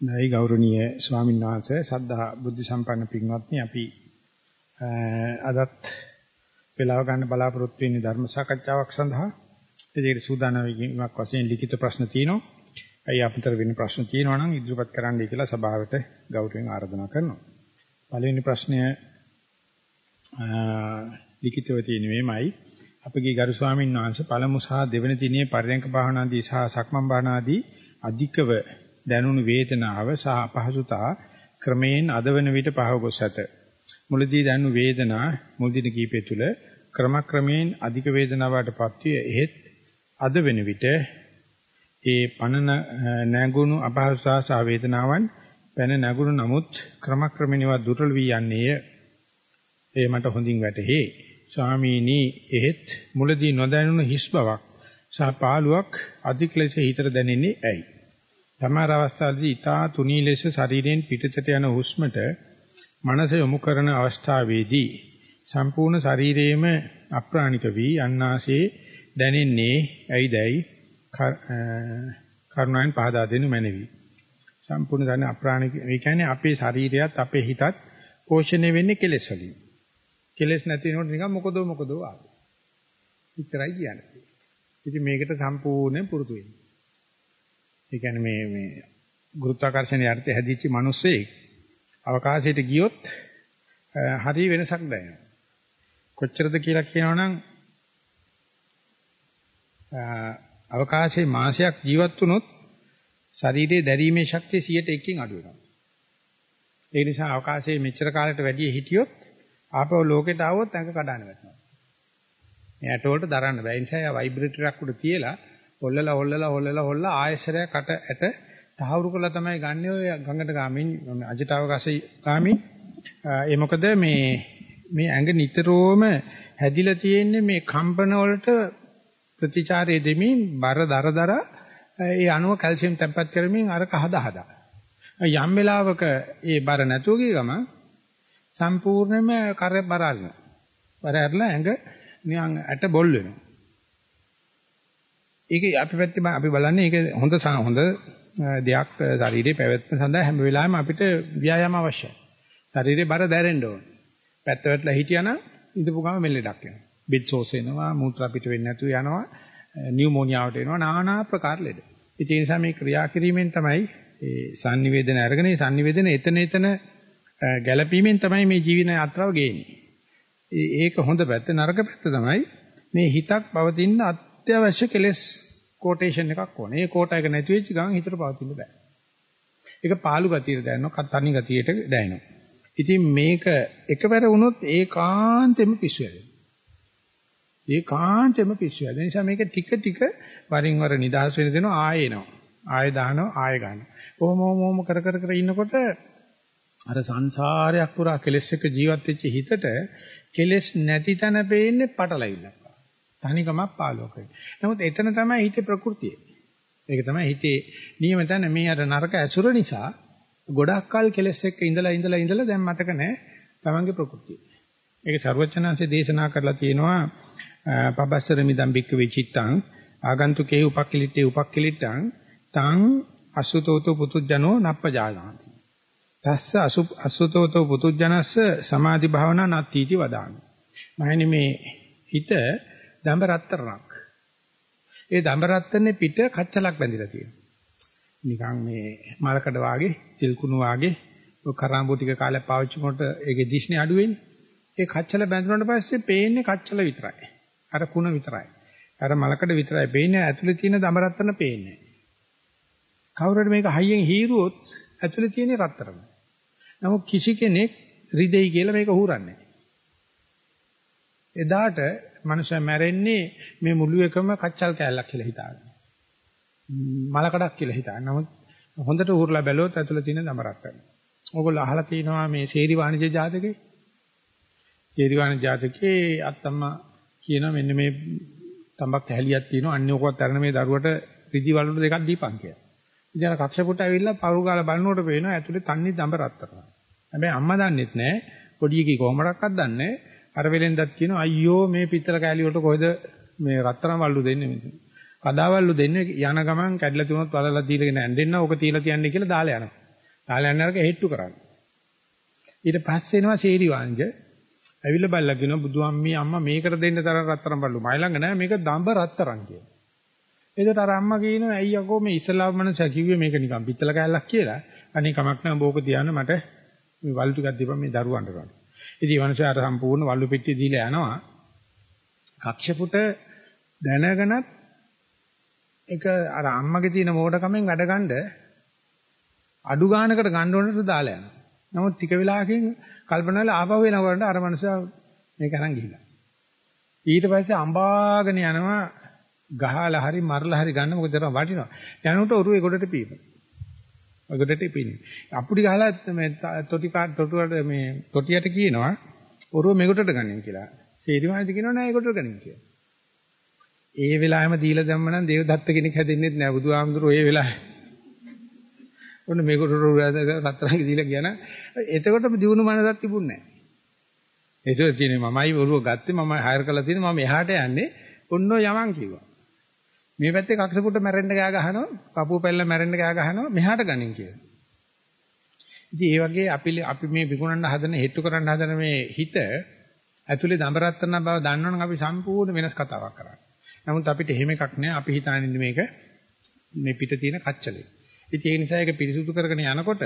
නයි ගෞරවනීය ස්වාමීන් වහන්සේ සද්ධා බුද්ධ සම්පන්න පින්වත්නි අපි අදත් වේලාව ගන්න බලාපොරොත්තු වෙන්නේ ධර්ම සාකච්ඡාවක් සඳහා ඒකට සූදානම් වීමක් වශයෙන් ලිඛිත ප්‍රශ්න තියෙනවා. අය අපතර වෙන ප්‍රශ්න තියෙනවා නම් ඉදිරිපත් කරන්නයි කියලා සභාවට ගෞරවයෙන් ආරාධනා කරනවා. පළවෙනි ප්‍රශ්නය ලිඛිතව තියෙන මේමයි අපගේ ගරු ස්වාමීන් වහන්සේ පළමු සහ දෙවන දිනේ පරිණක භාවනාදී සහ සක්මන් භාවනාදී අධිකව දැනුණු වේදනාව සහ අපහසුතා ක්‍රමයෙන් අදවන විට පහව ගොස් ඇත. මුලදී දැනුණු වේදනා මුල් දින කීපය තුල ක්‍රමක්‍රමයෙන් අධික වේදනාවකටපත් විය. එහෙත් අද වෙන විට ඒ පණ නැගුණු අපහසුතා සහ වේදනාවන් පැන නැගුණු නමුත් ක්‍රමක්‍රමෙන් ඒවා දුර්වල වී යන්නේය. ඒ මට හොඳින් වැටහි. ස්වාමීනි එහෙත් මුලදී නොදැනුණු හිස් බවක් සහ පාළුවක් අධික ලෙස හිතට දැනෙන්නේ ඇයි? සමහර අවස්ථාවලදී ඊතා තුනී ලෙස ශරීරයෙන් පිටතට යන හුස්මට මනස යොමු කරන අවස්ථාවේදී සම්පූර්ණ ශරීරයේම අප්‍රාණික වී අන්නාසේ දැනෙන්නේ ඇයිදයි කරුණාවෙන් පහදා දෙනු මැනවි. සම්පූර්ණ දැන අප්‍රාණික ඒ කියන්නේ අපේ ශරීරයත් අපේ හිතත් පෝෂණය වෙන්නේ කෙලෙස් වලින්. කෙලෙස් නැති වෙනකොට නිකන් මොකද මොකද ආවේ. විතරයි කියන්නේ. ඉතින් මේකට සම්පූර්ණයෙන් පුරුදු වෙන්න. ඒ කියන්නේ මේ මේ ගුරුත්වාකර්ෂණයේ අර්ථය හැදිච්ච මිනිස්සෙක් අවකාශයට ගියොත් හරි වෙනසක් දැනෙනවා. කොච්චරද කියලා කියනවනම් අවකාශයේ මාසයක් ජීවත් වුණොත් ශරීරයේ දැරීමේ ශක්තිය 100%කින් අඩු වෙනවා. ඒ නිසා අවකාශයේ මෙච්චර කාලයකට වැඩි හිටියොත් ආපහු ලෝකෙට ආවොත් ඇඟ කඩාන වැටෙනවා. මේ ඇට වලට දරන්න බැහැ. ඒ නිසා යා වයිබ්‍රේටරයක් උඩ තියලා හොල්ලලා හොල්ලලා හොල්ලලා හොල්ලා ආයශරයක් කට ඇට තහවුරු කරලා තමයි ගන්න ඔය ගඟට ගාමින් අජිතාවකාශී ගාමින්. ඒ මොකද මේ මේ ඇඟ නිතරම හැදිලා තියෙන්නේ මේ කම්පන වලට ප්‍රතිචාරය දෙමින් බර දර දර ඒ අණුව කැල්සියම් තැම්පත් කරමින් අර කහද හදා. යම් වෙලාවක ඒ බර නැතුව ගිය ගමන් සම්පූර්ණයෙන්ම කර බර අරිනවා. බර ඇරලා ඇඟ නිකන් ඇට බොල් වෙනවා. ඒක අපි පැත්තේ අපි බලන්නේ ඒක හොඳ හොඳ දෙයක් ශරීරයේ පැවැත්ම සඳහා හැම වෙලාවෙම අපිට ව්‍යායාම අවශ්‍යයි. ශරීරේ බර දැරෙන්න ඕන. පැත්ත වැටලා හිටියානම් ඉඳපු ගම මෙල්ලෙඩක් වෙනවා. බෙඩ් සෝස් එනවා, මූත්‍රා පිට වෙන්නේ නැතුව යනවා, නියුමෝනියාවට එනවා, নানা ආකාර ලෙඩ. ඒ නිසා මේ ක්‍රියා කිරීමෙන් තමයි ඒ sannivedana අරගෙන ඒ sannivedana එතන එතන ගැළපීමෙන් තමයි මේ ජීවිත යාත්‍රාව ගේන්නේ. ඒක හොඳ පැත්ත නරක පැත්ත තමයි මේ හිතක් පවතින අත්‍යවශ්‍ය කෙලෙස් කෝටේෂන් එකක් ඕනේ. ඒ කෝටා එක නැති වෙච්ච ගමන් හිතට පවතින්න බෑ. ඒක පාළු ගතියට දැනෙනවා, තනි ගතියට දැනෙනවා. ඉතින් මේක එකවර වුණොත් ඒකාන්තෙම පිස්සු වෙනවා. ඒකාන්තෙම පිස්සු වෙනවා. ඒ නිසා මේක ටික ටික වරින් වර නිදහස් වෙන දෙනවා ආයෙ එනවා. ආයෙ දානවා ආයෙ ගන්නවා. කොහොම මොම කර කර කර ඉන්නකොට අර සංසාරයක් පුරා කෙලෙස් එක ජීවත් වෙච්ච හිතට කෙලෙස් නැති තැන පේන්නේ පටලවිල්ලක්. තනිකමක් පාලෝකය. නමුත් එතන තමයි හිතේ ප්‍රകൃතිය. ඒක තමයි හිතේ නියම තැන මේ අර නරක ඇසුර නිසා ගොඩක් කල් කෙලස් එක්ක ඉඳලා ඉඳලා ඉඳලා දැන් මතක නැහැ තමන්ගේ ප්‍රകൃතිය. ඒක ਸਰවචනංශේ දේශනා කරලා තියෙනවා පබස්සර මිදම් බික්ක වෙචිත්තං ආගන්තුකේ උපක්ඛලිටේ උපක්ඛලිටං තං අසුතෝතෝ පුතුජනෝ නප්පජානාති. තස්ස අසු අසුතෝතෝ පුතුජනස්ස සමාධි භාවනා නත්තිති වදාමි. මහණෙනි මේ හිත දඹ රත්තරණක්. ඒ දඹ රත්තරනේ පිට කච්චලක් බැඳිලා තියෙනවා. නිකන් මේ මලකඩ වාගේ, තෙල් කුණු වාගේ ඔය කරාඹු ටික කාලයක් පාවිච්චි කරනකොට ඒකේ දිස්නේ අඩු වෙන්නේ. ඒ කච්චල බැඳුනට පස්සේ පේන්නේ කච්චල විතරයි. අර කුණ විතරයි. අර මලකඩ විතරයි පේන්නේ ඇතුලේ තියෙන දඹ රත්තරන පේන්නේ. කවුරුහරි මේක හයියෙන් හීරුවොත් ඇතුලේ තියෙන රත්තරන. නමුත් කිසි කෙනෙක් රිදෙයි කියලා මේක හූරන්නේ එදාට මනුෂයා මැරෙන්නේ මේ මුළු එකම කච්චල් කෑල්ලක් කියලා හිතාගෙන. මලකඩක් කියලා හිතාගෙන. නමුත් හොඳට උහුරලා බැලුවොත් ඇතුළේ තියෙන දමරක් කරනවා. ඕගොල්ලෝ අහලා තියෙනවා මේ ශේරි වාණිජ්‍ය ජාතකේ? ශේරි වාණිජ්‍ය ජාතකේ අත්තම්මා කියනවා මෙන්න මේ තඹක් ඇහැලියක් තියෙනවා අන්න ඔකවත් අරන මේ දරුවට රිදි වලුඩු දෙකක් දීපන් කියලා. ඉතින් අර කක්ෂපුට ඇවිල්ලා පරු ගාලා බලනකොට පේනවා ඇතුලේ තන්නේ දඹ රත්තරන්. හැබැයි අම්මා දන්නෙත් නෑ පොඩි එකේ කොහොමඩක්වත් දන්නේ අර වෙලෙන්දත් කියනවා අයියෝ මේ පිත්තල කෑලි වලට කොහෙද මේ රත්තරන් වල්ලු දෙන්නේ මෙතන. කදාවල්ලු දෙන්නේ යන ගමන් කැඩලා තුනොත් වලලා දීලාගෙන ඇඬෙන්න ඕක තියලා තියන්නේ කියලා දාලා යනවා. දාලා යන අරක හෙට්ටු කරන්න. ඊට පස්සේ එනවා සේරි වංජ. ඇවිල්ලා බල්ලා කියනවා බුදුහාමී අම්මා මේකට දෙන්න තරම් රත්තරන් බල්ලු. මයි ළඟ නෑ මේක දඹ රත්තරන් කියලා. එතකොට අර අම්මා කියනවා ඇයි අකෝ මේ ඉස්ලාම් මනස කිව්වේ මේක නිකන් පිත්තල කෑල්ලක් කියලා. අනේ කමක් නෑ බෝක තියාන මට මේ වලු ටිකක් දීපන් මේ දරුවන්ට ගන්න. ඉතින් මනුස්සය අර සම්පූර්ණ වලු පෙට්ටිය දීලා යනවා. කක්ෂපුට දැනගෙනත් ඒක අර අම්මගේ තියෙන මෝඩකමෙන් වැඩ ගන්න අඩු ගානකට ගන්න ඕනට දාලා යනවා. නමුත් ටික වෙලාවකින් කල්පනාවල ආපහු වෙනකොට අර මනුස්සයා මේක අරන් ගිහිලා. ඊට පස්සේ අම්බාගෙන යනවා ගහලා හරි මරලා හරි ගන්න මොකද ඒතර වටිනවා. යනකොට ඔරුවේ ගොඩට පීනවා. ඔගොඩට පීන්නේ. අපුඩි ගහලා මේ තොටි තොටුවට මේ තොටියට කියනවා ඔරුව මෙගොඩට ගන්න කියලා. සීරිමානදි කියනවා නෑ ඒගොඩට ගන්න කියලා. ඒ වෙලාවෙම දීලා දැම්ම නම් දේවදත්ත කෙනෙක් හැදෙන්නේ නැහැ බුදුහාමුදුරුවෝ ඒ වෙලාවේ. ඔන්න මේකට රත්තරන් දීලා කියන එතකොටම දිනු මනසක් තිබුණේ නැහැ. ඒක තියෙන්නේ මමයි ඔරුව ගත්තේ මම හයර් කරලා තියෙන්නේ මම එහාට යන්නේ ඔන්න යමන් කිව්වා. මේ පැත්තේ කක්සපුට මැරෙන්න ගෑ ගහනවා, පපුව පැල්ල මැරෙන්න ගෑ ගහනවා මෙහාට ගනින් කියලා. ඉතින් ඒ වගේ අපි අපි මේ විකුණන්න හදන, හෙට්ටු කරන්න හදන මේ හිත ඇතුලේ දඹරත්තන බව දන්නවනම් අපි සම්පූර්ණ වෙනස් කතාවක් කරන්නේ. නමුත් අපිට එහෙම එකක් නෑ. අපි හිතානින්ද මේක මේ පිට තියෙන කච්චලේ. ඉතින් ඒ නිසා ඒක පිරිසුදු කරගෙන යනකොට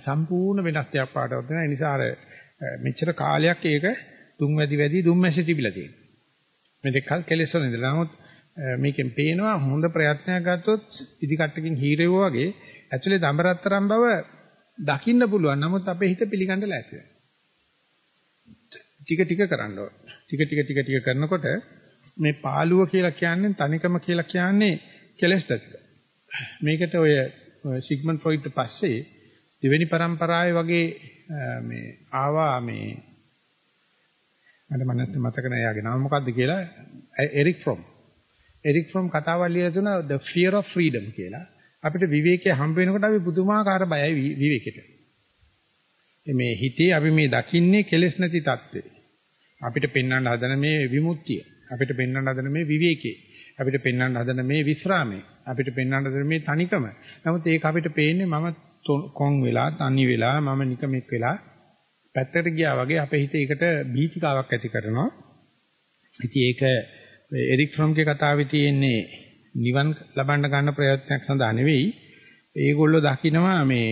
සම්පූර්ණ වෙනස් දෙයක් පාටවත් වෙනවා. ඒ නිසා අර මෙච්චර කාලයක් ඒක තුන් වැඩි වැඩි දුම්මැසි තිබිලා තියෙනවා. මේ දෙකල් කෙලෙස් වල ඉඳලා. නමුත් මේකෙන් පේනවා හොඳ ප්‍රයත්නයක් ගත්තොත් ඉදිකට්ටකින් හීරෙවෝ වගේ ඇක්චුලි දඹරත්තරම් බව දකින්න පුළුවන්. නමුත් අපේ හිත පිළිගන්න ලෑස්ති ටික ටික කරන්න ඕන. ටික ටික ටික ටික කරනකොට මේ පාළුව කියලා කියන්නේ තනිකම කියලා කියන්නේ කෙලෙස් ටික. මේකට ඔය සිග්මන්ඩ් ෆ්‍රොයිඩ් පස්සේ දෙවෙනි પરම්පරාවේ වගේ මේ ආවා මේ මට මනස මතක නෑ යාගේ නම මොකද්ද කියලා එරික් ෆ්‍රොම් එරික් ෆ්‍රොම් කතාවල් ලියලා තුන the fear of freedom කියලා. අපිට විවේකයේ හම්බ වෙනකොට අපි පුදුමාකාර බයයි විවේකෙට මේ හිතේ අපි මේ දකින්නේ කෙලෙස් නැති தත්ත්වේ අපිට පෙන්වන්න හදන මේ විමුක්තිය. අපිට පෙන්වන්න හදන මේ විවේකේ අපිට පෙන්වන්න හදන මේ විස්රාමේ අපිට පෙන්වන්න හදන මේ තනිකම. නමුත් ඒක අපිට පේන්නේ මම කොන් වෙලා තනි වෙලා මම නිකමෙක් වෙලා පැත්තට ගියා වගේ අපේ හිතේ ඒකට බීතිකාවක් ඇති කරනවා. ඉතින් ඒක එරික් ෆ්‍රොම්ගේ කතාවේ තියෙන්නේ නිවන් ලබන්න ගන්න ප්‍රයත්නයක් සඳහා නෙවෙයි. ඒගොල්ලෝ දකිනවා මේ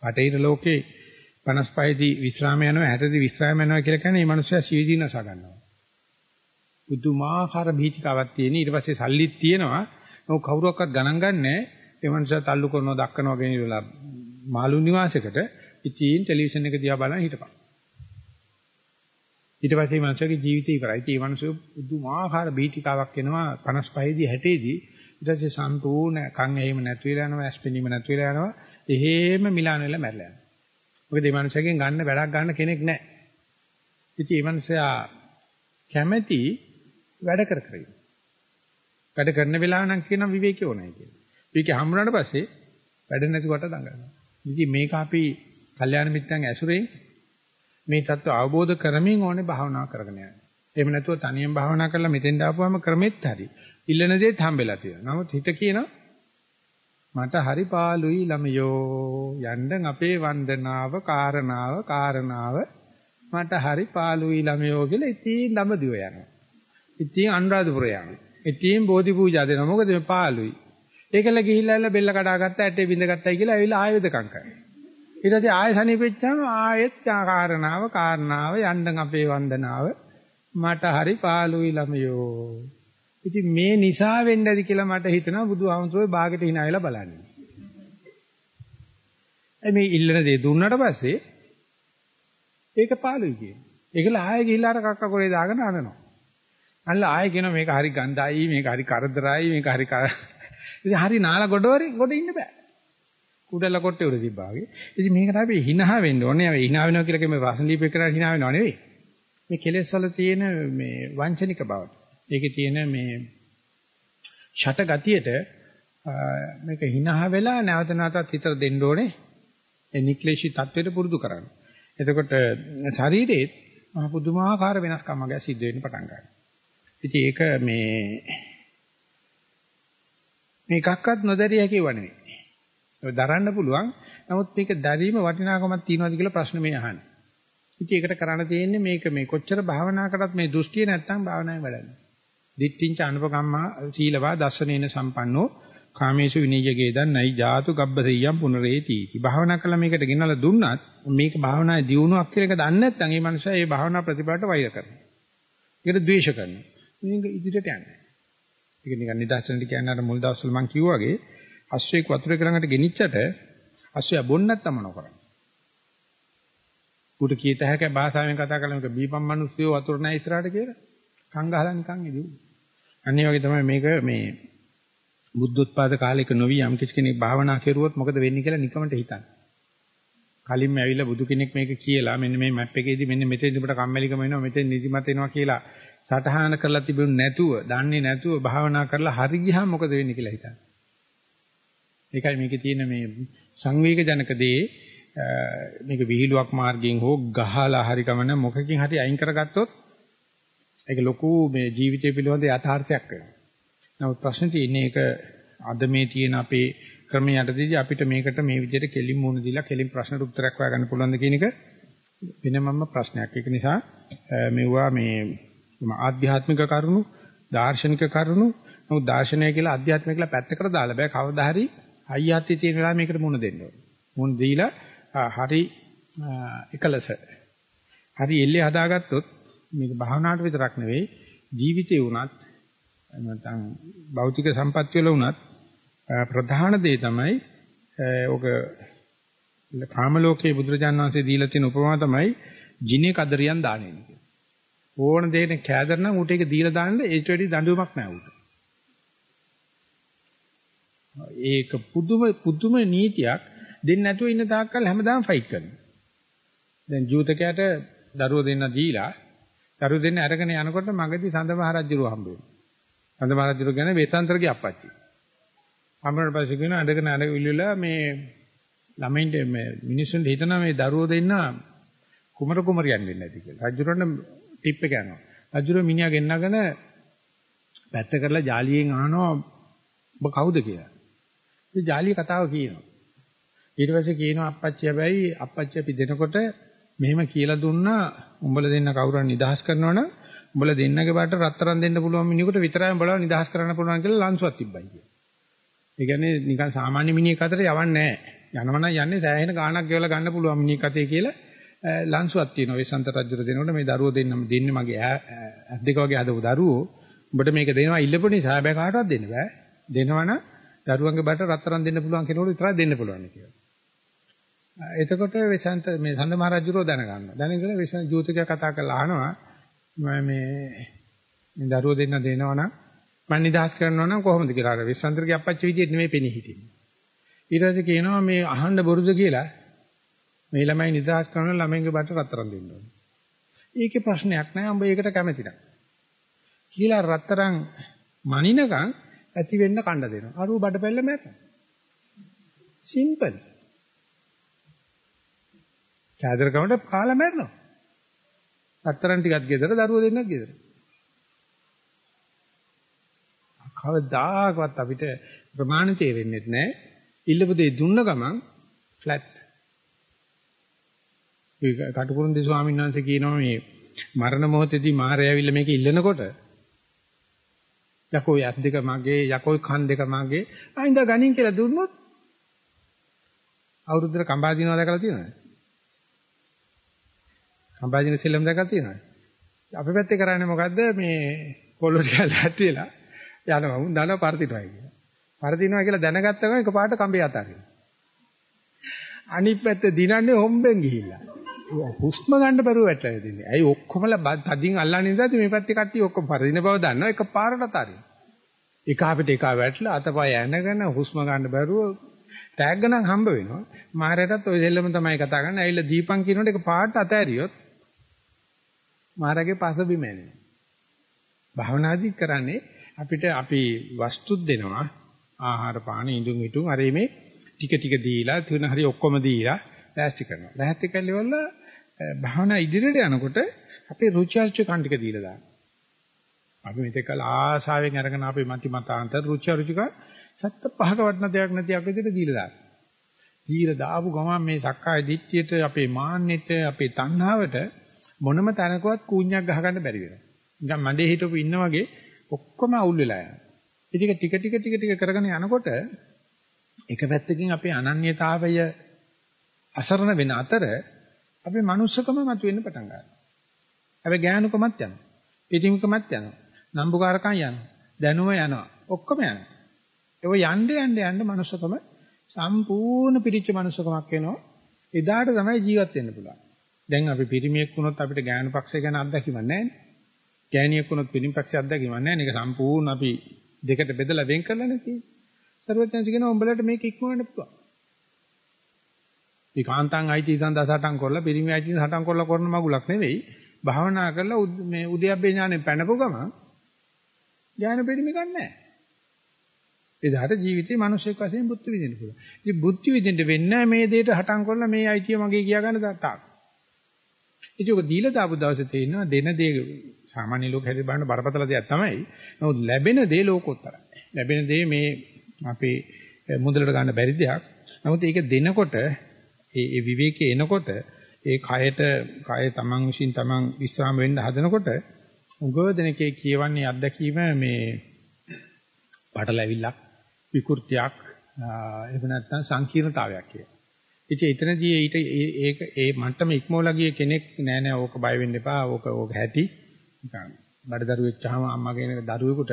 පටේර ලෝකේ 55 දී විශ්‍රාම යනවා 60 දී විශ්‍රාම යනවා කියලා කියන්නේ මේ මනුස්සයා සීදී නස ගන්නවා. පුදුමාකාර බීතිකාවක් තියෙන ඊට පස්සේ සල්ලිත් තියෙනවා. ඔව් කවුරුවක්වත් ගණන් ගන්නෑ. ඒ මනුස්සයා තල්ලු කරනවා දක්කනවා කියන ඉවලා මාළු නිවාසයකට ඉතින් ටෙලිවිෂන් එක දිහා බලන් හිටපන්. ඊට පස්සේ මේ මනුස්සයාගේ ජීවිතය ඉවරයි. ඒ මනුස්සය පුදුමාකාර බීතිකාවක් එනවා 55 දී 60 දී. ඊට පස්සේ සම්පූර්ණ කන් එහෙම නැති වෙලා යනවා, ඇස් පෙනීම නැති වෙලා යනවා. එහෙම මිලාන වෙලා මැරලා යනවා. මොකද මේ මනුස්සයගෙන් ගන්න වැඩක් ගන්න කෙනෙක් නැහැ. ඉතින් මේ මනුස්සයා කැමැති වැඩ කර කර ඉන්න. වැඩ කරන වෙලාව නම් කියන විවේකී ඕනයි කියලා. විවේකී හම්බුනාට පස්සේ වැඩ නැති කොට දඟලනවා. ඉතින් මේක අපි කල්යාණ මිත්‍රයන් ඇසුරෙන් මේ தত্ত্ব අවබෝධ කරමින් ඕනේ භාවනා කරගෙන යන්න. එහෙම නැතුව තනියෙන් භාවනා කරලා මෙතෙන් දාපුවම ක්‍රමෙත් හරි. ඉල්ලන දේත් හම්බෙලා තියෙනවා. නමුත් හිත කියනවා මට හරි පාළුයි ළමයෝ යන්න අපේ වන්දනාව කාරණාව කාරණාව මට හරි පාළුයි ළමයෝ කියලා ඉතින් ළමදිව යනවා. ඉතින් අනුරාධපුර යනවා. ඉතින් බෝධි පූජා දෙනවා. මොකද මේ පාළුයි. ඒකල ගිහිල්ලා බෙල්ල කඩාගත්ත ඇටේ බින්දගත්තයි කියලා ඇවිල්ලා ආයෙ වෙදකම් කරනවා. ඊට පස්සේ ආයෙ සනීපෙච්චාම ආයෙත් කාරණාව කාරණාව යන්න අපේ වන්දනාව මට හරි පාළුයි ළමයෝ. ඉතින් මේ නිසා වෙන්න ඇති කියලා මට හිතෙනවා බුදුහාමුදුරුවෝ ਬਾගෙට hina වෙලා බලන්නේ. මේ ඉල්ලන දේ දුන්නාට පස්සේ ඒක පාළුයි කියන්නේ. ඒකල ආයෙ ගිහිල්ලා අර කක්ක කොලේ දාගෙන අනනවා. අල්ල ආයෙ කියනවා මේක හරි ගඳයි මේක හරි කරදරයි මේක හරි ඉතින් හරි නාලා ගොඩවරේ ගොඩ ඉන්න බෑ. කුඩල කොට උඩ තිබ්බා වගේ. ඉතින් මේකට අපි හිනහ වෙන්න ඕනේ. අපි හිනහ වෙනවා කියලා කියන්නේ රසන් දීපේ කරලා හිනහ වෙනව නෙවෙයි. මේ කෙලෙස් වල තියෙන මේ වංචනික බවට. ඒකේ තියෙන මේ ෂට ගතියට මේක හිනහ වෙලා නැවත නැවතත් හිතර දෙන්න ඕනේ. ඒ නික්ලේශී தത്വෙට පුරුදු කරන්න. එතකොට ශරීරයේ මහ පුදුමාකාර වෙනස්කම් වගේ සිද්ධ වෙන්න පටන් ගන්නවා. ඉතින් ඒක මේ මේකක්වත් නොදැරිය හැකිව නෙවෙයි. ඒක දරන්න පුළුවන්. නමුත් මේක දැරීම වටිනාකමක් තියනවාද කියලා ප්‍රශ්න මේ අහන්නේ. ඉතින් ඒකට කරන්න තියෙන්නේ මේක මේ කොච්චර භාවනා කරත් මේ දෘෂ්ටිය නැත්තම් භාවනාවේ වැඩන්නේ. දිට්ඨිංච අනුපකම්මා සීලවා දස්සනේන සම්පන්නෝ කාමේසු විනීයගේ දන්නයි ජාතු ගබ්බසෙය්‍යම් පුනරේති. භාවනා කළා මේකට ගෙනල්ලා දුන්නත් මේක භාවනායේ දියුණුවක් කියලා එක දන්නේ නැත්නම් ඒ මනුස්සයා ඒ භාවනා ප්‍රතිපලට වෛර කරනවා. ඒකට ද්වේෂ කරනවා. මේක ඉදිරියට යන්නේ. ඒක නිකන් නිදර්ශනට කියන්නේ අර මුල් දවස්වල මම කිව්වා වගේ අශ්වයෙක් වතුර කරඟට ගෙනිච්චට අශ්වයා බොන්නේ නැත්තම මොන කරන්නේ? උට කීත හැක භාෂාවෙන් කතා කරලා මේක බීපම් මිනිස්සු වතුර නැහැ ඉස්සරහට කියලා. කං ගහලා නිකන් ඉදිව්. අනිත් වගේ තමයි මේක මේ බුද්ධෝත්පාද කාලයක නොවි යම් කිසි කෙනෙක් භාවනා කරුවොත් මොකද වෙන්නේ කියලා නිකමට හිතන්න. කලින්ම ඇවිල්ලා බුදු කෙනෙක් මේක කියලා මෙන්න මේ මැප් එකේදී මෙන්න මෙතෙන් උඹට කම්මැලිකම එනවා මෙතෙන් නිදිමත එනවා කියලා සටහන කරලා තිබුණ නැතුව, දන්නේ නැතුව භාවනා කරලා හරි ගියාම මොකද වෙන්නේ කියලා හිතන්න. ඒකයි මේකේ තියෙන මේ සංවේග ජනක දේ මේක විහිළුවක් මාර්ගයෙන් හෝ ගහලා හරි ගමන මොකකින් හරි අයින් කරගත්තොත් ඒක ලොකු මේ ජීවිතය පිළිබඳ යථාර්ථයක් වෙනවා. නමුත් ප්‍රශ්නේ තියෙන්නේ ඒක අද මේ තියෙන අපේ ක්‍රමයේ යටතේදී අපිට මේකට මේ විදිහට කෙලින් මුණ දීලා කෙලින් ප්‍රශ්නට උත්තරයක් හොයාගන්න පුළුවන්ද කියන එක වෙනමම ප්‍රශ්නයක්. ඒක නිසා මෙවුවා මේ ආධ්‍යාත්මික කරුණු, දාර්ශනික කරුණු, නමුත් දාර්ශනය කියලා ආධ්‍යාත්මික කියලා පැත්තකට දාලා බෑ. කවදා හරි අයියාත්‍ය තියෙන වෙලාව මේකට මුණ දෙන්න ඕනේ. මුණ දීලා හරි එකලස. හරි එල්ලේ හදාගත්තොත් මේක භාවනාවට විතරක් නෙවෙයි ජීවිතේ වුණත් නැත්නම් භෞතික සම්පත් වල වුණත් ප්‍රධාන දේ තමයි ඔක කාම ලෝකයේ බුදුරජාන් වහන්සේ දීලා තියෙන උපමාව තමයි ජිනේ කදරියන් දාන්නේ කියලා. ඕන දෙයකට කෑදර නම් ඌට ඒක දීලා දාන්න ඒට වැඩි දඬුවමක් නැහැ ඌට. ඒක පුදුම පුදුම නීතියක් දෙන්න නැතුව ඉන්න තාක්කල් හැමදාම ෆයිට් කරනවා. දැන් ජූතකයට දරුවෝ දෙන්න දීලා දරුවෝ දෙන්න අරගෙන යනකොට මගදී සඳ මහ රජුව හම්බ වෙනවා. සඳ මහ රජුව ගැන වේතාන්තරගේ අප්පච්චි. හම්බුනට පස්සේ කියන අඬගෙන අඬවිල්ලලා මේ ළමයින්ට මේ මිනිස්සුන්ට හිතනවා මේ දරුවෝ දෙන්න කුමර කුමරියන් වෙන්නේ නැති කියලා. රජුරණ ටිප් එක යනවා. රජුර මිනිහා ගෙන්නගෙන පැත්ත කරලා ජාලියෙන් අහනවා ඔබ කවුද කියලා. ඉතින් ජාලිය කතාව කියනවා. ඊට පස්සේ කියනවා අප්පච්චි හැබැයි අප්පච්චි අපි දෙනකොට මෙහෙම කියලා දුන්නා උඹලා දෙන්න කවුරුන් නිදහස් කරනවනම් උඹලා දෙන්නගේ බාට රත්තරන් දෙන්න පුළුවන් මිනිහෙකුට විතරයි උඹලා නිදහස් කරන්න පුළුවන් කියලා ලන්සුවක් තිබ්බයි කියලා. ඒ කියන්නේ නිකන් සාමාන්‍ය මිනිහෙක් අතර යවන්නේ නැහැ. යනවනම් යන්නේ සෑහෙන ගාණක් ගෙවලා ගන්න පුළුවන් මිනිහෙක් අතේ කියලා ලන්සුවක් තියෙනවා. වේසන්ත රජුට දෙනකොට මේ දරුවෝ දෙන්න දෙන්නේ මගේ ඇස් දෙක වගේ හදපු දරුවෝ. උඹට මේක දෙනවා ඉල්ලපු නිසා හැබැයි කාටවත් දෙන්න බෑ. දෙනවනම් දරුවන්ගේ බට රත්තරන් දෙන්න පුළුවන් කෙනෙකුට විතරයි දෙන්න පුළුවන් කියලා. එතකොට වේසන්ත මේ සඳ මහ රජුරෝ දැනගන්නවා. දැනගෙන වේසන්ත ජෝතිකයා කතා කරලා අහනවා මම මේ මේ දරුවෝ දෙන්න දෙනවනම් මම නිදහස් කරනවා නම් කොහොමද කියලා. අර වේසන්තරගේ අපච්චි විදියට නෙමෙයි පෙනී හිටින්නේ. ඊට පස්සේ කියනවා මේ අහන්න බොරුද කියලා මේ ළමයි නිදහස් කරන ළමයින්ගේ බට රත්තරන් දෙන්න ඕනේ. ඒකේ ප්‍රශ්නයක් නෑ උඹ ඒකට කැමති නැහැ. කියලා රත්තරන් මනිනකම් ඇති වෙන්න කණ්ඩ දෙනවා. අරුව බඩපැල්ල මැත. සිම්පල්. කෑදර කමට කාලා මැරෙනවා. රත්තරන් ටිකක් ගෙදර දරුවෝ දෙන්නක් ගෙදර. කවදාකවත් අපිට ප්‍රමාණ තේරෙන්නේ නැහැ. ඉල්ලපු දේ දුන්න ගමන් ෆ්ලැට් ඒ කටුකුරුන්දේ ස්වාමීන් වහන්සේ කියනවා මේ මරණ මොහොතේදී මාරය ඇවිල්ලා මේක ඉල්ලනකොට යකෝ යත් දෙක මගේ යකෝ කන් දෙක මගේ ආයින්ද ගණින් කියලා දුන්නොත් අවුරුද්දට කම්බා දිනවා දැකලා තියෙනවද? කම්බා දින සෙල්ලම් දැකලා තියෙනවද? අපේ පැත්තේ කරන්නේ මොකද්ද මේ කොල්ලෝ ටික ලැහැත් වෙලා යනවා උන් දනවා පරදිනවා කියලා. පරදිනවා කියලා දැනගත්ත ගමන් එකපාරට කම්බේ අතාරිනවා. අනිත් පැත්ත දිනන්නේ හොම්බෙන් ගිහිල්ලා. හුස්ම ගන්න බැරුව වැටලා දෙන්නේ. ඇයි ඔක්කොමලා තදින් අල්ලන්නේ ඉඳලා මේ පැත්තේ කට්ටිය ඔක්කොම පරදින බව දන්නවා එක පාරට අතාරින්න. එක අපිට එක වැටලා අතපය ඇනගෙන හුස්ම ගන්න බැරුව ටැග් ගණන් හම්බ වෙනවා. මාරයටත් ওই දෙල්ලම තමයි කතා කරන්නේ. ඇවිල්ලා දීපන් කියනකොට එක පාට අතෑරියොත් මාරගේ පස බිම එනවා. භාවනාදි කරන්නේ අපිට අපි වස්තුත් දෙනවා. ආහාර පාන ඉඳුන් හිටුන් අර මේ ටික ටික දීලා තුන හරි ඔක්කොම දීලා ලෑස්ති කරනවා. ලෑස්ති කළේවල භාවනා ඉදිරියට යනකොට අපේ රුචි අරුචි කන් ටික දීලා දානවා. අපි මෙතෙක් කල ආසාවෙන් අරගෙන අපේ මති මතාන්තර රුචි අරුචික සත්ත පහක වටන දෙයක් නැති අපේ විදිහට දීලා දානවා. දීලා දාපු ගමන් මේ සක්කාය දිට්ඨියට අපේ මාන්නෙට අපේ තණ්හාවට මොනම තැනකවත් කූඤ්ඤක් ගහගන්න බැරි වෙනවා. නිකන් මඩේ හිටපු ඉන්න වගේ ඔක්කොම අවුල් වෙලා යනවා. ඉතින් ටික ටික ටික ටික කරගෙන යනකොට එක පැත්තකින් අපේ අනන්‍යතාවය අසරණ වෙන අතර අපේ මනුස්සකම මතුවෙන්න පටන් ගන්නවා. හැබැයි ඥානකමත් යනවා. පිටිමකමත් යනවා. නම්බුකාරකම් යනවා. දැනුම යනවා. ඔක්කොම යනවා. ඒක යන්න යන්න යන්න මනුස්සකම සම්පූර්ණ පිරිච්ච මනුස්සකමක් වෙනවා. එදාට තමයි ජීවත් වෙන්න පුළුවන්. දැන් අපි පිරිමියෙක් වුණොත් අපිට ඥාන පක්ෂය ගැන අත්දැකීමක් නැහැ නේ. ගෑණියෙක් වුණොත් පිරිමි පක්ෂය අත්දැකීමක් නැහැ. මේක සම්පූර්ණ අපි දෙකට බෙදලා වෙන් කරලා නැති. සර්වඥාන්සේ කියනවා උඹලට මේක ඉක්මවන්න පුළුවන්. මේ කාන්තාන් අයිති සඳහා සටන් කරලා පිරිමි අයිති සටන් කරලා කරන මගුලක් නෙවෙයි. භාවනා කරලා මේ උද්‍යප්පේ ඥානෙ පැනපු ගම ඥාන පිරිමි ගන්නෑ. එදාට ජීවිතේ මිනිස්සෙක් වශයෙන් බුද්ධ විදින්න පුළුවන්. ඉතින් බුද්ධ විදින්න වෙන්නේ මේ දෙයට හටන් කරලා මේ අයිතිය මගේ කියා ගන්න තාක්. ඉතින් ඔක දීලා දාපු දවසේ තේිනවා දෙන දේ සාමාන්‍ය ලෝක හැටි බලන බරපතල දෙයක් තමයි. නමුත් ලැබෙන දේ ලෝකෝත්තරයි. ලැබෙන දේ මේ අපේ මුදලට ගන්න බැරි දෙයක්. නමුත් ඒක දෙනකොට ඒ විවේකයේ එනකොට ඒ කයට කය තමන් විසින් තමන් විස්්‍රාම වෙන්න හදනකොට උගෝදනකේ කියවන්නේ අත්දැකීම මේ පටලැවිල්ලක් විකෘතියක් එහෙම නැත්නම් සංකීර්ණතාවයක් කියලා. ඉතින් එතනදී ඊට ඒක ඒ මට්ටම ඉක්මවලා ගිය කෙනෙක් නෑ නෑ ඕක බය වෙන්න එපා ඕක ඕක ඇති නිකන් බඩ දරුවෙක් චාම අම්මගෙන දරුවෙකුට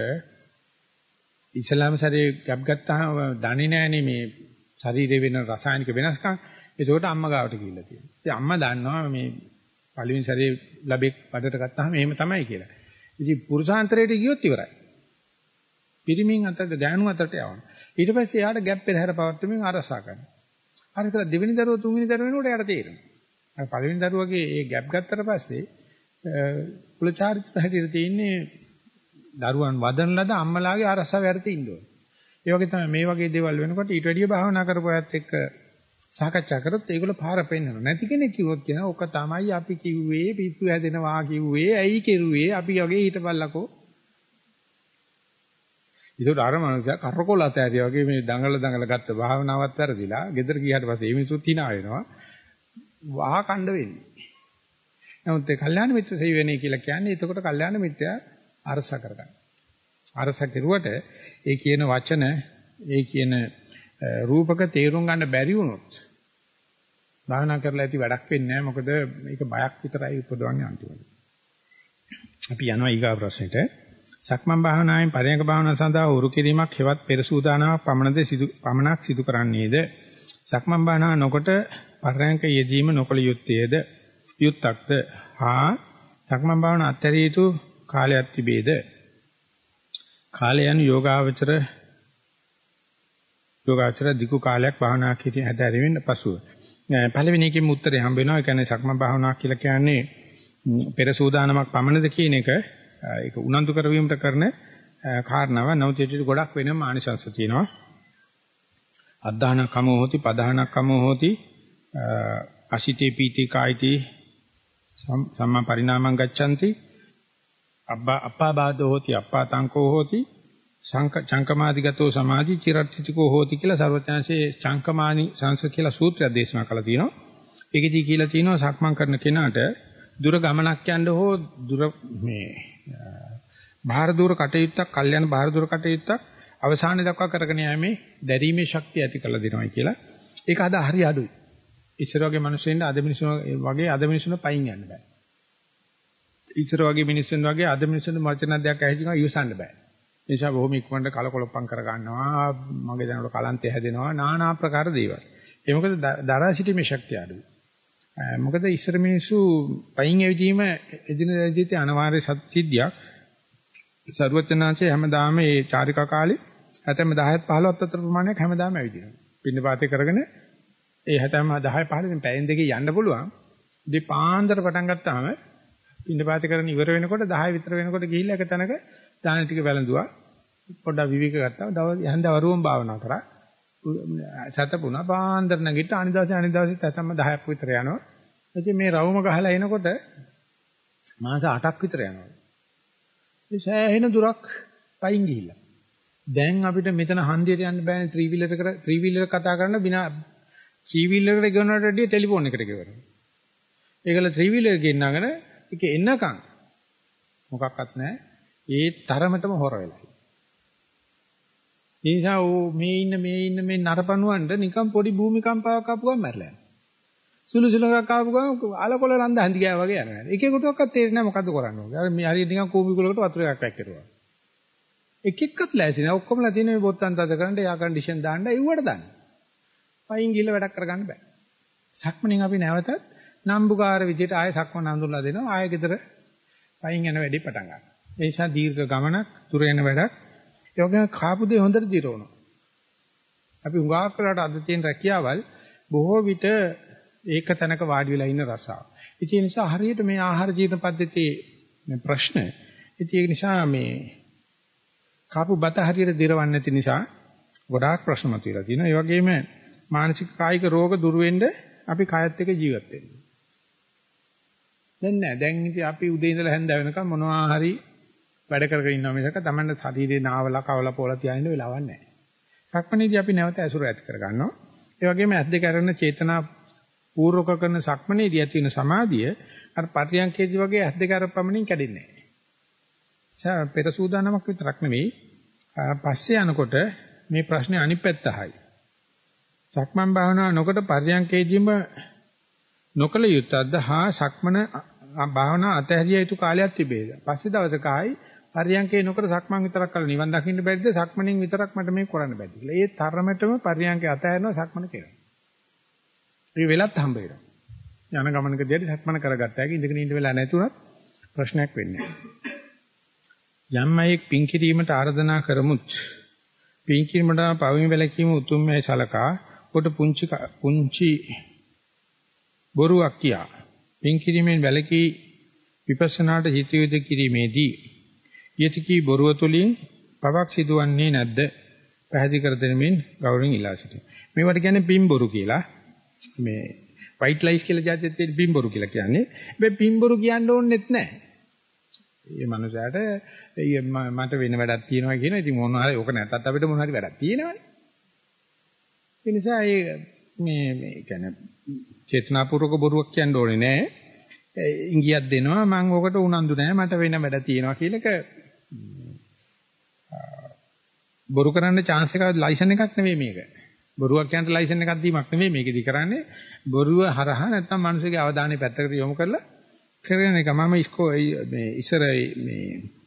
ඉස්ලාම ශරීරය ගැප් ගත්තාම දන්නේ නෑනේ මේ ශරීරේ වෙන රසායනික වෙනස්කම්. ඒකට අම්මා ගාවට ගිහිල්ලා තියෙනවා. ඉතින් අම්මා දන්නවා මේ පළවෙනි ශරීරේ ලැබෙක් බඩට ගත්තාම එහෙම තමයි කියලා. ඉතින් පුරුෂාන්තරයට ගියොත් ඉවරයි. පිරිමින් අතට ගෑනු අතට යවනවා. ඊට පස්සේ එයාට ගැප් පෙරහැර පවත්වමින් අරසා කරනවා. අර කියලා දෙවෙනි දරුවා තුන්වෙනි දරුවා වෙනකොට එයාට තේරෙනවා. අර පළවෙනි දරුවගේ ඒ ගැප් ගත්තට පස්සේ කුල චාරිත්‍ර හැටියට තියෙන්නේ දරුවන් වදන ලද අම්මලාගේ අරසාව යටතේ ඉන්න ඕනේ. ඒ වගේ තමයි මේ වගේ දේවල් වෙනකොට ඊට වැඩිය භාවනා කරපු අයත් එක්ක සාකච්ඡා කරොත් ඒගොල්ලෝ පාර පෙන්නනවා. නැති කෙනෙක් කිව්වොත් කියනවා ඔක තමයි අපි කිව්වේ පිස්සු හැදෙනවා කිව්වේ ඇයි කෙරුවේ අපි වගේ හිටපල්ලකෝ. ඒකට අර මනුස්සයා කරකොල අතෑරිය වගේ මේ දඟල දඟල ගත්ත භාවනාවත් වැරදිලා ගෙදර ගියාට පස්සේ මේ මිනිස්සුත් hina වෙනවා. වහ කණ්ඩ වෙන්නේ. නමුත් ඒ කල්යාණ මිත්‍ර සේවනයේ කියලා කියන්නේ එතකොට කල්යාණ මිත්‍යා අරස කරගන්න. අරස කෙරුවට ඒ කියන වචන ඒ කියන රූපක තේරුම් ගන්න බැරි වුණොත් භාවනා කරලා ඇති වැඩක් වෙන්නේ නැහැ මොකද මේක බයක් විතරයි උපදවන්නේ අන්තිමට. අපි යනවා ඊගා ප්‍රශ්නෙට. සක්මන් භාවනාවෙන් පරයන්ක භාවනාව සඳහා උරු කිරීමක් හෙවත් පෙර සූදානාවක් පමණද සිදු පමණක් සිදු කරන්නේද? සක්මන් භාවනාව නොකොට පරයන්ක යෙදීම නොකළ යුත්තේද? යුත්තක්ද? හා සක්මන් භාවනාව අත්හැරිය යුතු කාලයක් තිබේද? කාලය යන යෝගාවචර යෝගාචර දිගු කාලයක් භාවනා කිරීම හැදෑරීමෙන් පසුව. පළවෙනි එකෙම උත්තරේ හම්බ වෙනවා. ඒ කියන්නේ සක්මන් භාවනා කියලා කියන්නේ පෙර සූදානමක් පමණද කියන එක ඒක උනන්දු කරවීමට කරන කාරණාව. නමුත් ඒකට ගොඩක් වෙනම ආනිසංශ තියෙනවා. අද්ධාන කමෝ හෝති පදාන කමෝ හෝති අසිතේ පීති කායිති සම්මා පරිණාමං ගච්ඡanti අබ්බා අප්පාබාධෝ හෝති අප්පාතංකෝ හෝති චංකමාදිගතෝ සමාධි චිරට්ඨිතිකෝ හෝති කියලා සර්වඥාන්සේ චංකමානි සංස කියලා සූත්‍රයක් දේශනා කළා තියෙනවා. ඒකෙදි කියලා තියෙනවා සක්මන් කරන කෙනාට දුර ගමනක් යන්න හෝ දුර මේ බාහිර දුර කටයුත්තක්, කල්යන බාහිර දුර කටයුත්තක් අවසානයේ දක්වා කරගෙන යෑමේ දැරීමේ ශක්තිය ඇති කරලා දෙනවා කියලා. ඒක අද හරි අඩුයි. ඉස්සර වගේ මිනිස්සුන්ට අද මිනිස්සු වගේ අද මිනිස්සුන්ට පයින් යන්න බෑ. ඉස්සර වගේ මිනිස්සුන් වගේ අද මිනිස්සුන්ට වචන දෙයක් ඇහිචිනවා ඉවසන්න බෑ. ඒ නිසා බොහොම ඉක්මනට කලකොලප්පම් කර ගන්නවා, මගේ දැනට කලන්තය හැදෙනවා, নানা ආකාර දේවල්. ඒ මොකද දරා සිටීමේ ශක්තිය අඩුයි. මොකද ඉස්සර මිනිස්සු පයින් ඇවිදීම එදිනෙදා ජීවිතේ අනිවාර්ය සිද්ධියක්. සරුවචනාංශයේ හැමදාම මේ චාරිකා කාලේ හැතැම්ම 10ත් 15ත් අතර ප්‍රමාණයක් හැමදාම ඇවිදිනවා. පින්නපාතේ කරගෙන ඒ හැතැම්ම 10 15 පැයෙන් දෙකේ යන්න පුළුවන්. දෙපාන්දර පටන් ගත්තාම පින්නපාතේ කරන ඉවර වෙනකොට 10 විතර වෙනකොට ගිහිල්ලා එක තැනක දාන ටික වැළඳුවා. පොඩ්ඩක් විවේක ගත්තා. දවස් යහන්ද වරුවම් භාවනා කරා. සතපුණා පාන්දර නැගිට අනිදාසේ අනිදාසේ තැතම 10ක් විතර යනවා. ඉතින් මේ රවුම ගහලා එනකොට මාස 8ක් විතර යනවා. ඒ සෑහෙන දුරක් පයින් ගිහිල්ලා. දැන් අපිට මෙතන හන්දියට යන්න බෑනේ ත්‍රිවිලර් කර ත්‍රිවිලර් කතා කරන බිනා ත්‍රී වීලර් එකට ගෙවනවට වැඩිය ටෙලිෆෝන් එකට ගෙවනවා. ඒකල ත්‍රී වීලර් ගෙන්නගෙන ඒක එන්නකම් මොකක්වත් නැහැ. ඒ තරමටම හොර වෙලා. ඒ නිසා ඕ මේ ඉන්න මේ ඉන්න මේ නරපණුවන්ට නිකන් පොඩි භූමිකම්පාවක් ආපු ගමන් මැරලා යනවා. සුළු සුළුකක් ආපු ගමන් අලකොල රන්ද හඳි ගෑ වගේ යනවා. එකෙකුටවත් තේරෙන්නේ නැහැ මොකද්ද කරන්න ඕනේ. අර මේ හරියට නිකන් කූඹි කුලකට වතුර එකක් වැක්කිරුවා. එක එක්කත් ලෑසි නෑ. ඔක්කොමලා තියෙන මේ බොත්තම් තද කරන්න එයා කන්ඩිෂන් දාන්න ඒවට දාන්න. පයින් ගිහලා වැඩක් කරගන්න බෑ. සක්මණෙන් අපි නැවතත් නම්බුකාර විදියට ආයෙ සක්මණ අඳුරලා දෙනවා. ආයෙ ගෙදර පයින් යන වැඩේ පටන් ගන්නවා. ඒ නිසා දීර්ඝ ගමනක් දුර යන වැඩක් ඒ වගේම කාපු දේ හොඳට දිරවනවා. අපි හුඟක් කරලා අද තියෙන රැකියාවල් බොහෝ විට ඒක තැනක වාඩි වෙලා ඉන්න රසාව. ඒ නිසා හරියට මේ ආහාර ජීවන පද්ධතියේ ප්‍රශ්න. ඒක නිසා මේ කාපු බත හරියට දිරවන්නේ නැති නිසා ගොඩාක් ප්‍රශ්න මතුවලා තියෙනවා. ඒ වගේම මානසික කායික රෝග දුර වෙන්න අපි කායත් එක්ක ජීවත් වෙන්න. දැන් නෑ. දැන් ඉතින් අපි උදේ ඉඳලා හැන්ද වෙනකම් මොනවා හරි වැඩ කර කර ඉන්නවා මිසක Tamanne ශරීරේ නාවලා කවලා පොලා තියාගෙන වෙලාවක් නැහැ. සක්මණේදී අපි නැවත ඇසුර ඇති කර ගන්නවා. ඒ වගේම ඇස් දෙක අරන චේතනා පූර්වක කරන සක්මණේදී ඇති වෙන සමාධිය අර පරියන්කේදී වගේ ඇස් දෙක අරපමණින් කැඩෙන්නේ නැහැ. පෙර සූදානමක් විතරක් නෙවෙයි පස්සේ යනකොට මේ ප්‍රශ්නේ අනිත් පැත්තයි. සක්මන් භාවනාව නොකොට පරියන්කේදීම නොකල යුත්තක්ද හා සක්මන භාවනාව අතහැරිය යුතු කාලයක් තිබේද? පස්සේ දවසක ආයි පරියන්කේ නොකර සක්මන් විතරක් කළා නිවන් දකින්න බැරිද සක්මණෙන් විතරක් මට මේක කරන්න බැරිද කියලා. ඒ තරමටම පරියන්කේ අතහැරනවා සක්මන කියලා. ඒ වෙලත් හම්බ වෙනවා. යන ගමනකදී සක්මන කරගත්තා. ඒක ඉඳගෙන ඉන්න වෙලා නැතුණත් ප්‍රශ්නයක් වෙන්නේ නැහැ. යම් අයෙක් පින් කිරීමට ආරාධනා කරමුත් පින් කිරීමට පවින් වැලකීම උතුම්මයි සලකා කොට පුංචි පුංචි බොරුවක් කියා පින් කිරීමෙන් වැලකී විපස්සනාට හිත යොද කිරීමේදී යතිකී බොරුව තුලින් පවක් සිදුවන්නේ නැද්ද? පැහැදිලි කර දෙනමින් ගෞරවයෙන් ඉල්ලා සිටිනවා. මේවට කියන්නේ පින්බොරු කියලා. මේ white lies කියලා જાතියෙත් තියෙන පින්බොරු කියලා කියන්නේ. මේ පින්බොරු කියන්න ඕනෙත් නැහැ. මේ මනුස්සයාට මට වෙන වැඩක් තියෙනවා කියන ඉතින් මොනවා හරි ඕක නැත්තත් අපිට මොනවා හරි වැඩක් තියෙනවනේ. ඒ නිසා ඒ මේ මේ කියන්නේ චේතනාපූර්වක බොරුවක් කියන්න ඕනේ නැහැ. ඉංගියක් දෙනවා මම ඕකට උනන්දු නැහැ මට වෙන වැඩ තියෙනවා කියලක බොරු කරන්න chance එකක් ලයිසන් එකක් නෙවෙයි මේක. බොරුවක් කියන්න ලයිසන් එකක් දීමක් නෙවෙයි මේකෙදි කරන්නේ. බොරුව හරහා නැත්තම් මිනිස්සුගේ අවධානය පැත්තකට යොමු කරලා කරන එක. මම ඉස්කෝ මේ ඉස්සර මේ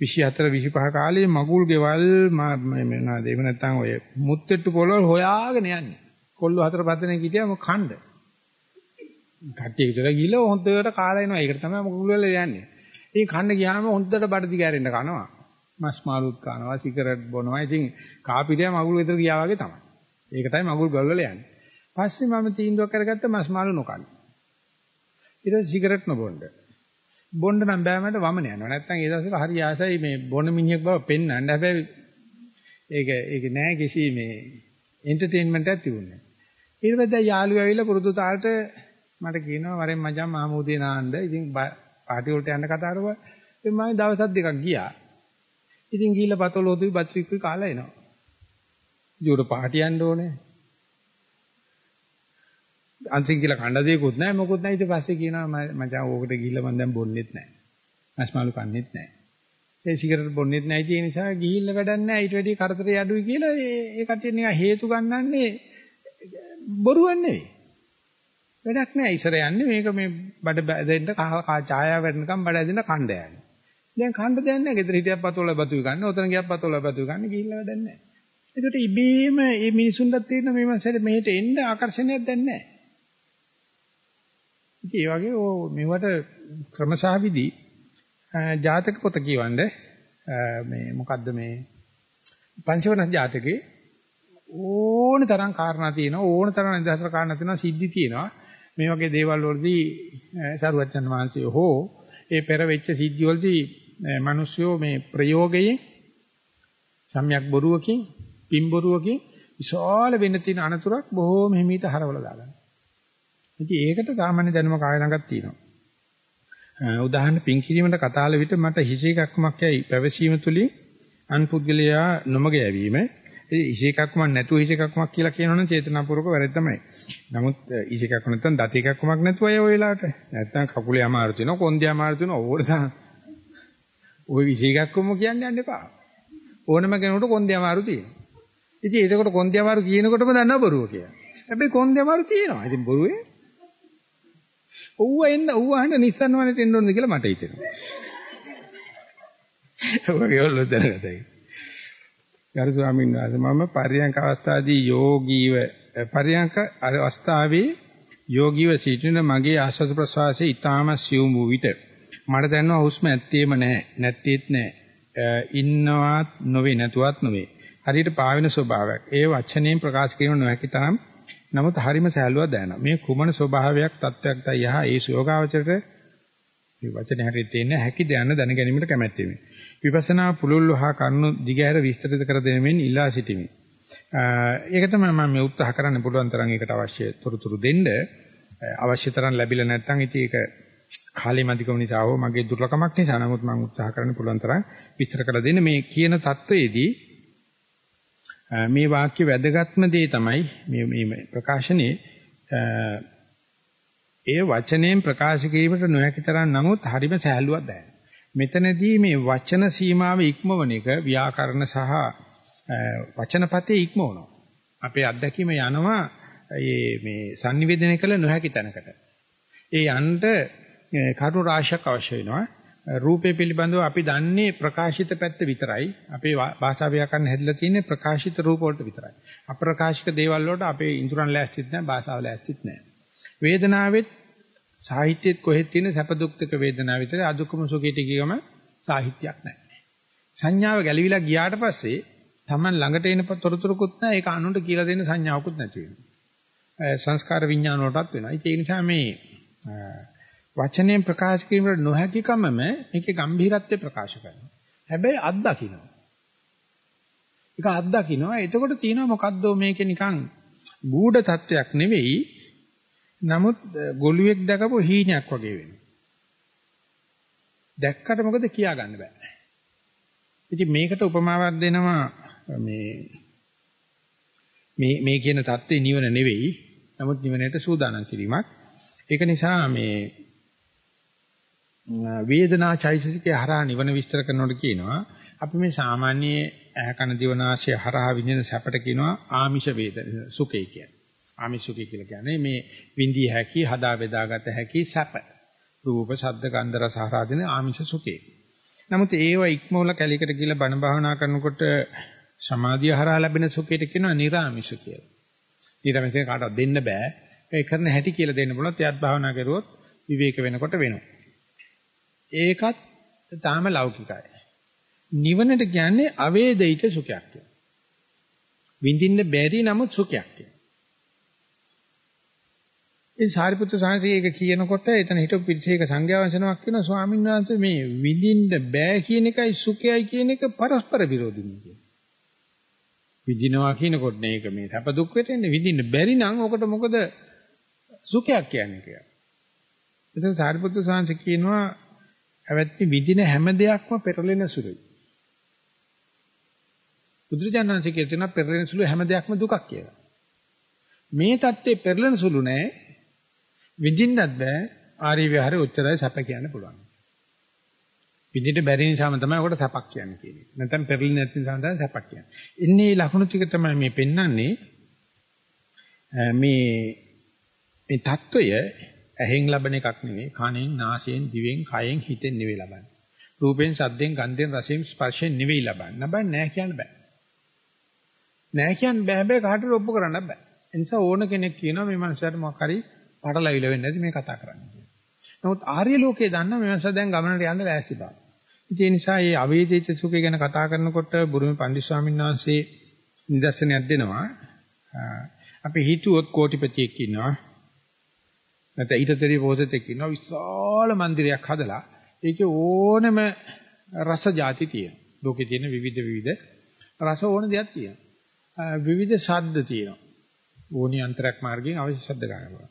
24 25 කාලේ මගුල් ගෙවල් මේ මොනවාද එහෙම නැත්තම් ඔය මුත්තෙට්ටු පොළවල් හොයාගෙන යන්නේ. කොල්ල හතර පහ දෙනෙක් හිටියා මො ඛණ්ඩ. කට්ටිය විතර ගිහලා හොඳට කාලා එනවා. ඒකට තමයි මගුල් වල යන්නේ. ඉතින් කන්න ගියාම හොඳට බඩදි ගෑරෙන්න කනවා. මස් මාළුත් කනවා, සිගරට් බොනවා. ඉතින් කාපිරිය මගුල් විතර ගියා වගේ තමයි. ඒක තමයි මගුල් ගල් වල යන්නේ. පස්සේ මම තීන්දුවක් කරගත්ත මස් මාළු නොකන්න. ඊට පස්සේ සිගරට් නොබොන්න. බොන්න නම් බෑ මට වමන යනවා. නැත්තම් ඒ දවස්වල හරි ආසයි මේ බොන මිනිහෙක් බව පෙන්වන්න. හැබැයි ඒක ඒක නෑ කිසි මේ එන්ටර්ටේන්මන්ට් එකක් තිබුණේ. ඊට පස්සේ යාළුවෝ ඇවිල්ලා පුරුදු තාලට මට කියනවා වරෙන් මචං මහමූදේ නාන්න. ඉතින් පාටි වලට යන්න කතා කරුවා. ඉතින් මම දවස් දෙකක් ගියා. ඉතින් ගිහිල්ලා පතොල උදුයි බත්‍රික්කුයි කාලා එනවා. ජෝඩ පාටි යන්න ඕනේ. අන්සින් කියලා කණ්ඩ දෙයක්වත් නැහැ මොකොත් නැහැ ඊට පස්සේ කියනවා මචං ඕකට ගිහිල්ලා මම දැන් බොන්නෙත් නැහැ. මස්මාළු කන්නෙත් නැහැ. ඒ සිගරට් බොන්නෙත් නැහැ ඒ නිසා ගිහිල්ලා වැඩක් නැහැ ඊට වැඩි කරදරේ අඩුයි කියලා ඒ කට්ටිය නිකන් හේතු ගන්නන්නේ බොරුවක් නෙවෙයි. වැඩක් නැහැ ඉස්සර යන්නේ මේක මේ බඩ බැදෙන්න ඡායාව වෙනකම් බඩ ඇදෙන්න කණ්ඩ යන්නේ. දැන් කණ්ඩ දෙයක් නැහැ. ගෙදර හිටියක් පතෝල බතු ගන්න, ඔතන ගියක් පතෝල බතු ගන්න ගිහිල්ලා වැඩක් නැහැ. ඒකට ඉබේම මේ මිනිසුන්ට තියෙන මේ මාසෙට මෙහෙට එන්න ආකර්ෂණයක් දැන් නැහැ. ඉතින් ඒ වගේ ඕ මෙවට ක්‍රමසහවිදි ජාතක පොත කියවන්නේ මේ මොකද්ද මේ පංචවන ජාතකේ ඕන තරම් කාරණා තියෙනවා ඕන තරම් නිදහසට කාරණා තියෙනවා සිද්ධි තියෙනවා මේ වගේ දේවල් වලදී සරුවච්චන් වහන්සේ හෝ ඒ පෙර වෙච්ච සිද්ධි වලදී මිනිස්සුયો මේ ප්‍රයෝගයෙන් සම්‍යක් බොරුවකින් පින් බොරුවකින් විශාල වෙන්න තියෙන අනතුරක් බොහෝම හිමීට හරවලා දාගන්න. ඉතින් ඒකට සාමාන්‍ය දැනුම කාය ළඟක් තියෙනවා. උදාහරණ පින් කිරීමට කතාල විට මට හිසේ එකක්මක් යයි පැවසීම තුලින් අන්පුද්ගලයා නොමග යැවීම ඒ ඉෂේකක්මක් නැතුව ඉෂේකක්මක් කියලා කියනවනම් චේතනාපූර්වක වැරද්ද තමයි. නමුත් ඉෂේකක් නැත්නම් දත එකක්මක් නැතුව අය ඔය වෙලාවට නැත්නම් කකුලේ අමාරු තියෙනවා කොන්දේ අමාරු තියෙනවා ඕකට තමයි. ওই ඉෂේකක්ම කියන්නේ යන්න එපා. ඕනම කෙනෙකුට කොන්දේ අමාරු තියෙනවා. ඉතින් ඒකට කොන්දේ අමාරු කියනකොටම දන්නවා බොරුව කියලා. හැබැයි කොන්දේ අමාරු තියෙනවා. ඉතින් බොරුවේ ඌව එන්න ඌව අහන්න නිස්සන්න වනේ දෙන්න ඕනද කියලා මට හිතෙනවා. ඔය ඔල්ල දැනගතයි. ගරු ස්වාමීන් වහන්සේ මම පරියන්ක අවස්ථාවේදී යෝගීව පරියන්ක අවස්ථාවේ යෝගීව සිටින මගේ ආශ්වාස ප්‍රශ්වාසයේ ඊටාම සියුම් වූ විට මට දැනෙනවා හුස්ම ඇත්තේම නැහැ නැත්තේත් නැහැ. ඉන්නවත් නොවේ නැතුවත් නොවේ. හරියට පාවෙන ස්වභාවයක්. ඒ වචනයෙන් ප්‍රකාශ කිරීම නොහැකි තරම් නමුත් හරිම සැලුවක් දැනෙනවා. මේ කුමන ස්වභාවයක් තත්වයක්ද යහ? ඒ යෝගාවචරයට මේ වචනේ හැටියට තියෙන හැකි දයන දැන ගැනීමට කැමැත්තෙමි. විපස්සනා පුළුල්ව හා කරුණු දිගහැර විස්තරිත කර දෙනෙමින් ඉල්ලා සිටිමි. ඒක තමයි මම මේ උත්සාහ කරන්න පුළුවන් තරම් ඒකට අවශ්‍ය තොරතුරු දෙන්න. අවශ්‍ය තරම් ලැබිලා නැත්නම් ඉතින් ඒක කාලේ මැදිකම නිසා හෝ මගේ දුර්ලකමක් නිසා නමුත් මම උත්සාහ කරන්න පුළුවන් තරම් විස්තර කරලා දෙන්න මේ කියන தത്വයේදී මේ වාක්‍ය වැදගත්ම දේ තමයි මේ මේ ප්‍රකාශනයේ ඒ වචනයෙන් ප්‍රකාශ කිරීමට නොහැකි තරම් නමුත් හරිම සෑහලුවක් දැනෙනවා. මෙතනදී මේ වචන සීමාව ඉක්මවන එක ව්‍යාකරණ සහ වචනපතේ ඉක්මවනවා. අපේ අත්දැකීම යනවා මේ sannivedana කළ නොහැකි තැනකට. ඒ යන්න කරුණු රාශියක් අවශ්‍ය වෙනවා. රූපේ පිළිබඳව අපි දන්නේ ප්‍රකාශිත පැත්ත විතරයි. අපේ භාෂා ව්‍යාකරණ හැදලා තියෙන්නේ ප්‍රකාශිත රූප වලට විතරයි. අප්‍රකාශික දේවල් වලට අපේ ඉන්ද්‍රයන් ලෑස්තිත් නැහැ, භාෂාව ලෑස්තිත් නැහැ. වේදනාවෙත් සාහිත්‍යෙත් කොහෙද තියෙන සැප දුක්ඛක වේදනාව විතරයි අදුක්කම සුඛයට ගියම සාහිත්‍යයක් නැහැ. සංඥාව ගැලවිලා ගියාට පස්සේ Taman ළඟට එන තොරතුරුකුත් නැහැ ඒක අනුන්ට කියලා දෙන්න සංඥාවකුත් නැති වෙනවා. සංස්කාර විඥාන වලටත් වෙනවා. ඒ නිසා මේ වචනයෙන් ප්‍රකාශ කිරීමට නොහැකිකමම මේකේ ගැඹිරත්වය ප්‍රකාශ කරනවා. හැබැයි අත්දකින්නවා. ඒක අත්දකින්නවා. එතකොට තියෙනවා මොකද්ද මේකේ නිකන් ගූඪ තත්වයක් නෙවෙයි නමුත් ගොළුෙක් දැකපු හීනයක් වගේ වෙනවා. දැක්කට මොකද කියා ගන්න බෑ. ඉතින් මේකට උපමාවක් දෙනවා මේ මේ මේ කියන தත්ත්වේ නිවන නෙවෙයි. නමුත් නිවනට සූදානම් කිරීමක්. ඒක නිසා මේ වේදනා චෛතසිකේ හරහා නිවන විස්තර කරනකොට කියනවා අපි මේ සාමාන්‍ය ඇහ කන දිවනාශය හරහා විඳින සැපට කියනවා ආමිෂ වේදන සුඛය කියන්නේ. ආමිෂුකී කියලා කියන්නේ මේ විඳිය හැකි හදා බෙදාගත හැකි සැප. රූප, ශබ්ද, ගන්ධ, රස ආරාධන ආමිෂ සුඛේ. නමුත් ඒව ඉක්මවල කැලිකට ගිහලා බණ භාවනා කරනකොට සමාධිය හරහා ලැබෙන සුඛයට කියනවා නිර්ආමිෂ කියලා. නිර්ආමිෂ කාටවත් දෙන්න බෑ. ඒ කරන හැටි කියලා දෙන්න බලවත් එයත් භාවනා කරුවොත් විවේක වෙනකොට වෙනවා. ඒකත් තාම ලෞකිකයි. නිවනට කියන්නේ අවේදිත සුඛයක් කියලා. විඳින්න බැරි නමුත් සුඛයක් කියලා. ඒ සාරිපුත්‍ර සාංශය ඒක කියනකොට එතන හිටපු පිරිසේක සංඝයා වහන්සේනමක් කියනවා ස්වාමීන් වහන්සේ මේ විඳින්න බෑ කියන එකයි සුඛයයි කියන එක පරස්පර විරෝධී නේ. විඳිනවා කියනකොට මේක මේ සැප දුක් වෙටෙන්නේ විඳින්න බැරි නම් ඔකට මොකද සුඛයක් කියන්නේ කියලා. එතන සාරිපුත්‍ර සාංශ කියනවා ඇවැත්නි විඳින හැම දෙයක්ම පෙරලෙන සුළුයි. බුදුරජාණන් ශ්‍රී කියන පෙරලෙන සුළු හැම දෙයක්ම දුකක් කියලා. මේ தත්ත්වේ පෙරලෙන සුළු නෑ විඳින්නත් බෑ ආර්ය විහාරේ උච්චරයි සැප කියන්න පුළුවන්. විඳින්න බැරි නිසාම තමයි ඔකට සැපක් කියන්නේ කියන්නේ. නැත්නම් පෙරලෙන්නේ නැති නිසා තමයි සැපක් කියන්නේ. ඉන්නේ මේ ලකුණු ටික තමයි මේ පෙන්වන්නේ. මේ මේ தত্ত্বය ඇහෙන් ලබන එකක් නෙවෙයි, කනෙන්, නාසයෙන්, දිවෙන්, කයෙන්, හිතෙන් නෙවෙයි ලබන්නේ. රූපෙන්, ශබ්දෙන්, ගන්ධෙන්, රසයෙන්, ස්පර්ශයෙන් නෙවෙයි ලබන්නේ. ලබන්නේ නැහැ කියන්න බෑ. නැහැ කියන්න බෑ බෑ කාටද ඔප්පු කරන්න බෑ. ඒ නිසා ඕන කෙනෙක් කියනවා මේ මනුස්සයාට මොකක් හරි පටලවිල වෙන්නේ නැති මේ කතා කරන්නේ. නමුත් ආර්ය ලෝකයේ දන්න මේ මනුස්සයා දැන් ගමනට යන්න ලෑස්ති බව. ඒ නිසා මේ අවේදිත සුඛය ගැන කතා කරනකොට බුරුමේ පණ්ඩිත ස්වාමීන් වහන්සේ නිදර්ශනයක් දෙනවා. අපි හිතුවොත් කෝටිපතියෙක් ඉන්නවා. නැත්නම් ඊටතරී පොසතෙක් ඉන්නවා විශාල මන්දිරයක් හදලා ඒකේ ඕනම රස જાති තියෙනවා. ලෝකේ තියෙන විවිධ විවිධ රස ඕන දෙයක් තියෙනවා. විවිධ ශබ්ද තියෙනවා. ඕනි අන්තරක් මාර්ගයෙන් අවශ්‍ය ශබ්ද ගන්නවා.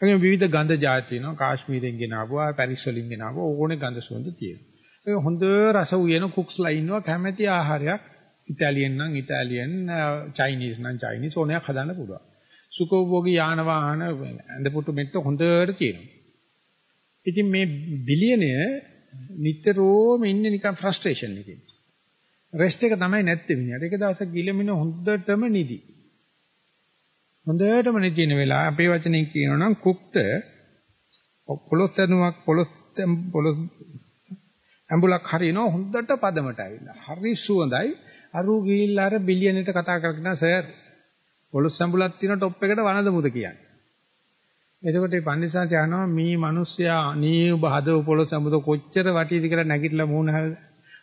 ඒකෙම විවිධ ගඳ જાති තියෙනවා. කාශ්මීරෙන් ගෙනාවුවා, පැරිස් වලින් ගෙනාවුවා. ඕනේ ගඳ සුවඳ තියෙනවා. ඒක හොඳ රස උයන කුක්ස්ලා ඉන්නවා කැමැති ආහාරයක් ඉතාලියන් නම් ඉතාලියන්, චයිනීස් නම් චයිනීස් ඕනෑක් හදන්න පුළුවන්. සුඛෝභෝගී යාන වාහන ඇඳපුටු මෙට්ට හොඳට තියෙනවා. ඉතින් මේ බිලියනය නිතරම ඉන්නේ නිකන් ෆ්‍රස්ට්‍රේෂන් එකකින්. රෙස්ට් එක තමයි නැත්තේ මිනිහට. එක දවසක් ගිලමින හොඳටම නිදි. හොඳටම නිදින වෙලාව අපේ වචනෙන් කියනවා නම් කුක්ත පොළොස් තනුවක් පොළොස් පොළොස් ඇඹුලක් හරිනවා හොඳට පදමට ඇවිල්ලා. හරි සුවඳයි. අරු ගිහිල්ලා අර බිලියනෙට කතා කරගෙන සර් පොළොස් ඇඹුලක් තියෙන টොප් එකට වනද මුද කියන්නේ. එතකොට මේ පන්දිසාච යනවා මේ මිනිස්සයා අනේ ඔබ හදව පොළොස් ඇඹුද කොච්චර වටීද කියලා නැගිටලා මූණ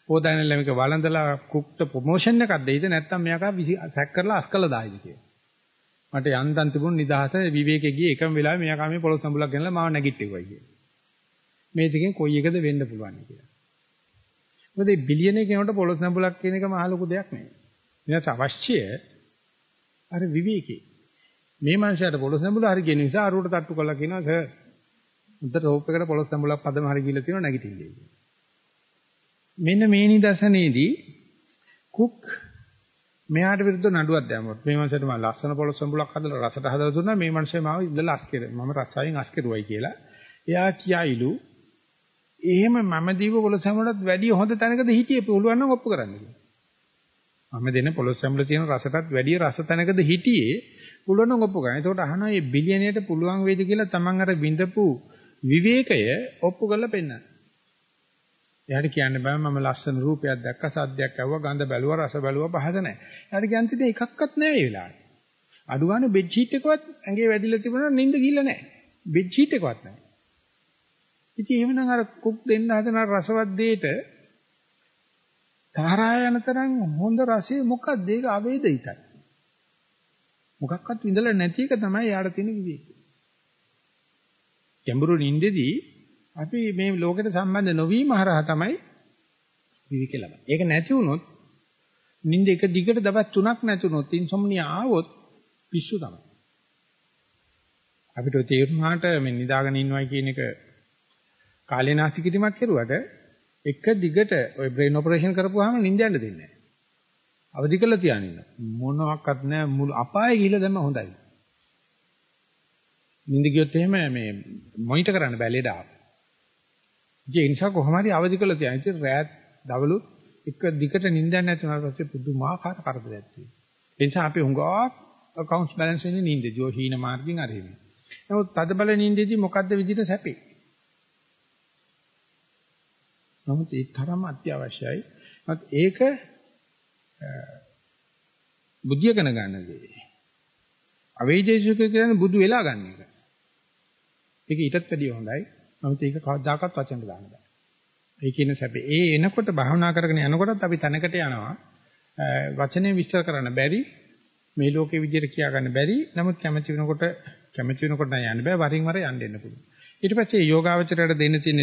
හොදාගෙන මේක වළඳලා කුක්ට ප්‍රොමෝෂන් එකක් දෙයිද නැත්නම් මෙයාක සැක් කරලා අස් කළා දායිද කියලා. මට යන්තම් තිබුණ නිදහස විවේකයේ ගියේ එකම වෙලාවෙ මෙයා කාමේ පොළොස් ඇඹුලක් ගෙනලා මාව නැගිට්ටෙවයි කියලා. මේ දෙකෙන් කොයි එකද වෙන්න පුළුවන් කියලා. මොකද මේ බිලියන කෙනෙකුට පොළොස් නැඹුලක් කියන එක මහ ලොකු දෙයක් නෙවෙයි. එයාට අවශ්‍ය අර විවේකේ. මේ මනුස්සයාට පොළොස් නැඹුල හරි කියන නිසා අරුවට තට්ටු කළා කියනවා සර්. උන්ට රෝප් එකට පොළොස් නැඹුලක් පදම හරි ගිහලා තියෙනවා නැගිටින්නේ. මෙන්න මේ නිදර්ශනයේදී කුක් මෙයාට විරුද්ධ නඩුවක් දැම්මොත් මේ මනුස්සයාට මම ලස්සන පොළොස් නැඹුලක් හදලා රසට හදලා දුන්නා මේ මනුස්සයා මාව ඉඳලා අස් කෙරේ. මම රසයෙන් අස් කෙරුවයි කියලා. එයා කියයිලු එහෙම මම දීප පොළොස් හැමලටත් වැඩි හොඳ තැනකද හිටියේ පුළුවන් නම් ඔප්පු කරන්න කියලා. මම දෙන පොළොස් හැමල තියෙන රසටත් වැඩි රස තැනකද හිටියේ පුළුවන් නම් ඔප්පු කරන්න. ඒකට අහනවා මේ බිලියනයට පුළුවන් වේද කියලා Taman අර විඳපු විවේකය ඔප්පු කරලා පෙන්නන්න. එයාට කියන්න බෑ මම ලස්සන රූපයක් දැක්ක සද්දයක් ඇහුවා ගඳ බැලුවා රස බැලුවා පහද නැහැ. එයාට කියන්න තියෙන එකක්වත් නැහැ ඒ වෙලාවේ. අඩුවානේ බෙඩ් ෂීට් එකවත් ඇඟේ වැදිලා තිබුණා නිින්ද ගිහිල්ලා නැහැ. බෙඩ් ෂීට් එකවත් නැහැ. ඉතින් එහෙමනම් අර කුක් දෙන්න හදන රසවත් දෙයට තරහා යන තරම් හොඳ රසය මොකක්ද ඒක අවේදිතයි. මොකක්වත් විඳලා නැති එක තමයි යාට තියෙන විවේකය. ගැඹුරු නිින්දෙදී අපි මේ ලෝකෙට සම්බන්ධ නොවීම හරහා තමයි විවේක ලබන්නේ. ඒක නැති වුණොත් නිින්ද එක දිගට දවස් 3ක් නැතුනොත් ඉන්සොම්නියා ආවොත් පිස්සු තමයි. අපිට තේරුණාට මේ නිදාගෙන ඉන්නවයි කියන එක කාලේ නාස්ති කිරීමක් කරුවට එක දිගට ওই බ්‍රේන් ඔපරේෂන් කරපුවාම නිින්ද යන්න දෙන්නේ නැහැ. අවදි කරලා තියාගෙන ඉන්න. මොනවත් නැහැ මුළු අපායේ ගිහිල්ලා දැම්ම හොඳයි. නිින්ද ගියොත් එහෙම මේ මොනිටර් කරන්න බෑ ලේඩ ආව. ඒ නිසා කොහොම හරි අවදි කරලා තියාගෙන ඉතින් රෑත් දවලු එක දිගට නිින්ද නැති වුණාට පස්සේ පුදුමාකාර කරදරයක් තියෙනවා. ඒ නිසා අපි හුඟා accounts balance වෙන්නේ නිින්දදී. ඔය හීන මාර්ගින් අරගෙන. නමුත් තද බල නිින්දදී මොකද්ද විදිහට සැපේ? නමුත් ඒ තරම අත්‍යවශ්‍යයි. නමුත් ඒක බුද්ධියකන ගන්න දේ. අවේජේසුක කියන්නේ බුදු වෙලා ගන්න එක. ඒක ඊටත් වැඩිය හොඳයි. නමුත් ඒක කවදාකවත් වචන දාන්න බෑ. ඒ කියන සැපේ. ඒ එනකොට භාවනා කරගෙන යනකොටත් අපි තැනකට යනවා. වචනේ විස්තර කරන්න බැරි මේ ලෝකේ විදියට කියා ගන්න බැරි. නමුත් කැමැති වෙනකොට කැමැති වෙනකොට නම් යන්න බෑ. වරින් වර යන්න දෙන්න පුළුවන්. ඊට පස්සේ යෝගාවචරයට දෙන්න තියෙන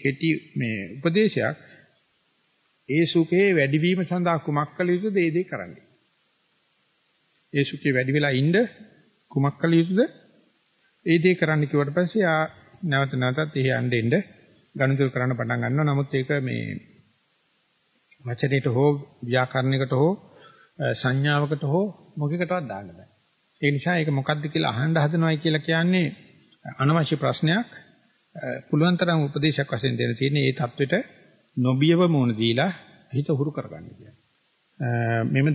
කෙටි මේ උපදේශයක් ඒ සුඛේ වැඩිවීම සඳහා කුමක් කළ යුතුද ඒ දේ කරන්න. ඒ සුඛේ වැඩි වෙලා ඉන්න කුමක් කළ යුතුද ඒ දේ කරන්න කිව්වට පස්සේ ආ නැවත නැවතත් එහි යන්න එන්න ගණිතය කරන්න පටන් ගන්නවා. නමුත් ඒක මේ වචනයට හෝ ව්‍යාකරණයකට හෝ සංඥාවකට හෝ මොකකටවත් දාන්න බෑ. ඒ නිසා ඒක මොකද්ද කියලා අහන්න හදනවයි කියලා කියන්නේ අනවශ්‍ය ප්‍රශ්නයක් පුළුවන් තරම් උපදේශයක් වශයෙන් දෙන්න තියෙන මේ தത്വෙට නොබියව මුණ දීලා හිත හුරු කරගන්න කියන්නේ. මෙම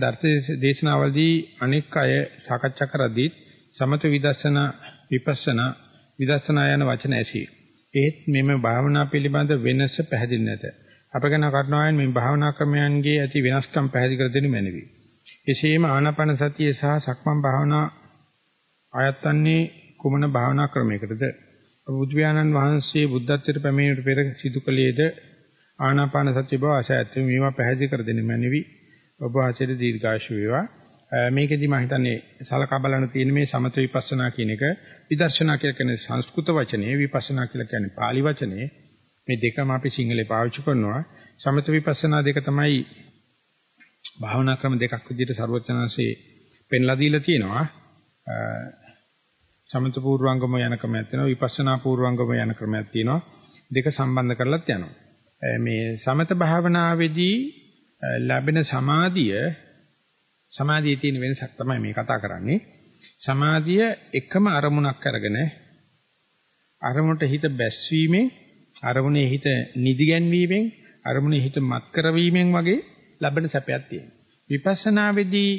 දේශනාවලදී අනෙක් අය සාකච්ඡා කරද්දී සමත විදර්ශනා විපස්සනා විදර්ශනා යන වචන ඇසී. ඒත් මෙම භාවනා පිළිබඳ වෙනස පැහැදිලි නැත. අපගෙන කරනවායින් මේ භාවනා ක්‍රමයන්ගේ ඇති වෙනස්කම් පැහැදිලි කර දෙනු මැනවි. එසේම ආනාපාන සතිය සහ සක්මන් භාවනා ආයත්තන්නේ කුමන භාවනා ක්‍රමයකටද? බුදු වහන්සේ බුද්ධත්වයට පැමිණීමට පෙර සිදු කළේද? ආනාපාන සතිය බව ආශායත් මේවා පැහැදිලි කර දෙන්න මැනවි. ඔබ ආචාර්ය දීර්ඝාෂ වේවා. මේකෙදි මම හිතන්නේ සලකා බලන්න තියෙන මේ සමත විපස්සනා කියන එක විදර්ශනා කියලා කියන්නේ සංස්කෘත වචනේ විපස්සනා කියලා කියන්නේ pāli වචනේ. මේ දෙකම අපි සිංහලේ පාවිච්චි කරනවා. සමත විපස්සනා දෙක තමයි භාවනා ක්‍රම දෙකක් විදිහට ਸਰවඥාන්සේ පෙන්ලා දීලා තියෙනවා. සමත පූර්වංගම යන ක්‍රමයක් තියෙනවා විපස්සනා පූර්වංගම යන ක්‍රමයක් තියෙනවා දෙක සම්බන්ධ කරලත් යනවා මේ සමත භාවනාවේදී ලැබෙන සමාධිය සමාධියේ තියෙන වෙනසක් තමයි මේ කතා කරන්නේ. සමාධිය එකම අරමුණක් අරගෙන අරමුණට හිත බැස්වීමෙන් අරමුණේ හිත නිදිගැන්වීමෙන් අරමුණේ හිත මත් කරවීමෙන් වගේ ලැබෙන සැපයක් තියෙනවා. විපස්සනාවේදී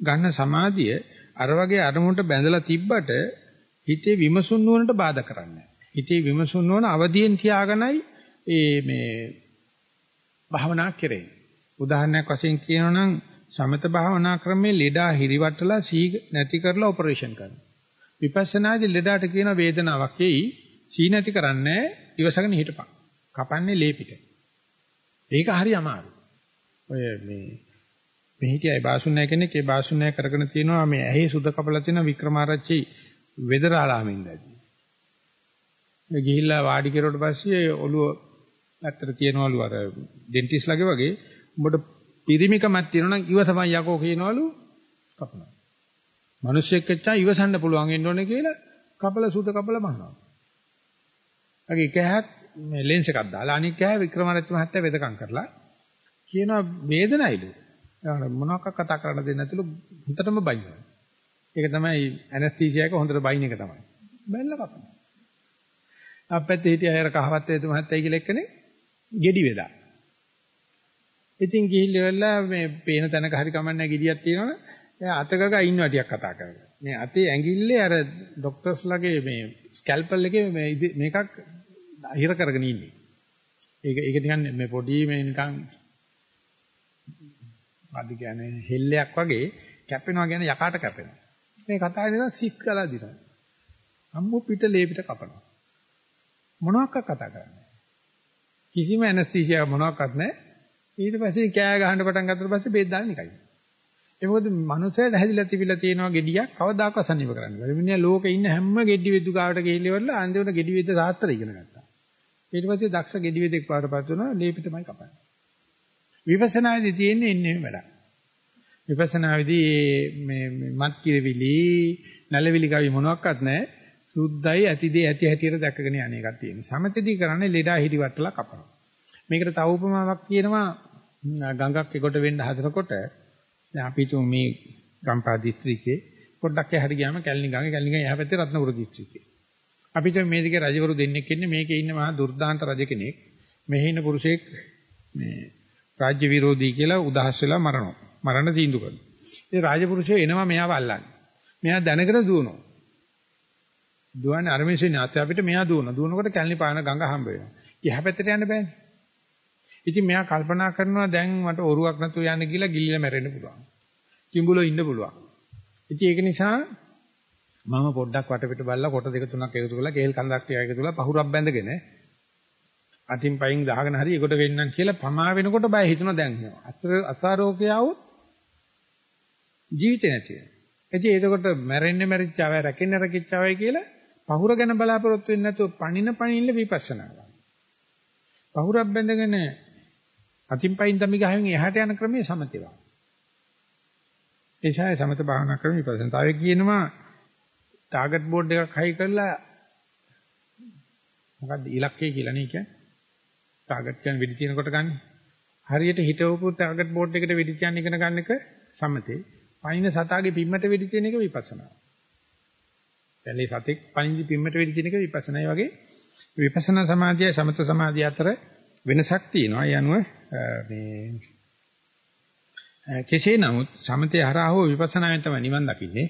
ගන්න සමාධිය අර වගේ අරමුණට බැඳලා තිබ්බට හිතේ විමසුන් නුවණට බාධා කරන්නේ හිතේ විමසුන් නුවණ අවදියෙන් තියාගෙනයි ඒ මේ භාවනා කරන්නේ. උදාහරණයක් වශයෙන් කියනවා නම් සමත භාවනා ක්‍රමයේ ලෙඩා හිරිවට්ටලා සී නැති කරලා ඔපරේෂන් කරනවා. විපස්සනාදී ලෙඩාට කියන වේදනාවක් එයි සී නැති කරන්නේ ඉවසගෙන හිටපන්. කපන්නේ ලේ පිට. ඒක හරි අමාරුයි. ඔය මේ මේ හිටියයි බාසුන්නය කෙනෙක් ඒ බාසුන්නය කරගෙන තියෙනවා මේ ඇහි සුද කපලා තියෙන වික්‍රමාරච්චි වෙදරාලාමින්දදී. මේ ගිහිල්ලා වාඩි කෙරුවට පස්සේ ඔළුව ඇත්තට තියනවලු අර ඩෙන්ටිස්ලාගේ වගේ උඹට පිරිමිකමක් තියෙනවා නම් ඉවසමයි යකෝ කියනවලු කපනවා. මිනිස්සෙක් එච්චා ඉවසන්න පුළුවන් වෙන්න ඕනේ කියලා කපල සුද කපල මහනවා. අගේ කෑහක් මේ ලෙන්ස් එකක් දාලා අනිත් කෑහ වික්‍රමාරච්චි මහත්තයා වෙදකම් කරලා කියනවා වේදනයිලු. ඒකට මොනවාක් කතා කරන්න දෙන්නේ නැතිලු හිතටම බයිනවා. ඒක තමයි ඇනස්තීසියා එක හොඳට බයින් එක තමයි. බැලලා කපනවා. අපැත්තේ හිටිය අයර කහවත් වේද මහත්තයයි කියලා එක්කනේ ගෙඩි වේදා. ඉතින් ගිහිල්ලා මේ පේන තැනක හරි කමන්නේ ගෙඩියක් තියෙනවනේ එයා අතකක ඉන්නවා ටිකක් කතා කරගෙන. මේ අතේ ඇඟිල්ලේ අර ડોක්ටර්ස්ලාගේ මේ ස්කැල්පල් එකේ මේ මේකක් හිර කරගෙන ඉන්නේ. ඒක ඒක නිකන් මේ පොඩි මේ නිකන් අද කියන්නේ හෙල්ලයක් වගේ කැපෙනවා කියන්නේ යකාට කැපෙනවා. මේ කතාවේ නිකන් සික් කළා දිනවා. අම්මු පිට ලේ පිට කපනවා. මොනවාක් කතා කරන්නේ. කිසිම ඇනස්තීසියා මොනවාක්වත් නැහැ. ඊට පස්සේ කෑ ගහන්න පටන් ගත්තට පස්සේ බෙහෙත් දාන්න නිකයි. ඒ මොකද මනුස්සයට හැදිලා තිබිලා තියෙනවා gediyak කවදාකවත් සනීප කරන්න බැහැ. මිනිහා ලෝකේ ඉන්න හැම ගෙඩි වෙද්දු ගාවට ගිහිල්ලා අන්තිමට ගෙඩි වෙද්ද සාත්‍තර ඉගෙන ගත්තා. ඊට පස්සේ දක්ෂ ගෙඩි වෙදෙක් පාටපත් වුණා ලේපිටමයි කපන්නේ. විපස්සනාවේදී තියෙන්නේ ඉන්නේ වැඩ. විපස්සනාවේදී මේ මත් කිරවිලි නලවිලි ගවි මොනවත් නැහැ. සුද්ධයි ඇතිදේ ඇති හැටියට දැකගෙන යන එකක් තියෙනවා. සමතේදී කරන්නේ ලෙඩා හිරිවට්ටලා කපනවා. මේකට තව උපමාවක් කියනවා ගඟක් එකොට වෙන්න හදනකොට දැන් අපි තුමු මේ ගම්පා දිස්ත්‍රික්කේ පොඩ්ඩක් එහාට ගියාම කැලණි ගඟ කැලණි ගඟ එහා පැත්තේ රත්නපුර දිස්ත්‍රික්කේ. අපිට මේ දිගේ රජවරු දෙන්නෙක් ඉන්නේ මේකේ ඉන්න මහා දුර්දාන්ත රජ කෙනෙක්. මෙහි ඉන්න පුරුෂයෙක් මේ රාජ්‍ය විරෝධී කියලා උදහස් වෙලා මරනවා. මරණ තීන්දුව කරනවා. ඉතින් රාජපුරුෂය එනවා මෙයාව අල්ලන්න. මෙයා දැනගෙන දුවනවා. දුවන්නේ අර මිනිස්සේ නැත් අපිට මෙයා දුවනවා. දුවනකොට කැලණි පාන ගඟ හම්බ වෙනවා. එහා පැත්තට යන්න බෑනේ. ඉතින් මෙයා කල්පනා කරනවා දැන් මට ඔරුවක් නැතුව යන්න කියලා ගිලිලා මැරෙන්න පුළුවන්. කිඹුලෝ ඉන්න පුළුවන්. ඉතින් ඒක නිසා මම පොඩ්ඩක් වටපිට බලලා කොට දෙක තුනක් එකතු කරලා කේල් කන්දක් ටික එකතු කරලා පහුරක් බැඳගෙන අටින් පයින් ගහගෙන හරි ඒකට වෙන්නම් කියලා පමා වෙනකොට බය හිතුණා දැන්. අස්තර අසාරෝගියාවොත් ජීවිතේ නැති වෙනවා. එතකොට එතකොට මැරෙන්නේ මැරිච්ච අය රැකෙන්නේ රැකිච්ච අය කියලා පහුර ගැන බලාපොරොත්තු වෙන්නේ නැතුව පණින පණින්න විපස්සනා කරනවා. පහුරක් බැඳගෙන අතින් පයින් තමයි ගහමින් එහාට යන ක්‍රමයේ සමතේවා. ඒසයි සමත භාවනා ක්‍රම විපස්සනා. තව කියනවා ටාගට් බෝඩ් එකක් හයි කරලා මොකද්ද ඉලක්කය කියලා නේ කියන්නේ. ටාගට් කියන්නේ වෙඩි තියනකොට ගන්න. හරියට හිතවපු ටාගට් බෝඩ් එකට වෙඩි තියන්න ඉගෙන ගන්න එක සමතේ. පයින් සතාගේ පිම්මට වෙඩි තියන එක විපස්සනා. දැන් සතෙක් පයින් පිම්මට වෙඩි තියන එක විපස්සනායි වගේ විපස්සනා සමාධිය සමත සමාධිය අතර වෙනසක් තියෙනවා. ඒ අනුව මේ කෙසේ නමුත් සමතේ හරහා හෝ විපස්සනාවෙන් තමයි නිවන් දකින්නේ.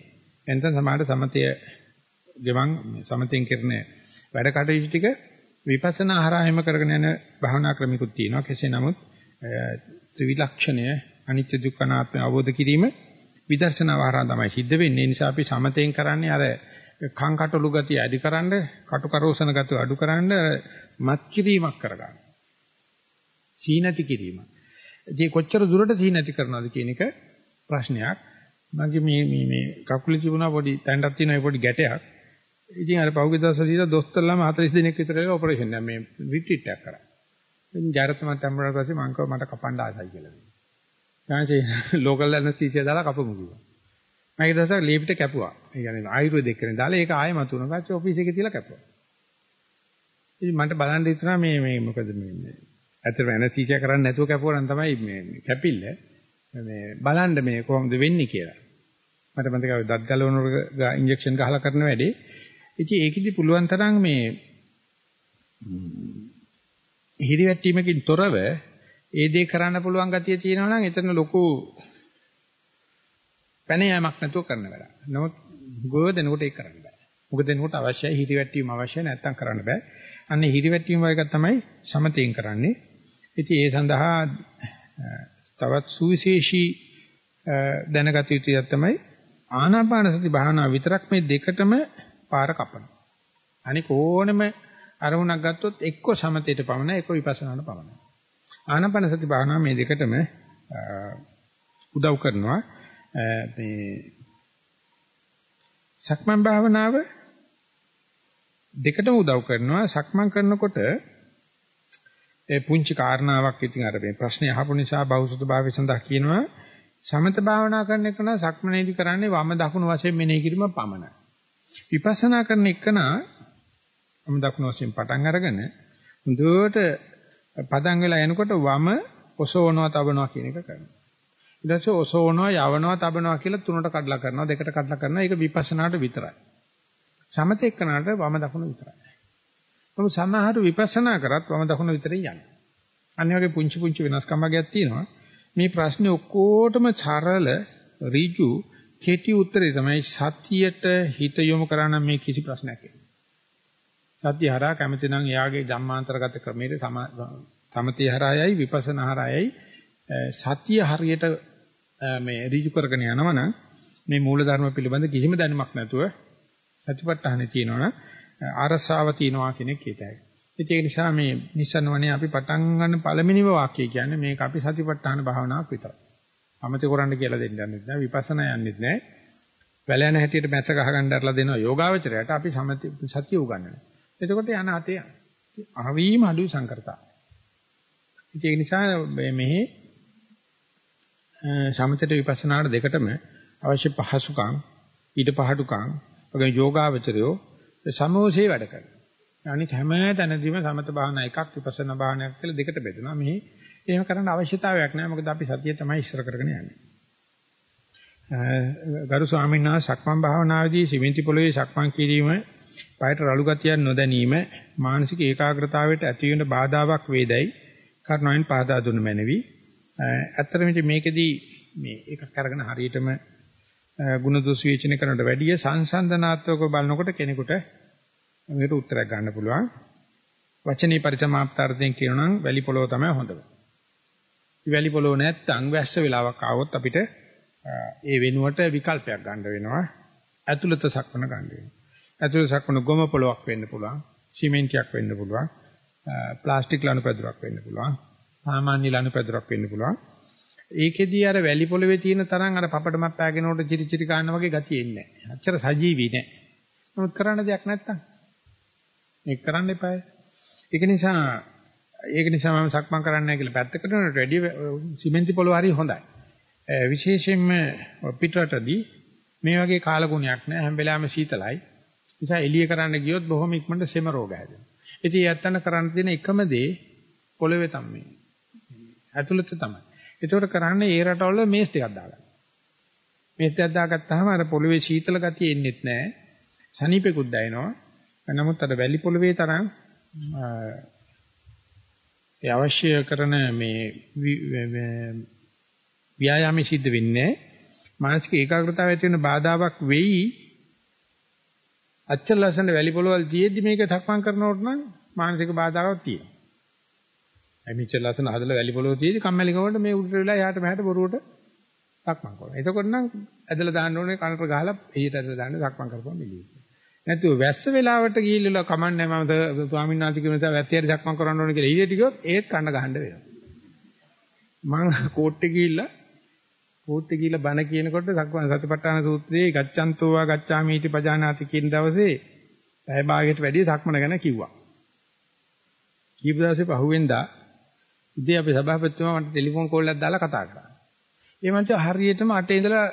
එතන සමාහට සමතය ගෙවන් සමතෙන් කරන වැඩ කටයුතු ටික විපස්සනා හරහා හැම කරගෙන යන භාවනා ක්‍රමිකුත් තියෙනවා. කෙසේ නමුත් ත්‍රිවිලක්ෂණය අනිත්‍ය දුක්ඛ අනාත්ම අවබෝධ කිරීම විදර්ශනා වහරා තමයි සිද්ධ වෙන්නේ. ඒ නිසා අපි සමතෙන් කරන්නේ අර කං කටළු ගතිය අඩිකරන්න, කටු කරෝසන ගතිය අඩුකරන්න මත් කිරීමක් කරගන්න. සීනති කිරීම. ඉතින් කොච්චර දුරට සීනති කරනවද කියන එක ප්‍රශ්නයක්. මගේ මේ මේ මේ කකුලේ තිබුණා පොඩි තැන්නක් තියෙන පොඩි ගැටයක්. ඉතින් අර පහුගිය දවස්වල දීලා දොස්තරලාම 40 දිනක් විතර වෙලා ඔපරේෂන් එක මේ රිට්‍රීට් එකක් කරා. ඉතින් ජාරත් මම තැම්බුණාට පස්සේ මං කව මට කපන්න ආසයි කියලා. සාංශේ ලෝකල් ඇනස්තීසියා දාලා කපමු කිව්වා. මම ඒ දවසක් ලීපිට කැපුවා. ඒ කියන්නේ ආයුර්වේදික කරේ දාලා ඒක ආයෙ මතුණා. පස්සේ ඔෆිස් එකේ තියලා කැපුවා. ඉතින් මන්ට බලන්න හිතුණා මේ මේ මොකද මේ ඇත්තටම ඇනස්තීසියා කරන්නේ නැතුව කැපුවා නම් තමයි මේ කැපිල්ල මේ බලන්න මේ කොහොමද වෙන්නේ කියලා. මට මතකයි දත් ගලවනකොට ඉන්ජෙක්ෂන් ගහලා කරන වැඩේ. ඉතින් ඒකෙදි පුළුවන් තරම් මේ හිරිවැටීමකින් තොරව ඒ දේ කරන්න පුළුවන් ගතිය තියෙනවා නම් එතන ලොකු පැන යාමක් නැතුව කරන වැඩ. නමුත් ගොඩ දෙනකොට ඒක කරන්න බෑ. මොකද දෙනකොට අවශ්‍යයි හිරිවැටීම අවශ්‍යයි නැත්තම් කරන්න බෑ. අන්න හිරිවැටීම වගේ තමයි සමතෙන් කරන්නේ. ඉතින් ඒ සඳහා තවත් සුවිශේෂී දැනගත යුතු දෙයක් තමයි ආනාපාන සති භාවනාව විතරක් මේ දෙකටම පාර කපන. අනික ඕනෙම අරමුණක් ගත්තොත් එක්ක සමතේට පමණයි එක්ක විපස්සනාට පමණයි. ආනාපාන සති භාවනාව මේ දෙකටම උදව් කරනවා. මේ සක්මන් භාවනාව දෙකටම උදව් කරනවා. සක්මන් කරනකොට ඒ පුංචි කාරණාවක් ඉතින් අර මේ ප්‍රශ්නේ අහපු නිසා බෞසුත භාවය සඳහා කියනවා සමත භාවනා කරන එක නම් සක්මනේදී කරන්නේ වම දකුණු වශයෙන් මෙනෙහි කිරීම පමණයි. විපස්සනා කරන එක නා වම දකුණු වශයෙන් පටන් අරගෙන හොඳට පදන් වෙලා එනකොට වම ඔසවනවා තබනවා කියන එක කරනවා. ඊට පස්සේ ඔසවනවා යවනවා තබනවා කියලා තුනට කඩලා කරනවා දෙකට කඩලා කරනවා ඒක විපස්සනාට විතරයි. සමත එක්කනට වම දකුණු විතරයි. නමුත් සමහර විපස්සනා කරත් වම දකුණු විතරයි යන්නේ. අනිත් වගේ පුංචි පුංචි වෙනස්කම් වර්ගයක් තියෙනවා. මේ ප්‍රශ්නේ ඔක්කොටම සරල ඍජු කෙටි උත්තරේ තමයි සතියට හිත යොමු කරා නම් මේ කිසි ප්‍රශ්නයක් නැහැ. සත්‍ය හරහා කැමති නම් එයාගේ ධම්මාන්තරගත ක්‍රමයේ සමතේ හරහායයි විපස්සනා හරහායයි සත්‍ය හරියට මේ ඍජු කරගෙන යනවනම් මේ මූලධර්ම පිළිබඳ කිසිම දැනුමක් නැතුව සතිපට්ඨානෙ තියෙනවනම් අරසාව තියනවා කියන එක කියතයි. ඒක නිසා මේ නිසන්වනේ අපි පටන් ගන්න පළවෙනිම වාක්‍යය කියන්නේ මේක අපි සතිපට්ඨාන භාවනාවක් විතරයි. අමතක කරන්න කියලා දෙන්නේ නැහැ විපස්සනා යන්නෙත් නැහැ. වැල යන හැටියට මැස්ස ගහ ගන්න දරලා දෙනවා යෝගාවචරයට අපි සමති සතිය උගන්වනවා. එතකොට යන අතේ ආවීම අඩු සංකරතා. ඒක නිසා මෙහි සමතට විපස්සනාට දෙකටම අවශ්‍ය පහසුකම් ඊට පහඩුකම් වගේ යෝගාවචරයෝ සමෝසේ වැඩ කරනවා. අනික හැම තැනදීම සමත භාවනා එකක් විපස්සනා භාවනාවක් කියලා දෙකට බෙදෙනවා. මෙහි එහෙම කරන්න අවශ්‍යතාවයක් නැහැ. මොකද අපි සතිය තමයි ඉස්සර කරගෙන යන්නේ. ගරු ස්වාමීන් වහන්සේ සක්මන් භාවනාවේදී සිමෙන්ති පොළවේ සක්මන් කිරීම පයට රළු ගතියක් නොදැනීම මානසික ඒකාග්‍රතාවයට ඇති වෙන බාධාවක් වේදයි කරුණාවෙන් පාදා දුන්න මැනවි. ඇත්තටම මේකෙදී මේ එකක් අරගෙන හරියටම ගුණ දොස් විචින කරනට වැඩිය සංසන්දනාත්මකව බලනකොට කෙනෙකුට මේකට උත්තරයක් ගන්න පුළුවන්. වචනේ පරිසමාප්තාර්ථයෙන් කියනනම් වැලි පොළොව තමයි හොඳම. වැලි පොළොව නැත්තම් වැස්ස වෙලාවක් ආවොත් අපිට ඒ වෙනුවට විකල්පයක් ගන්න වෙනවා. ඇතුළත සක්වන ගන්න වෙනවා. ඇතුළත සක්වන ගොම පොළොවක් වෙන්න පුළුවන්. සිමෙන්තියක් වෙන්න පුළුවන්. ප්ලාස්ටික් ලණුපැදුරක් වෙන්න පුළුවන්. සාමාන්‍ය ලණුපැදුරක් වෙන්න පුළුවන්. ඒකෙදී අර වැලි පොළවේ තියෙන තරම් අර පපඩමක් පෑගෙනකොට චිරි චිරි කාන්න වගේ ගතිය එන්නේ නැහැ. අච්චර සජීවී නැහැ. නමුත් කරන්න දෙයක් නැත්තම් මේක කරන්න එපායි. ඒක නිසා ඒක නිසා මම සක්මන් කරන්නේ නැහැ කියලා පැත්තකට යනට වැඩි සිමෙන්ති පොළව හරි හොඳයි. විශේෂයෙන්ම පිටරටදී මේ වගේ කාලගුණයක් නැහැ. හැම වෙලාවෙම සීතලයි. නිසා එළිය කරන්න ගියොත් බොහොම ඉක්මනට සෙම රෝග හැදෙනවා. ඉතින් යත්තන කරන්න තියෙන එකම දේ පොළවේ තමයි. ඇතුළත තමයි. ඒතකොට කරන්නේ ඒ රටවල මේස් ටිකක් දාගන්න. මේස් ටිකක් දාගත්තාම අර පොළවේ සීතල ගතිය එන්නේත් නැහැ. සනීපෙකුත් දැනෙනවා. නමුත් අර වැලි පොළවේ තරම් ඒ අවශ්‍ය කරන මේ ව්‍යායාමයේ සිද්ධ වෙන්නේ මානසික ඒකාග්‍රතාවය ඇති වෙන බාධාවක් වෙයි. අච්චර ලස්සන වැලි පොළවල් තියෙද්දි මේක තක්මන් කරනකොට නම් මානසික බාධාවක් තියෙනවා. ඒ මෙච්චර ලස්සන හදලා වැලි පොළොව තියෙදි කම්මැලි කවට මේ උඩට වෙලා එහාට මෙහාට බොරුවට සක්මන් කරනවා. එතකොට නම් ඇදලා දාන්න ඕනේ කනට ගහලා එහිට ඇදලා දාන්න සක්මන් කරපුවම මිලියි. නැතුව වැස්ස වෙලාවට ගිහිල්ලා කමන්නේ මම ස්වාමීන් වහන්සේ කියන නිසා වැස්සියට සක්මන් කරන්න ඕනේ කියලා ඊට ගියොත් ඒත් කන්න ගහන්න වෙනවා. මම කෝට්ටේ ගිහිල්ලා කෝට්ටේ ගිහිල්ලා බණ කියනකොට සක්මන් සතිපට්ඨාන සූත්‍රයේ ගච්ඡන්තෝවා ගච්ඡාමි इति පජානාති කියන දවසේ පැය භාගයට වැඩිය සක්මන ගැන කිව්වා. කීප දවසේ පහුවෙන්දා ඉතින් අපි සභාපතිතුමා මට ටෙලිෆෝන් කෝල් එකක් දාලා කතා කරා. ඒ මං හරියටම 8 ඉඳලා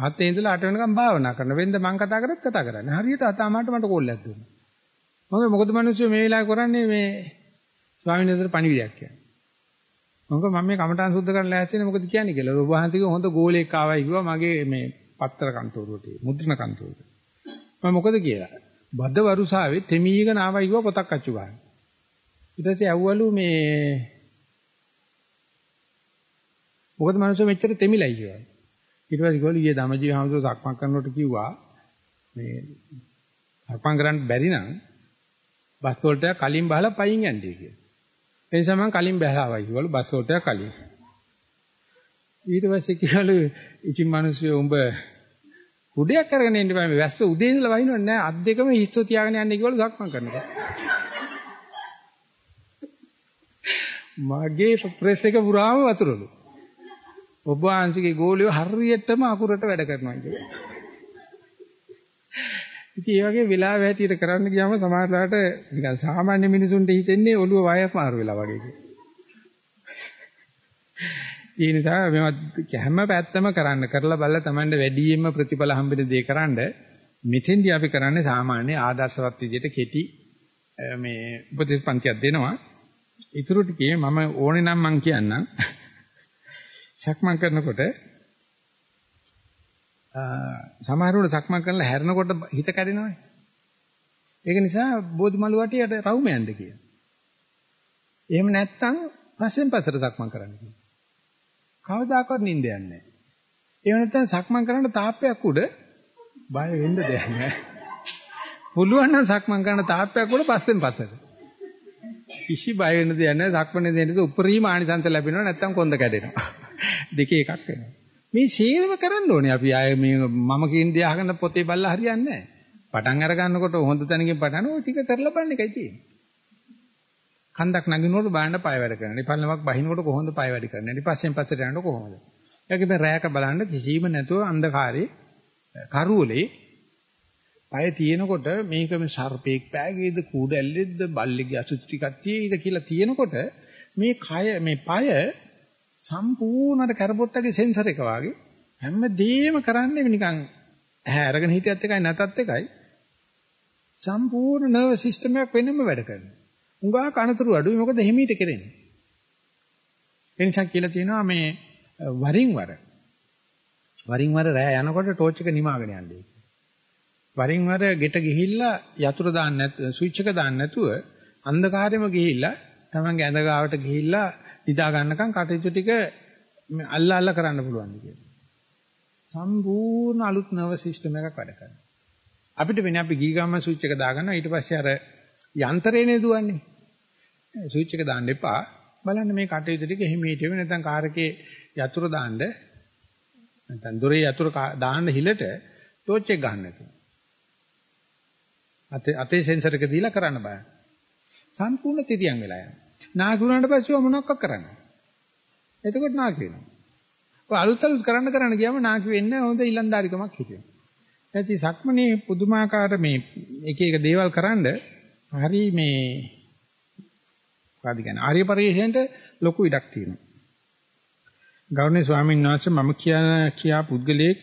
7 ඉඳලා 8 වෙනකම් භාවනා කරන. වෙන්ද මං කතා කරත් කතා කරන්නේ. හරියට අතාමාට මට කෝල් එකක් දුන්නා. මම මොකද මිනිස්සු මේ වෙලාවේ කරන්නේ මේ ස්වාමීන් වහන්සේට පණිවිඩයක් කියන්නේ. මොකද මම මේ කමඨාන් සුද්ධ කරන්න ලෑස්තිනේ මොකද කියන්නේ කියලා. ඔබ වහන්සේගේ හොඳ ගෝලයක් ආවයි කිව්වා මගේ මේ පත්‍ර කන්තෝරුවට මුද්‍රණ කන්තෝරුවට. මම මොකද කියලා. බද්ද වරුසාවේ තෙමීගෙන ආවයි කිව්වා පොතක් අච්චු ගන්න. ඊට පස්සේ ඇව්වලු මේ මොකද මනුස්සය මෙච්චර තෙමිලයි කියලා. ඊට පස්සේ ගෝලි ඊයේ ධම්මජීව හමුදුර සක්මන් කරනකොට කිව්වා මේ සක්මන් කරන්න බැරි නම් බස් වලට කලින් බහලා පයින් යන්නේ කියලා. ඒ නිසා මම කලින් බහලා ආවයි කිව්වලු බස් වලට කලින්. ඊට පස්සේ කිව්වලු ඉතින් මිනිස්සු උඹ කුඩයක් අරගෙන ඉන්න බෑ මේ වැස්ස උදේ ඉඳලා වහිනවන්නේ නැහැ අත් දෙකම හිස්සෝ තියාගෙන යන්නේ කිව්වලු සක්මන් කරනකොට. මගේ ප්‍රෙස් එක පුරාම වතුරලු. ඔබ වහන්සේගේ ගෝලියෝ හරියටම අකුරට වැඩ කරනවා කියන්නේ. ඉතින් ඒ වගේ වෙලාව හැටියට කරන්න ගියාම සමහරලාට නිකන් සාමාන්‍ය මිනිසුන්ට හිතෙන්නේ ඔළුව වයස් මාරු වෙලා වගේ කියලා. ඒ නිසා මේවත් හැම පැත්තම කරන්න කරලා බලලා Tamande වැඩියෙන්ම ප්‍රතිඵල හම්බෙන දේ කරන්න මෙතෙන්දී අපි කරන්නේ සාමාන්‍ය ආදර්ශවත් විදිහට කෙටි මේ උපදේශ පන්තියක් දෙනවා. ඊටු ටිකේ මම ඕනේ නම් මං කියන්නම්. සක්මන් කරනකොට සමහරවිට සක්මන් කරලා හැරෙනකොට හිත කැඩෙනවානේ. ඒක නිසා බෝධිමලු වටියට රවුම යන්න කියන. එහෙම නැත්නම් පස්සෙන් පස්සට සක්මන් කරන්න කියන. කවදාකවත් නිින්ද යන්නේ නැහැ. එහෙම නැත්නම් සක්මන් කරන්න තාප්පයක් උඩ බය වෙන්න දෙයක් නැහැ. පුළුවන් නම් සක්මන් කරන තාප්පයක් උඩ පස්සෙන් පස්සට. කිසි බය වෙන්න දෙයක් නැහැ. සක්මනේ දෙන්නද උපරිම ආනිසංස ලැබෙනවා නැත්නම් කොන්ද කැඩෙනවා. දෙකේ එකක් වෙනවා. මේ සේවම කරන්න ඕනේ අපි ආයේ මේ මම කියන දේ අහගෙන පොතේ බලලා හරියන්නේ නැහැ. පටන් අර ගන්නකොට හොඳ තැනකින් පටන් ඔය ටික කරලා බලන්න එකයි තියෙන්නේ. කන්දක් නගිනකොට බාන්න පය වැඩ කරනවා. ඉපල්ලමක් බහිනකොට කොහොමද පය වැඩ කරන්නේ? ඊට පස්සෙන් පස්සට යනකොට කොහොමද? ඒකෙම රැයක බලන්න කිසිම නැතුව අන්ධකාරයේ කරුවලේ පය තියෙනකොට මේක මේ සර්පෙක් පෑගේද කූඩැල්ලෙක්ද බල්ලෙක්ගේ අසුචි ටිකක් තියෙයිද කියලා තියෙනකොට මේ කය මේ පය සම්පූර්ණට කරපොත්තගේ සෙන්සර් එක වගේ හැමදේම කරන්නේ නිකන් ඇහැ අරගෙන හිටියත් එකයි නැතත් එකයි සම්පූර්ණ නර්වස් සිස්ටම් එකක් වෙනම වැඩ කරනවා. උඟා කනතුරු අඩුයි මොකද හිමීට කෙරෙන්නේ. එනිසා කියලා තියෙනවා මේ වරින් වර වරින් වර රෑ යනකොට ටෝච් එක නිමාගෙන යන්නේ. වරින් වර ගෙට ගිහිල්ලා යතුරු දාන්න නැතුව ස්විච් එක දාන්න නැතුව අන්ධකාරෙම ගිහිල්ලා තමන්ගේ ඇඳ ගාවට ගිහිල්ලා නිදා ගන්නකම් කටයුතු ටික අල්ලා අල්ලා කරන්න පුළුවන් කියලා. සම්පූර්ණ අලුත් නර්ව සිස්ටම් එකක් වැඩ කරනවා. අපිට වෙන්නේ අපි ගී ගම්ම ස්විච් එක දාගන්නවා ඊට පස්සේ අර යන්ත්‍රේනේ දුවන්නේ. ස්විච් එක දාන්න එපා. බලන්න මේ කටයුතු ටික හිමීට වෙන්නේ නැත්නම් කාර් එකේ යතුරු දාන්න නැත්නම් දොරේ යතුරු දාන්න හිලට ටෝච් එක ගන්න නැතුව. අතේ අතේ සෙන්සර් එක දීලා කරන්න බෑ. සම්පූර්ණ තිරියන් වෙලා යනවා. නාකි වුණාට පස්සේ ඔය මොනවක් කරන්නේ. එතකොට නාකි වෙනවා. ඔය අලුත් අලුත් කරන්න කරන්න ගියාම නාකි වෙන්නේ හොඳ ඊලන්දාරිකමක් හිතෙනවා. නැති සක්මනේ පුදුමාකාර මේ එක එක දේවල් කරන්න හරි මේ මොකද කියන්නේ ආර්ය පරිශ්‍රයෙන්ට ලොකු ඉඩක් තියෙනවා. ගෞරවනීය ස්වාමීන් වහන්සේ මම කියන කියා පුද්ගලයෙක්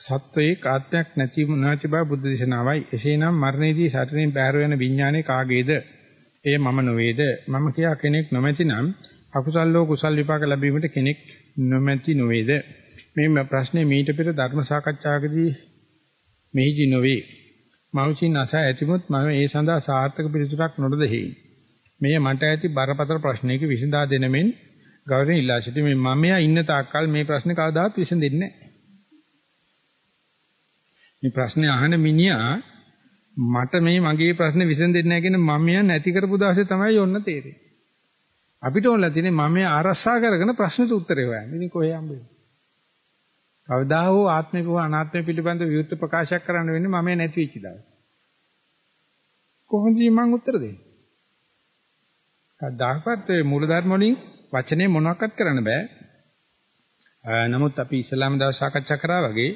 සත්වයේ ආත්මයක් නැති නැති බව බුද්ධ දේශනාවයි. එසේනම් මරණයේදී ශරීරයෙන් බැහැර වෙන විඥානේ කාගේද? එය මම නොවේද? මම කියා කෙනෙක් නොමැතිනම් අකුසල් ලෝ කුසල් විපාක ලැබීමට කෙනෙක් නොමැති නොවේද? මේ ප්‍රශ්නේ මීට පෙර ධර්ම සාකච්ඡාවකදී මෙහිදී නොවේ. මෞචින් අසා ඇතිමුත් මම ඒ සඳහා සාර්ථක පිළිතුරක් නොදෙහි. මෙය මට ඇති බරපතල ප්‍රශ්නයක විසඳා දෙනමින් ගෞරවයෙන් ඉල්ලා සිටි මේ මමයා ඉන්න තාක්කල් මේ ප්‍රශ්නේ කවදාවත් විසඳෙන්නේ නැහැ. මේ ප්‍රශ්නේ අහන මිනිහා මට මේ මගේ ප්‍රශ්නේ විසඳෙන්නේ නැහැ කියන මමයා නැති කරපු දවසේ තමයි යොන්න තේරෙන්නේ. අපිට ඕනලා තියෙන්නේ මමයා ආරස්සා කරගෙන ප්‍රශ්නෙට උත්තරේ හොයන්න. ඉතින් කොහේ හම්බෙන්නේ? කවදා හෝ ආත්මික හෝ අනාත්මික පිළිබඳ විවෘත ප්‍රකාශයක් කරන්න වෙන්නේ මම නැති වෙච්ච දවස්. කොහොමද මම උත්තර දෙන්නේ? කවදාකවත් මේ මූලධර්ම වලින් වචනේ මොනවක්වත් කරන්න බෑ. නමුත් අපි ඉස්ලාම දවස් සාකච්ඡා කරා වගේ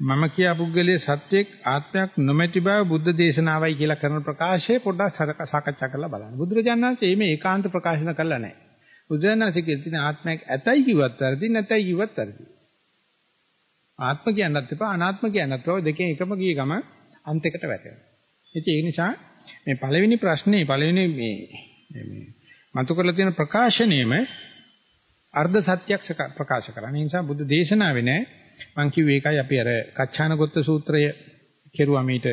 මම කියා පුද්ගලයේ සත්‍යයක් ආත්මයක් නොමැති බව බුද්ධ දේශනාවයි කියලා කරන ප්‍රකාශය පොඩ්ඩක් සාකච්ඡා කරලා බලන්න. බුදුරජාණන් වහන්සේ මේ ඒකාන්ත ප්‍රකාශන කළා නැහැ. බුදුරජාණන් වහන්සේ කියන ආත්මයක් ඇතයි කිව්වත් වැරදි නැතයි කිව්වත් වැරදි. ආත්ම කියන්නත් එපා අනාත්ම කියන්නත් එපා. දෙකෙන් එකම ගිය ගම අන්තයකට වැටෙනවා. ඒ නිසා මේ පළවෙනි ප්‍රශ්නේ පළවෙනි මේ මේ මතු කරලා තියෙන ප්‍රකාශනයේම අර්ධ සත්‍යයක් ප්‍රකාශ කරා. ඒ නිසා බුදු දේශනාවේ නෑ මං කිව්වේ ඒකයි අපි අර කච්චානගොත්ත සූත්‍රය කෙරුවා මීට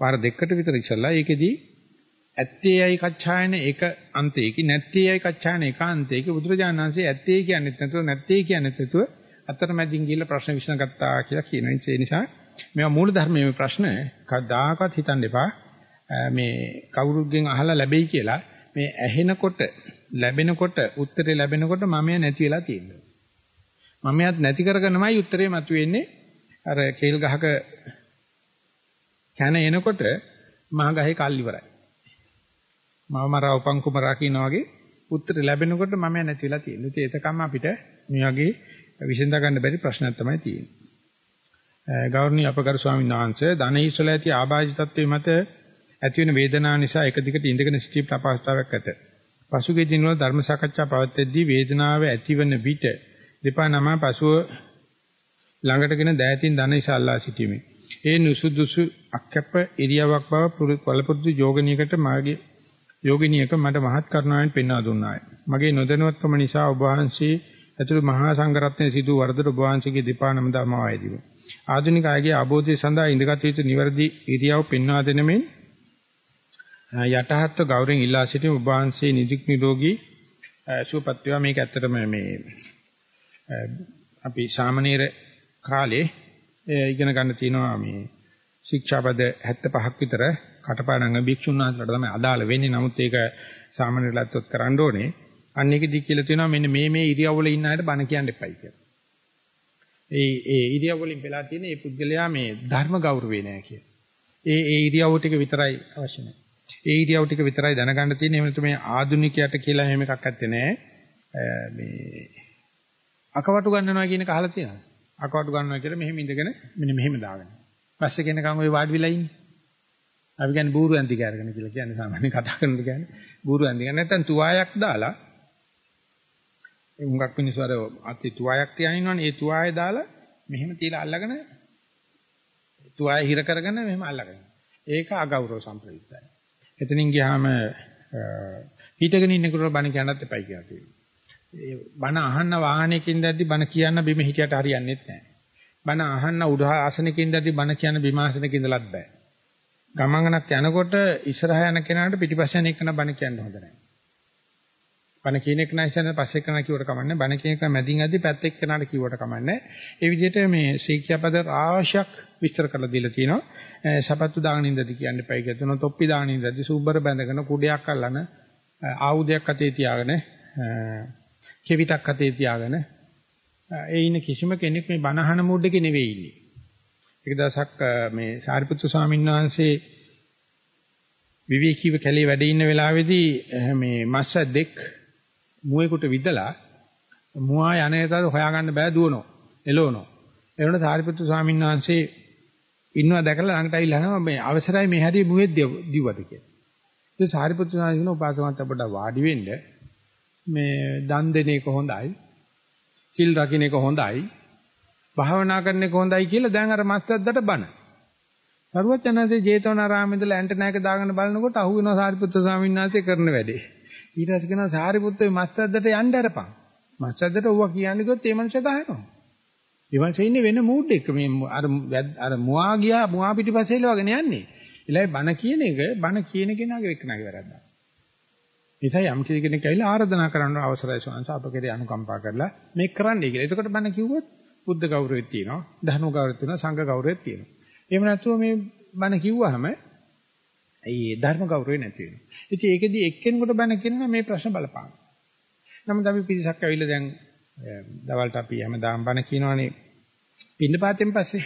පාර දෙකකට විතර ඉස්සලා ඒකෙදී ඇත්තේයයි කච්චායන එක අන්තේකි නැත්තේයයි කච්චායන එක අන්තේකි බුදුරජාණන් වහන්සේ ඇත්තේ කියන්නේත් නැතුව නැත්තේ කියන්නේත් නැතුව අතරමැදින් ගිහිල්ලා ප්‍රශ්න විසඳගත්තා කියලා කියනවා. ඒ නිසා මේවා මූල ධර්මයේ ප්‍රශ්න කවදාකවත් හිතන්න එපා. මේ කවුරුගෙන් අහලා ලැබෙයි කියලා මේ ඇහෙනකොට ලැබෙනකොට උත්තරේ ලැබෙනකොට මමයා නැති වෙලා තියෙනවා. මමයාත් නැති කරගෙනමයි උත්තරේ මතුවෙන්නේ. අර කේල් ගහක කන එනකොට මහ ගහේ කල් ඉවරයි. මම මරා උපන් කුමරා කියනා වගේ උත්තරේ ලැබෙනකොට මමයා නැති වෙලා තියෙනවා. ඉතින් ඒතකම අපිට මේ වගේ විසඳ ගන්න බැරි ප්‍රශ්නයක් තමයි තියෙන්නේ. ගෞරවනීය අපගරු ස්වාමීන් වහන්සේ ධනෙහිසල ඇති ආබාධිතත්වයේ මත ඇතිවෙන වේදනාව නිසා එක දිගට ඉඳගෙන සිටීමට අපහසුතාවයක් ඇත. පසුගිය දිනවල ධර්ම සාකච්ඡා පවත්වද්දී වේදනාව ඇතිවන විට දෙපා නම පසුව ළඟටගෙන දෑතින් ධන ඉසල්ලා සිටීමේ. ඒ නුසුදුසු අක්කප්ප ඉරියාවක් බව පළපුරුදු යෝගනියකට මාගේ යෝගිනියක මට මහත් කරුණාවෙන් පෙන්වා දුන්නාය. මගේ නොදැනුවත්කම නිසා ඔබ වහන්සේ ඇතුළු මහා සංඝරත්නයේ සිදු වරදට ඔබ වහන්සේගේ දෙපා නම දමාවයිදිව. ආධුනික අයගේ ආબોධය සඳහා ඉඳගත් යුතු නිවැරදි ඉරියව් පෙන්වා දෙනමින් යටහත්ව ගෞරවයෙන් ඉල්ලා සිටින ඔබ වහන්සේ නිදුක් නිරෝගී සුවපත් වේවා මේක ඇත්තටම මේ අපි සාමනීර කාලේ ඉගෙන ගන්න තියෙනවා මේ ශික්ෂාපද 75ක් විතර කටපාඩම් භික්ෂුන් වහන්සේලාට තමයි අදාළ වෙන්නේ නමුත් ඒක සාමාන්‍යලත්වත් කරන්න ඕනේ අන්න ඒකදී කියලා තියෙනවා මෙන්න මේ මේ ඉරියව්වල ඉන්න අයට බණ කියන්න එපයි කියලා. ඒ ඒ ඉරියව්වලින් වෙලා තියෙන මේ පුද්ගලයා මේ ධර්ම ගෞරවේ නෑ කියලා. ඒ ඒ ඉරියව් ටික විතරයි අවශ්‍ය නැහැ. ඒ ඉරියව් ටික විතරයි දැනගන්න තියෙන්නේ. එහෙම නැත්නම් මේ ආදුනිකයට කියලා එහෙම එකක් ඇත්තේ නැහැ. මේ අකවටු ගන්නවා කියන කහලා තියෙනවා. අකවටු ගන්නවා කියලා මෙහෙම ඉඳගෙන මෙන්න මෙහෙම දාගෙන. පස්සේ කෙනකම් ওই වාඩි වෙලා ඉන්නේ. අපි කියන්නේ බూరు ඇන්ති කෑරගෙන කියලා කියන්නේ සාමාන්‍ය කතා කරනකොට කියන්නේ බూరు ඇන්ති කියන්නේ නැත්තම් තුවායක් දාලා ඒ හුඟක් මිනිස්සු අර අතේ තුවායක් තියාගෙන ඉන්නවනේ ඒ තුවාය දාලා මෙහෙම තියලා අල්ලගෙන තුවාය හිර කරගෙන මෙහෙම අල්ලගෙන. ඒක අගෞරව සම්ප්‍රයුක්තයි. එතනින් ගියාම හිටගෙන ඉන්නකොට බණ කියන්නත් එපයි කියලා තියෙනවා. ඒ බණ අහන්න වාහනයකින් දැද්දි බණ කියන්න බිම හිටියට හරියන්නේ නැහැ. බණ අහන්න උඩ ආසනකින් දැද්දි බණ කියන්න බිම ආසනක ඉඳලත් බෑ. ගමනක් යනකොට ඉස්සරහ යන කෙනාට පිටිපස්ස යන එකන බණ කියන්න හොඳ නැහැ. බණ කියන එක නැසන පස්සේ කරන කිව්වට කමන්නේ බණ කියන එක මැදින් ඇද්දි පැත්ත එක්ක කෙනාට කිව්වට කමන්නේ. ඒ විදිහට මේ සීක්ෂාපද ආශයක් විස්තර කරලා දීලා තියෙනවා. සපත්තු දාගෙන ඉඳදී කියන්නේ පයි කියනවා තොප්පි දාගෙන ඉඳදී සූබර බැඳගෙන කුඩයක් අල්ලන ආයුධයක් අතේ තියාගෙන කෙවිතක් අතේ තියාගෙන ඒ ඉන්න කිසිම කෙනෙක් මේ බණහන මූඩ් එකේ නෙවෙයි ඉන්නේ. එක දවසක් මේ සාරිපුත්තු ස්වාමීන් වහන්සේ විවේකීව කැලේ වැඩ ඉන්න වෙලාවේදී මේ මස්ස දෙක් මුවෙකුට විදලා මුවා යන්නේතර හොයාගන්න බෑ දුවනවා. එළවනවා. එනකොට සාරිපුත්තු ස්වාමීන් වහන්සේ ඉන්නවා දැකලා ළඟට ඇවිල්ලා අහනවා මේ අවසරයි මේ හැදී මුවෙක් දිව්වද කියලා. ඒ සාරිපුත්තු ස්වාමීන් වහන්සේ උපාසකමත් අපට වාඩි වෙන්න මේ දන් දෙන එක හොඳයි. සිල් රකින්න එක හොඳයි. භාවනා කරන එක හොඳයි කියලා දැන් අර මස්සද්දට බන. සරුවචනන්සේ ජේතවනාරාමේ ඉඳලා ඇන්ටනායක දාගෙන බලනකොට අහු වෙනවා සාරිපුත්‍ර ස්වාමීන් වහන්සේ කරන වැඩේ. ඊට පස්සේ කියනවා සාරිපුත්‍රේ මස්සද්දට යන්න අරපන්. මස්සද්දට ඕවා කියන්නේ කිව්වොත් ඒ මනුස්සයා ගහනවා. ඒ මනුස්සයා ඉන්නේ වෙන මූඩ් එකක මේ අර අර මුවා ගියා මුවා පිටිපස්සේ ඉලවගෙන යන්නේ. ඊළඟ බන කියන එක බන කියන කෙනාගේ එක්කනාගේ වැරද්දක්. නිසා යම් කෙනෙක් ඇවිල්ලා ආරාධනා කරන්න අවසරයි ස්වාමීන් වහන්සේ අප කෙරේ අනුකම්පා කරලා මේක කරන්නයි කියලා. එතකොට බන කිව්වොත් බුද්ධ ගෞරවෙත් තියෙනවා, ධර්ම ගෞරවෙත් තියෙනවා, සංඝ ගෞරවෙත් තියෙනවා. එහෙම නැත්නම් මේ බන කිව්වහම ඒ ධර්ම ගෞරවය නැති වෙනවා. ඉතින් ඒකෙදි එක්කෙනෙකුට බණ කියනවා මේ ප්‍රශ්න බලපාන. නමුත් අපි පිරිසක් ඇවිල්ලා දැන් දවල්ට අපි හැමදාම බණ කියනවනේ පින්නපාතෙන් පස්සේ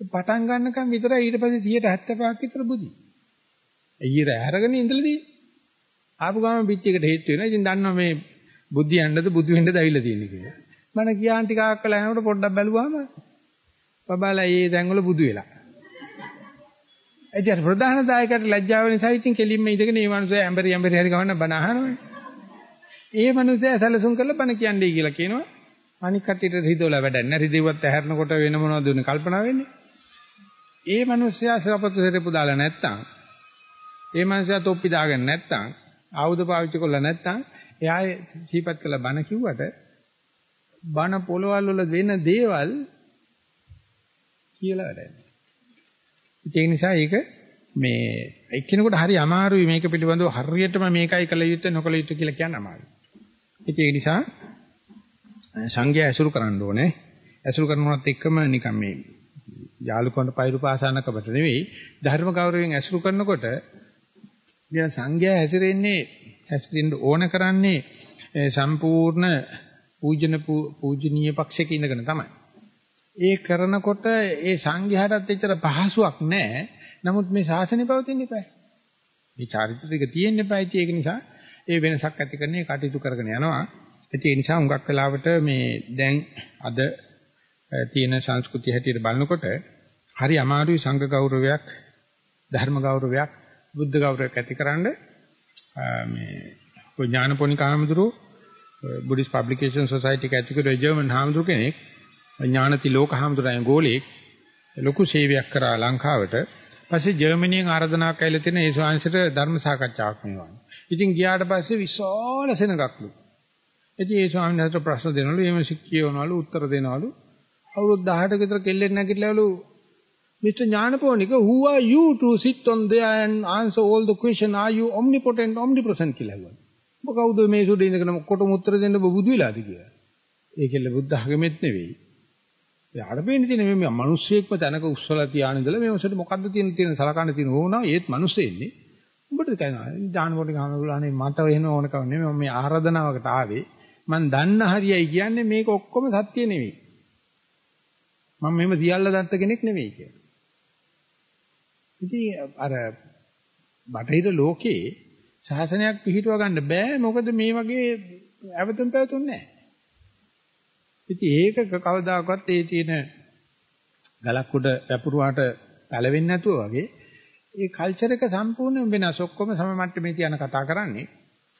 පටන් ගන්නකම් විතරයි ඊට පස්සේ 175ක් විතර බුදි. ඊර ඇරගෙන ඉඳලාදී ආපු ගමන් පිටියකට හේතු වෙනවා. ඉතින් දන්නවා මේ බුද්ධි යන්නද බුදු වෙන්නද ඇවිල්ලා තියෙන්නේ කියලා. මම කියාන් ටිකක් කළා යනකොට පොඩ්ඩක් බැලුවාම බබාලා ඒ දැන්වල බුදු වෙලා. එදිර ප්‍රධාන දායකයට ලැජ්ජාව නිසා ඉතින් කෙලින්ම ඉඳගෙන මේ මනුස්සයා ඇඹරි ඇඹරි හරි ගමන්න බණ අහනවනේ. ඒ මනුස්සයා සැලසුම් කරලා බණ කියන්නේ කියලා කියනවා. අනික් කට්ටියට රිදවලා වැඩක් නැහැ. රිදෙව්වත් ඇහැරනකොට වෙන මොනවද උනේ කල්පනා වෙන්නේ? ඒ මනුස්සයා සරපතු සෙරපු දාලා නැත්තම් ඒ මනුස්සයා තොප්පි දාගෙන නැත්තම් ආයුධ පාවිච්චි කරලා නැත්තම් එයා සීපත් කළ බණ කිව්වට බණ පොළවල් වල වෙන දේවල් කියලා වැඩ නැහැ. ඒ නිසා ඒක මේ එක්කෙනෙකුට හරි අමාරුයි මේක පිළිබඳව හරියටම මේකයි කළ යුත්තේ නොකළ යුත්තේ කියලා කියන්න අමාරුයි. ඒ නිසා සංඝයා ඇසුරු කරන්න ඕනේ. ඇසුරු කරනවත් එක්කම නිකන් මේ යාළුකොන්ට පයිරු පාසන්නකමට නෙවෙයි ධර්ම ගෞරවයෙන් ඇසුරු කරනකොට ඉතින් සංඝයා හැසිරෙන්නේ හැසිරෙන්න ඕන කරන්නේ සම්පූර්ණ පූජන පූජනීය පක්ෂයක ඉඳගෙන තමයි. ඒ කරනකොට ඒ සංඝයාටත් එච්චර පහසුවක් නැහැ. නමුත් මේ ශාසනය පවතින්න eBay. මේ චාරිත්‍ර ටික තියෙන්න eBay. ඒක නිසා ඒ වෙනසක් ඇති කරන්නේ කටයුතු කරගෙන යනවා. ඒ නිසා හුඟක් වෙලාවට මේ දැන් අද තියෙන සංස්කෘතිය හැටියට බලනකොට හරි අමාරුයි සංඝ ගෞරවයක් ධර්ම ගෞරවයක් බුද්ධ ගෞරවයක් ඇතිකරන්න මේ ඥානපෝනික හාමුදුරුවෝ බුද්දිස් පබ්ලිකේෂන් සොසයිටි එක ඇතිකරු ජර්මන් හාමුදුරු කෙනෙක් ඥානති ලෝක හාමුදුරයන් ගෝලෙක් ලොකු සේවයක් කරා ලංකාවට. පස්සේ ජර්මනියෙන් ආරාධනාවක් ඇවිල්ලා තියෙන ඒ ස්වාමීන්සට ධර්ම සාකච්ඡාවක් මේවා. ඉතින් ගියාට පස්සේ විශාල සෙනගක්ලු. ඉතින් ඒ ස්වාමීන් වහන්සේට ප්‍රශ්න දෙනවලු, එහෙම සික්කියවනවලු, උත්තර දෙනවලු. අවුරුදු 18ක විතර කෙල්ලෙක් නැගිටලාලු Mr. Jnanaponika, who are you to sit on there and answer all the question? Are you omnipotent, omnipresent කියලා ඇහුවා. මොකවුද මේ සුදු ඉඳගෙන කොටම උත්තර දෙන්න බුදු වෙලාද කියලා. ඒකෙල්ල බුද්ධ ආගමෙත් නෙවෙයි. එයාට පේන්නේ තියෙන මේ මිනිස්සෙක්ම තැනක උස්සලා තියාන ඉඳලා මේ මොසට මොකද්ද තියෙන තියෙන සලකන්න තියෙන ඕනා ඒත් මිනිස්සෙන්නේ. උඹට කියනවා ඥානපෝටි ගහනගලානේ මට වෙන ඕන කම නෙමෙයි මම මේ ආරාධනාවකට ආවේ. මම දන්න හරියයි කියන්නේ මේක ඔක්කොම සත්‍ය නෙවෙයි. මම මෙහෙම සියල්ල දත්ත කෙනෙක් නෙවෙයි කියලා. ඉතින් අර බටහිර ලෝකේ ශාසනයක් පිළිහිටව ගන්න බෑ මොකද මේ වගේ අවතුම් පැවතුම් නැහැ. ඉතින් ඒක කවදාකවත් ඒ තියෙන ගලක් උඩ වැපුරුවාට පැලවෙන්නේ නැතුව වගේ ඒ කල්චර් එක සම්පූර්ණයෙන් වෙනස් ඔක්කොම සම මට්ටමේ තියන කතා කරන්නේ.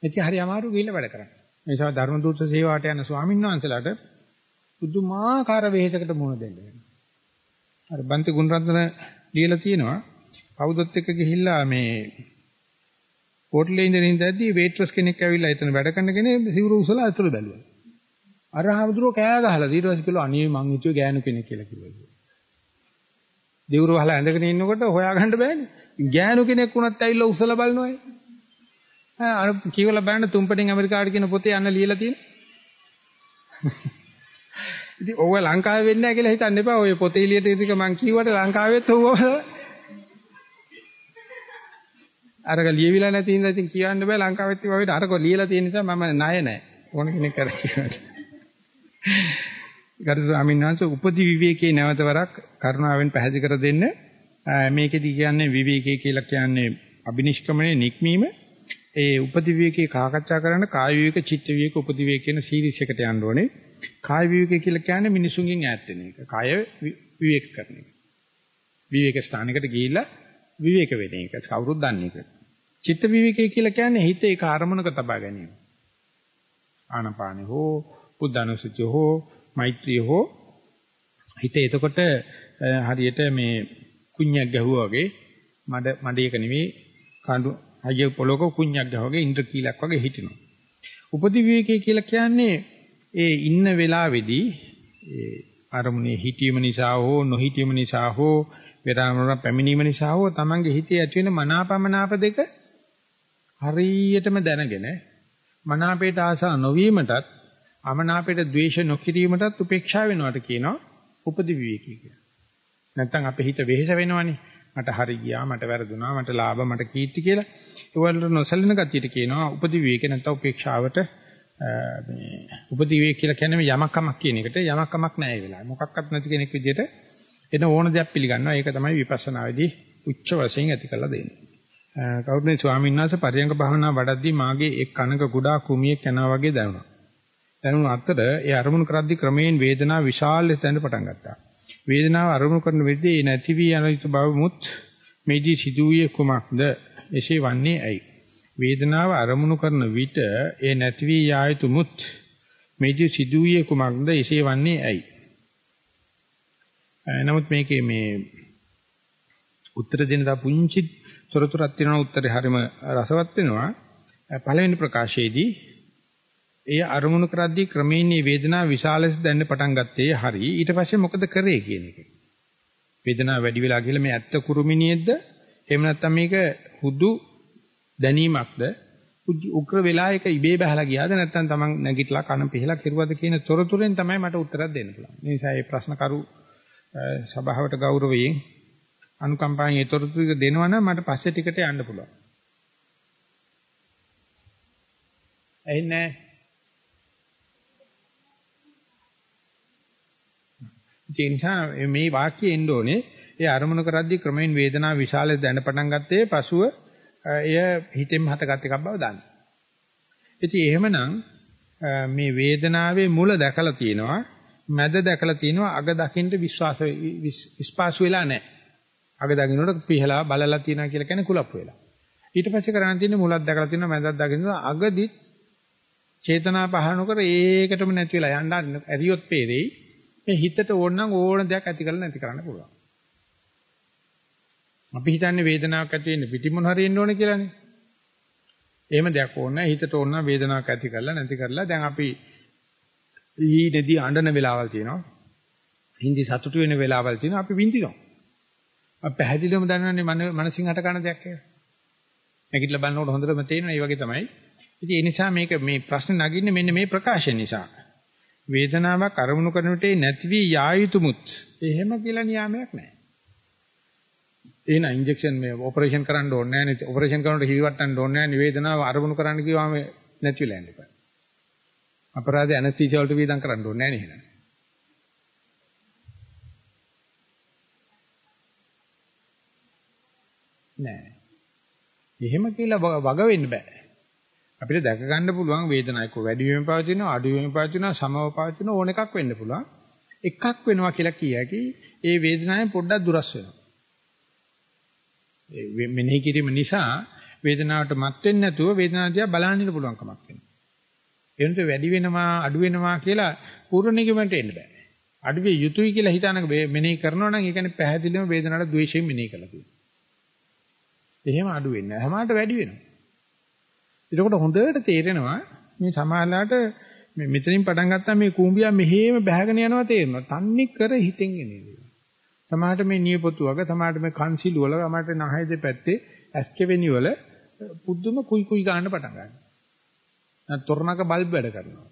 ඉතින් හරි අමාරු ගිහිල්ලා වැඩ කරන්නේ. මේ නිසා ධර්ම දූත සේවාවට යන ස්වාමීන් වහන්සේලාට පුදුමාකාර වෙහෙසකට මුහුණ දෙන්න වෙනවා. අර බන්ති ගුණරත්න ලියලා තියෙනවා කවුදොත් එක්ක ගිහිල්ලා මේ හෝටලේ ඉඳන් ඉඳද්දී වේට්‍රස් කෙනෙක් ඇවිල්ලා එතන වැඩ කරන කෙනෙක් සිවුරු උසලා ඇතුළ බැලුවා. අර හාමුදුරුවෝ කෑ ගහලා ඊට පස්සේ කිව්වා අනේ මං හිතුවේ ගෑනු කෙනෙක් කියලා කිව්වා. දෙවුරු වහලා ඇඳගෙන ඉන්නකොට හොයාගන්න බෑනේ. ගෑනු කෙනෙක් වුණත් ඇවිල්ලා උසලා බලනවා. ආ අර කියවලා බලන්න තුම්පටින් ඇමරිකාවට කියන පොතේ යන්න ලියලා තියෙනවා. ඉතින් ඔව ලංකාවේ වෙන්නේ නැහැ කියලා හිතන්න එපා. ඔය පොතේ එළියට ඉතික මං කිව්වට ලංකාවෙත් ඔව්ව අරක ලියවිලා නැති හින්දා ඉතින් කියන්න බෑ ලංකාවෙත් ඒ වගේ අරක ලියලා තියෙන නිසා මම ණය නැහැ. ඕන කෙනෙක් කරා කියවට. ගරු ස්වාමීන් වහන්සේ උපදි විවේකයේ නැවත වරක් කරුණාවෙන් පැහැදිලි කර දෙන්න. මේකෙදි කියන්නේ විවේකයේ කියලා කියන්නේ අබිනිෂ්ක්‍මණය නික්මීම. ඒ උපදි විවේකයේ කාකච්ඡා කරන කාය විවේක, චිත්ත විවේක, උපදි විවේක කියන සීරීස් එකට යන්න ඕනේ. කාය විවේකය කියලා කියන්නේ මිනිසුන්ගෙන් ඈත් වෙන එක. කාය විවේක කරන එක. විවේක ස්ථානයකට ගිහිල්ලා විවේක වෙන එක. කවුරුත් දන්නේ ඒක. චිත්ත විවේකය කියලා කියන්නේ හිත ඒක ආරමුණක තබා ගැනීම. ආනපානෙ හෝ බුද්ධානුස්සතිය හෝ මෛත්‍රිය හෝ හිත එතකොට හරියට මේ කුණ්‍යක් ගැහුවා වගේ මඩ මඩේක නෙවෙයි කඳු අයිය පොලොක කුණ්‍යක් ගැහුවා වගේ ඉන්ද්‍ර කීලක් වගේ හිටිනවා. උපදි විවේකයේ කියලා කියන්නේ ඒ ඉන්න වෙලාවේදී ඒ අරමුණේ හිතීම නිසා හෝ නොහිතීම නිසා හෝ වේදනාවන පැමිණීම නිසා හෝ තමන්ගේ හිතේ ඇති වෙන මනාපමනාප දෙක හරියටම දැනගෙන මනාපයට ආසා නොවීමටත් අමනාපයට ද්වේෂ නොකිරීමටත් උපේක්ෂා වෙනවට කියනවා උපදි විවේකී කියලා. නැත්තම් අපේ හිත වෙහෙස වෙනවනේ. මට හරි ගියා, මට වැරදුනා, මට ලාභ, මට කීර්ති කියලා. ඒ වලට නොසැලෙන ගතියට කියනවා උපදි විවේකේ නැත්තම් උපේක්ෂාවට මේ උපදි විවේක කියලා කියන්නේ යමක්කමක් කියන එකට යමක්කමක් නැහැ ඒ වෙලාවේ. මොකක්වත් නැති කෙනෙක් විදිහට එන ඕන දෙයක් පිළිගන්නවා. ඒක තමයි විපස්සනාවේදී උච්ච වශයෙන් ඇති කරලා දෙන්නේ. කවුරුනේ ස්වාමීන් වහන්සේ පරියංග භාවනා වඩද්දී මාගේ එක් කනක කුඩා කුමියෙක් යනවා වගේ දැනුණා. දැනුණු අතර ඒ අරමුණු කරද්දී ක්‍රමයෙන් වේදනාව විශාල ලෙස දැනෙන්න පටන් ගත්තා. වේදනාව අරමුණු කරන වෙද්දී ඒ නැති වී යන යුතු බව මුත් මේදී සිදුවේ කුමක්ද? එසේ වන්නේ ඇයි? වේදනාව අරමුණු කරන විට ඒ නැති වී යා යුතු මුත් මේදී සිදුවේ කුමක්ද? එසේ වන්නේ ඇයි? නමුත් මේකේ මේ උත්තර දෙන්න තා පුංචි තොරතුරක් තියෙනවා උත්තරේ හරිම රසවත් වෙනවා. පළවෙනි ප්‍රකාශයේදී ඒ අරමුණු කරද්දී ක්‍රමයෙන් මේ වේදනාව විශාල ලෙස දැනෙන්න පටන් ගත්තේ හරි. ඊට පස්සේ මොකද කරේ කියන එක. වේදනාව වැඩි වෙලා ගිහලා මේ ඇත්ත කුරුමිනියෙක්ද? එහෙම නැත්නම් මේක හුදු දැනීමක්ද? උග්‍ර වෙලා ඒක ඉබේ බහලා ගියාද නැත්නම් Taman නැගිටලා කන පිහලා කෙරුවද කියන තොරතුරෙන් තමයි මට උත්තරයක් දෙන්න පුළුවන්. ඒ නිසා මේ ප්‍රශ්න කරු සභාවට ගෞරවයෙන් අනුකම්පාවෙන් ඒ තොරතුරු දෙනවා නම් මට පස්සේ ටිකට යන්න පුළුවන්. ඇයිනේ? ඒ නිසා මේ වාක්‍යය එන්න ඕනේ. ඒ අරමුණු කරද්දී ක්‍රමෙන් වේදනාව විශාල දැන පටන් ගත්තේ පසුව එය හිතෙන් හතගත් එකක් බව දන්න. ඉතින් එහෙමනම් මේ වේදනාවේ මුල දැකලා තියෙනවා, මැද දැකලා තියෙනවා, අග දකින්න විශ්වාස විශ්වාස වෙලා නැහැ. අග දකින්නට පිහලා බලලා තියෙනවා කියලා කියන්නේ කුලප්පු වෙලා. ඊට පස්සේ කරන්න තියෙන්නේ මුලක් දැකලා තියෙනවා, මැදක් දකින්නවා, අගදි චේතනා පහළ නොකර ඒකටම නැති වෙලා යන්න ඇරියොත් පේරෙයි. මේ හිතට ඕන නම් ඕන දෙයක් ඇති කරලා නැති කරන්න පුළුවන්. අපි හිතන්නේ වේදනාවක් ඇති වෙන්න පිටි මොන හරි එන්න ඕනේ කියලානේ. එහෙම දෙයක් ඕන නැහැ. හිතට ඕන නම් වේදනාවක් ඇති කරලා නැති කරලා දැන් අපි ඊනේදී අඬන වෙලාවල් තියෙනවා. හින්දි සතුටු වෙන වෙලාවල් තියෙනවා. අපි විඳිනවා. අපි පැහැදිලිවම දන්නවනේ මන මනසින් හට ගන්න දෙයක් කියලා. නැගිටලා බලනකොට හොඳටම තේරෙනවා. ඒ වගේ තමයි. ඉතින් ඒ නිසා මේක මේ ප්‍රශ්නේ නගින්නේ මෙන්න මේ ප්‍රකාශය නිසා. වේදනාවක් අරමුණු කරන විට නැති වී යා යුතුමුත් එහෙම කියලා නියාමයක් නැහැ. එහෙනම් ඉන්ජෙක්ෂන් මේ ඔපරේෂන් කරන්න ඕනේ නැහැ නේ. ඔපරේෂන් කරනකොට හිරිවට්ටන්න ඕනේ නැහැ. නිවේදනාව අරමුණු කරන්න කිව්වම නැති වෙලා යන්න එපා. අපරාධ ඇනස්තීසියා වලට වේදම් කරන්න ඕනේ නැහැ නේ. නෑ. එහෙම කියලා වග වෙන්න බෑ. අපිට දැක ගන්න පුළුවන් වේදනාවක් වැඩි වීම පවතිනවා අඩු වීම පවතිනවා සමව පවතිනවා ඕන එකක් වෙන්න පුළුවන්. එකක් වෙනවා කියලා කියකි ඒ වේදනාවෙන් පොඩ්ඩක් දුරස් වෙනවා. මෙනෙහි කිරීම නිසා වේදනාවට මත් වෙන්නේ නැතුව වේදනාව දිහා බලන්න ඉන්න පුළුවන් කමක් වෙනවා. ඒ වෙනත වැඩි වෙනවා අඩු වෙනවා කියලා පූර්ව නිගමනට එන්න බෑ. අඩු වෙ යුතුයි කියලා හිතානක මෙනෙහි කරනවා නම් ඒ කියන්නේ පැහැදිලිවම වේදනාවට ද්වේෂයෙන් මෙනෙහි කළා කියනවා. එහෙම අඩු වෙන්නේ නැහැ. හැමකට වැඩි වෙනවා. එතකොට හොඳට තේරෙනවා මේ සමාහලට මේ මෙතනින් පටන් ගත්තා මේ කූඹියා මෙහෙම බහගෙන යනවා තේරෙනවා. තන්නේ කර හිතෙන් එන්නේ. සමහරට මේ නියපොතු වගේ සමහරට මේ කන්සිලු වල සමහරට නහය දෙපැත්තේ ඇස්කෙවෙනි වල පුදුම කුයි කුයි ගන්න පටන් ගන්නවා. නැත් තොරණක බල්බ් වැඩ කරනවා.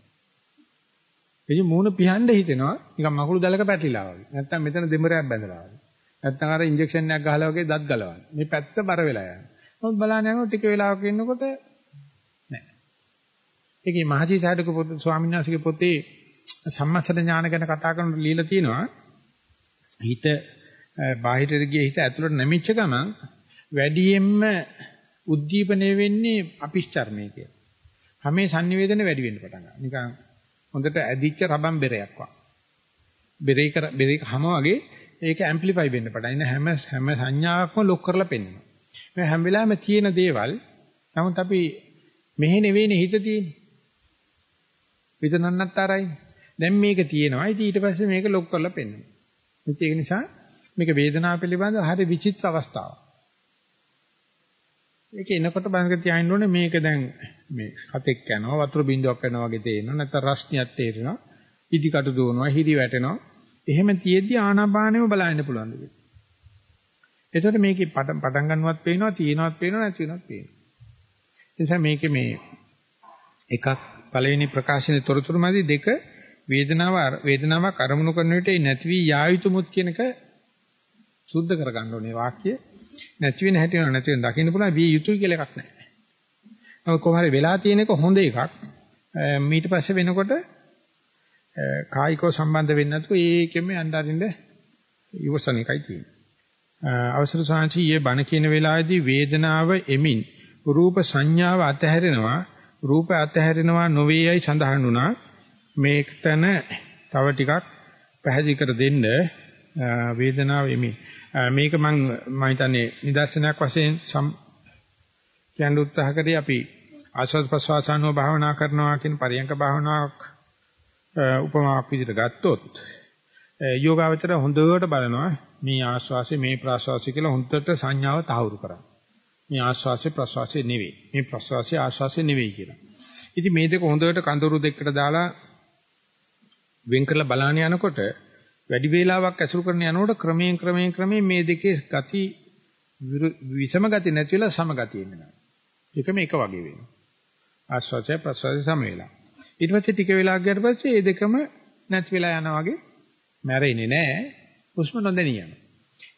එනි මූණ පිහන්න හිතෙනවා නිකන් මකුළු දැලක පැටලිලා වගේ. නැත්තම් මෙතන දෙමරයක් බැඳලා වගේ. නැත්තම් අර ඉන්ජෙක්ෂන් එකක් ගහලා වගේ දත් ගලවන. මේ පැත්ත බර වෙලා යනවා. නමුත් බලන්න යනකොට ටික වෙලාවක ඉන්නකොට නෑ. ඒකේ මහජී සාඩක පොත් ස්වාමීන් වහන්සේගේ පොතේ සම්මස්සන ඥාන ගැන කතා කරන লীලා තියෙනවා. හිත බාහිරට ගිය හිත ඇතුළට නැමිච්ච ගමන් වැඩියෙන්ම උද්දීපනය වෙන්නේ අපිෂ්චර්ණය කියලා. හැමේ sannivedana වැඩි වෙන්න පටන් ගන්නවා. නිකන් හොඳට ඇදිච්ච රබන් බෙරයක් වගේ. බෙරේ කර බෙරේ හැම වගේ ඒක ඇම්ප්ලිෆයි වෙන්න පටන් ඉන්න හැම හැම සංඥාවක්ම ලොක් කරලා පෙන්නනවා. මේ හැම වෙලාවෙම තියෙන දේවල් නමුත් අපි මෙහෙ නෙවෙයිනේ හිත තියෙන්නේ. හිත නන්නත්තරයි. දැන් මේක තියෙනවා. ඉතින් ඊට පස්සේ මේක ලොක් කරලා පෙන්නනවා. ඒක නිසා මේක වේදනාව පිළිබඳව හරි විචිත්‍ර අවස්ථාවක්. ඒක එනකොට බලන්න තියාගෙන ඕනේ මේක දැන් මේ හතෙක් යනවා වතුර බින්දුවක් යනවා වගේ තේරෙනවා නැත්නම් රස්නියක් තේරෙනවා ඉදි කටු දුවනවා හිරි වැටෙනවා එහෙම තියෙද්දි ආනාපානෙම බලන්න පුළුවන් දෙයක්. එතකොට මේකේ පටන් ගන්නවත් පේනවා තියෙනවත් පේනවා නැති වෙනවත් පේනවා. ඒ නිසා මේකේ මේ එකක් පළවෙනි ප්‍රකාශනයේ තොරතුරු මැදි දෙක වේදනාව වේදනාවක් අරමුණු කරන විට නැති වී යා යුතුමුත් කියනක සුද්ධ කරගන්න ඕනේ වාක්‍ය නැති වෙන හැටි නැති වෙන දකින්න පුළුවන් විය යුතුයි කියලා එකක් නැහැ. නමුත් කොහොම හරි වෙලා තියෙන එක හොඳ එකක්. ඊට පස්සේ වෙනකොට කායිකව සම්බන්ධ වෙන්නේ නැතුව ඒකෙම යන්න අරින්න ඉවසන එකයි තියෙන්නේ. අවසර සාංශීයේ බණ කියන වෙලාවේදී වේදනාව එමින් රූප සංඥාව අතහැරෙනවා රූප අතහැරෙනවා නොවේයයි සඳහන් වුණා මේකතන තව ටිකක් පැහැදිලි කර දෙන්න වේදනාව එමි. මේක මම මම හිතන්නේ නිදර්ශනයක් වශයෙන් කියන්න උත්සාහ කරේ අපි ආස්වාද ප්‍රසවාසනෝ භාවනා කරනවා කියන පරියංක භාවනාවක් උපමාවක් විදිහට ගත්තොත් යෝගාවචර හොඳට බලනවා මේ ආස්වාසය මේ ප්‍රාස්වාසය කියලා හොඳට සංඥාව තහවුරු කරා. මේ ආස්වාසය ප්‍රසවාසය නෙවෙයි. මේ ප්‍රසවාසය ආස්වාසය නෙවෙයි කියලා. ඉතින් මේ දෙක හොඳට කඳුරු දෙකට දාලා වෙන් කරලා බලන්න යනකොට වැඩි වේලාවක් ඇසුරු කරන යනකොට ක්‍රමයෙන් ක්‍රමයෙන් ක්‍රමයෙන් මේ දෙකේ ගති විසම ගති නැති වෙලා සම ගතිය එනවා. ඒකම එක වගේ වෙනවා. ආස්වාදය ප්‍රසවාසය සම වෙලා. ඊට පස්සේ ටික වෙලාවක් ගියාට පස්සේ මේ දෙකම නැති වෙලා යනවා වගේ මැරෙන්නේ නැහැ. හුස්ම නොදැනී යනවා.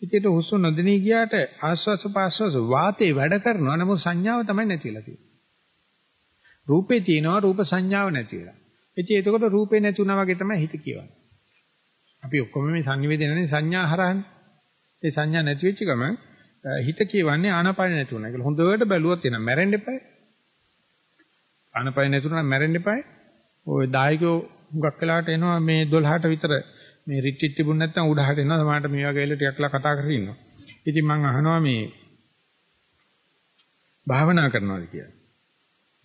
ඉතින් හුස්ම නොදැනී ගියාට ආස්වාස පාස්වාස වාතේ වැඩ කරනවා. නමුත් සංඥාව තමයි නැති වෙලා තියෙන්නේ. රූපේ තියෙනවා රූප සංඥාව නැති වෙලා. ඉතින් එතකොට රූපේ නැති වුණා වගේ තමයි හිත කියවන්නේ. අපි ඔක්කොම මේ සංනිවේදනනේ සංඥා හරහන්නේ. ඒ සංඥා නැති වෙච්ච ගමන් හිත කියවන්නේ ආනාපාන නැති වුණා කියලා. හොඳට බැලුවොත් එන මැරෙන්න එපායි. ආනාපාන නැති වුණා මැරෙන්න එපායි. ওই දායකයෝ හුඟක් වෙලාවට එනවා මේ 12ට විතර මේ රිට්‍රීට් තිබුණ නැත්නම් උඩහට එනවා සමහරට මේ වගේ වෙලට ටිකක්ලා කතා කරගෙන ඉන්නවා. ඉතින් මම අහනවා මේ භාවනා කරනවාද කියලා.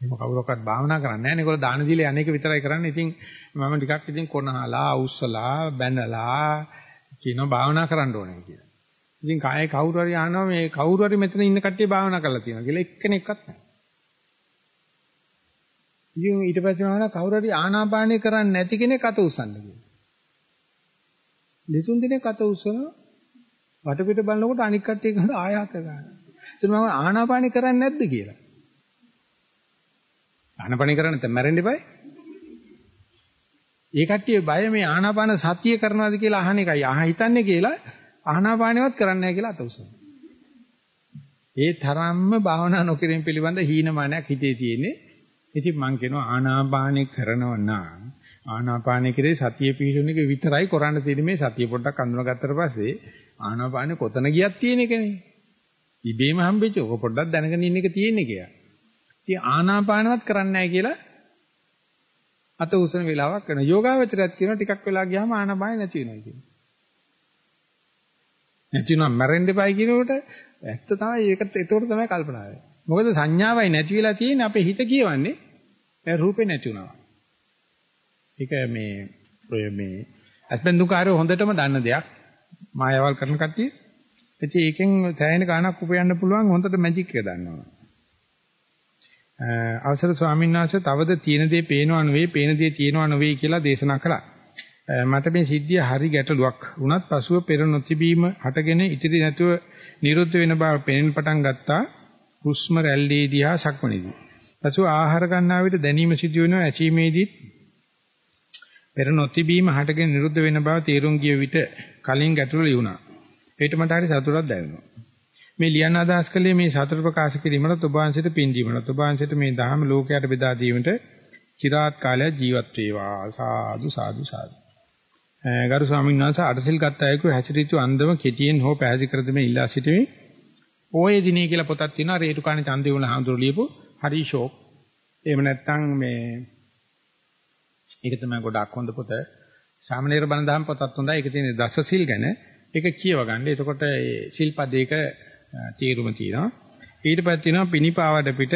එහෙම කවුරක්වත් භාවනා කරන්නේ නැහැ නේ. ඒගොල්ලෝ දාන දීලා අනේක විතරයි කරන්නේ. ඉතින් මම ටිකක් ඉතින් කොනහලා, අවුස්සලා, බැනලා කියනවා භාවනා කරන්න ඕනේ කියලා. ඉතින් කායේ කවුරු හරි අහනවා මේ කවුරු හරි මෙතන ඉන්න කට්ටිය භාවනා කරලා තියෙනවා කියලා එක්කෙනෙක්වත් නැහැ. ඉතින් ඊට පස්සේ මම කවුරු හරි ආනාපානය කරන්නේ නැති කෙනෙක් අත උස්සන්න කියලා. දෙතුන් දිනක් අත උස්සනවා වටපිට බලනකොට අනික් කට්ටිය කරන ආයාත ගන්නවා. ඉතින් මම ආනාපානය කරන්නේ නැද්ද කියලා. ආනාපානය කරන්නේ නැත්නම් මැරෙන්න eBay. ඒ කට්ටිය බය මේ ආනාපාන සතිය කරනවාද කියලා අහන එකයි. අහ හිතන්නේ කියලා ආනාපානෙවත් කරන්නේ නැහැ කියලා අත උස්සනවා. ඒ තරම්ම භාවනා නොකිරීම පිළිබඳ හීනමානයක් හිතේ තියෙන්නේ. ඉතින් මං කියනවා ආනාපානෙ කරනව නම් ආනාපානෙ කරේ සතිය පිහිටුන එක විතරයි කරන්න තියෙන්නේ මේ සතිය පොඩ්ඩක් අඳුනගත්තට පස්සේ ආනාපානෙ කොතන ගියත් තියෙන එකනේ. ඉබේම හම්බෙච්ච ඔක පොඩ්ඩක් දැනගෙන ඉන්න එක තියෙන්නේ කියලා. ඉතින් ආනාපානවත් කරන්නේ නැහැ කියලා අත උසන වෙලාවක් කරනවා. යෝගාවචරයත් කියනවා ටිකක් වෙලා ගියාම ආනාපානෙ නැති වෙනවා කියනවා. නැති වෙනවා මැරෙන්න එපායි කියනකොට ඇත්ත තමයි ඒකත් ඒතකොට තමයි කල්පනා වෙන්නේ. මොකද සංඥාවයි නැති වෙලා තියෙන්නේ අපේ හිත කියවන්නේ ඒ රූපේ නැති වුණා. ඒක මේ ඔය මේ අත්බඳුකාරය හොඳටම දන්න දෙයක්. මායාවල් කරන කට්ටිය. ඉතින් ඒකෙන් සෑහෙන ගාණක් උපයන්න පුළුවන් හොඳට මැජික් එක දන්නවා. අවසර ස්වාමීන් වහන්සේ තවද තියෙන දේ පේනවා නෙවෙයි පේන දේ තියෙනවා නෙවෙයි කියලා දේශනා කළා. මට මේ සිද්ධිය හරි ගැටලුවක් වුණත් පසුව පෙර නොතිබීම හටගෙන ඉතිරි නැතුව නිරුද්ධ වෙන බව පෙනෙන පටන් ගත්තා. හුස්ම රැල්ලේ දිහා සක්මණේදී. පසුව ආහාර ගන්නා විට දැනීම සිදු වෙනවා ඇචීමේදී පෙර නොතිබීම හටගෙන නිරුද්ධ වෙන බව තේරුම් ගිය විට කලින් ගැටලු ලියුණා. ඒකට මට හරි සතුටක් දැනෙනවා. මේ ලියන්න අදහස් කළේ මේ සතුට ප්‍රකාශ කිරීමට ඔබ වහන්සේට පින් දීමට ඔබ වහන්සේට මේ දහම ලෝකයට බෙදා දීමට চিරාත් කාලයක් ජීවත් වේවා. සාදු සාදු සාදු. ගරු ස්වාමීන් වහන්සේ අටසිල් ගත් අයෙකු හැසිරීතු අන්දම කෙටියෙන් හෝ පැහැදිලි කර දෙමින් ඉල්ලා සිටිමි. ඕයේ දිනේ කියලා පොතක් තියෙනවා රේතුකාණේ චන්දේවල හාමුදුරුවෝ ලියපු හරි ෂෝක්. එහෙම නැත්නම් මේ ඒක තමයි ගොඩක් හොඳ පොත. සාමනීර බණ දහම් පොතත් හොඳයි. ඒක තියෙන දස සිල් ගැන. ඒක කියව ගන්න. එතකොට ඒ සිල්පදයක තීරුම තියෙනවා. ඊට පස්සේ තියෙනවා පිනිපාවඩ පිට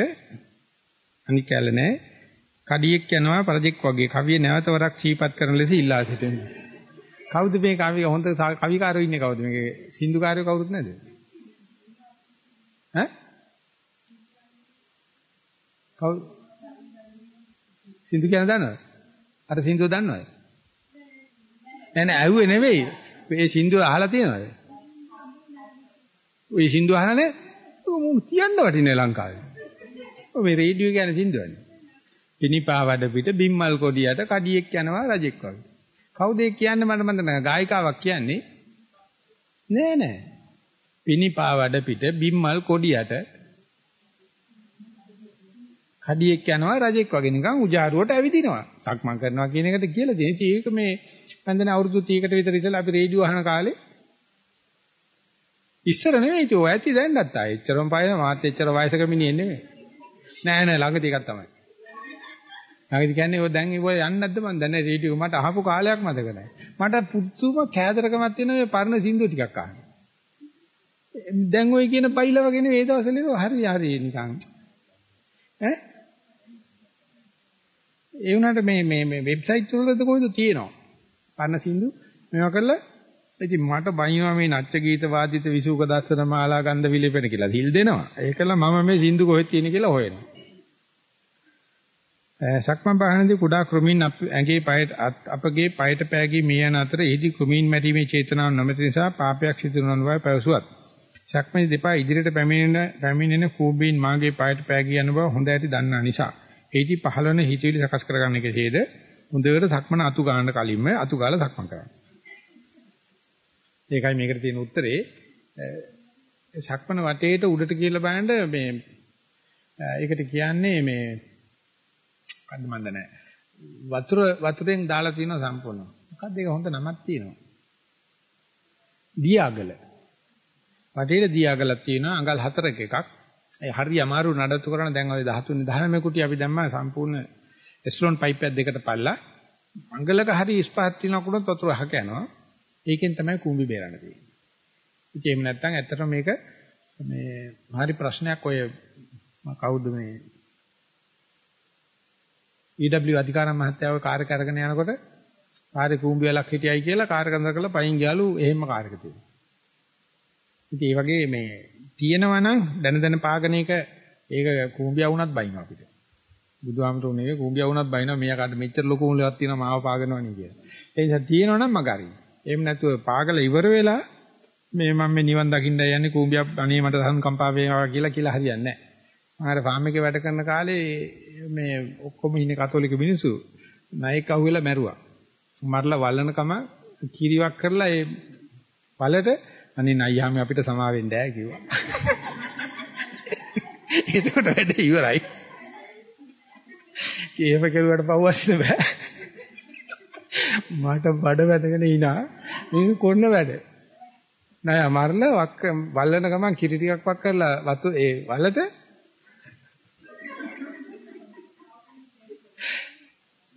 අනික් කැල නැහැ. කඩියෙක් යනවා පරජෙක් වගේ කවිය නැවත වරක් සීපත් කරන ලෙස ඉල්ලා සිටිනවා. කවුද මේ කවිය හොඳ කවිකාරයෝ ඉන්නේ කවුද මේකේ සින්දුකාරයෝ කවුරුත් නැද්ද? ඈ? කවුද? සින්දු කියන දන්නවද? අර සින්දුව දන්නවද? නෑ නෑ ඇහුවේ නෙවෙයි. මේ සින්දුව අහලා තියෙනවද? ඔය සින්දුව අහලා නෑ? මොකද තියන්න වටිනේ ලංකාවේ. ඔය මේ රේඩියෝ කියන සින්දුවනේ. පිනිපාවඩ පිට බිම්මල් කොඩියට කඩියෙක් යනවා රජෙක් වගේ. කවුද ඒ කියන්නේ මට මන්ද නෑ ගායිකාවක් කියන්නේ නෑ නෑ. පිනිපාවඩ පිට බිම්මල් කොඩියට කඩියෙක් යනවා රජෙක් වගේ නිකන් උජාරුවට ඇවිදිනවා. සක්මන් කරනවා කියන එකට කියලා දෙන්නේ. ඒක මේ මන්දන අවුරුදු 30කට විතර ඉතලා අපි රේඩියෝ අහන කාලේ ඉස්සර නෙවෙයි ඒක ඔය ඇති දැන්නත් ආයේ. එච්චරම පායන මාත් එච්චර වයසක මිනිහෙ නෙවෙයි. නෑ නෑ ළඟදී එකක් තමයි. ළඟදී කියන්නේ ඔය දැන් ඉව යන්නේ නැද්ද මන් දන්නේ රේඩියෝ මට අහපු කාලයක් මතක නැහැ. මට පුදුම කෑදරකමක් තියෙන මේ පරණ සින්දු ටිකක් අහන්න. දැන් ඔය කියන පයිල වගේ නෙවෙයි ඒ දවස්වල හරි හරි නිකන්. ඈ? ඒ වුණාට මේ මේ මේ වෙබ්සයිට් වලද කොහෙද තියෙනවා? පරණ සින්දු මේවා කරලා ඉතින් මට බයිනවා මේ නච්ච ගීත වාදිත විසුක දස්සන මාලා ගන්ධ විලිපෙන කියලා. හිල් දෙනවා. ඒකල මම මේ සින්දු කොහෙද තියෙන කියලා හොයනවා. සක්මන් භාවනාවේ කුඩා කෘමීන් ඇඟේ පයට අපගේ පයට පෑගී මිය යන අතර එහිදී කෘමීන් මැරීමේ චේතනාව නොමැති නිසා පාපයක් සිදු නොවන බව පැවසුවත් සක්මන් දෙපා ඉදිරියට පැමිණෙන පැමිණෙන කූඹීන් මාගේ පයට පෑගී යන බව හොඳ ඇති දන්නා නිසා එහිදී පහළවන හිතවිලි සකස් කරගන්න කෙසේද හොඳට සක්මන අතු ගන්න කලින්ම අතු ගාලා සක්මන් කරන්න. ඒකයි මේකට තියෙන උත්තරේ සක්මන වටේට උඩට කියලා බලන්න මේ ඒකට කියන්නේ මේ මොකද්ද මන්ද නැහැ. වතුර වතුරෙන් දාලා තියෙන සම්පූර්ණ. මොකද්ද ඒක හොඳ නමක් තියෙනවා. දියාගල. වටේට දියාගලක් තියෙනවා අඟල් හතරක එකක්. ඒ හරි අමාරු නඩත්තු කරන දැන් ওই 13 19 කුටි අපි දැම්මා සම්පූර්ණ එස්ලොන් පයිප් එකක් දෙකට පල්ලා අඟලක හරි ස්පාත් තිනකුණොත් වතුර අහක යනවා. ඒකෙන් තමයි කුඹි බේරන්න තියෙන්නේ. ඉතින් එහෙම නැත්නම් ඇත්තටම මේක මේ හරි ප්‍රශ්නයක් ඔය කවුද මේ EW අධිකාරම් මහත්තයාව කාර් එක අරගෙන යනකොට කාර්ය කූඹි වලක් හිටියයි කියලා කාර් එක කරලා පයින් ගියාලු එහෙම කාර් එක තියෙනවා. ඉතින් ඒ වගේ මේ තියෙනවා නම් දැන දැන පාගන එක ඒක කූඹිය වුණත් බයිනවා අපිට. බුදුහාමතුන් නෙවෙයි කූඹිය වුණත් බයිනවා මෙයා කාට මෙච්චර ලොකු මුලයක් තියෙනවා මාව පාගනවනේ කියලා. ඒ නිසා තියෙනවා නම් මගරින්. එහෙම නැතුව පාගල ඉවර වෙලා මේ මම මේ නිවන් දකින්න යන්නේ කූඹියක් අනේ මට සංකම්පා වේවා කියලා කියලා හරියන්නේ නැහැ. මම අර ෆාම් එකේ වැඩ කරන කාලේ මේ ඔක්කොම ඉන්නේ කතෝලික මිනිස්සු ණයෙක් අහුවෙලා මැරුවා. මරලා වල්ලනකම කිරිවක් කරලා ඒ වලට අනේ නයියාම අපිට සමා වෙන්න ඈ කිව්වා. එතකොට වැඩේ ඉවරයි. කේම කෙරුවට පවවන්න බෑ. මට බඩ වැදගෙන ඉනා මේක කොන්න වැඩ. නෑ මරලා වක් වල්ලන ගමන් කිරි ටිකක් වක් කරලා වතු ඒ වලට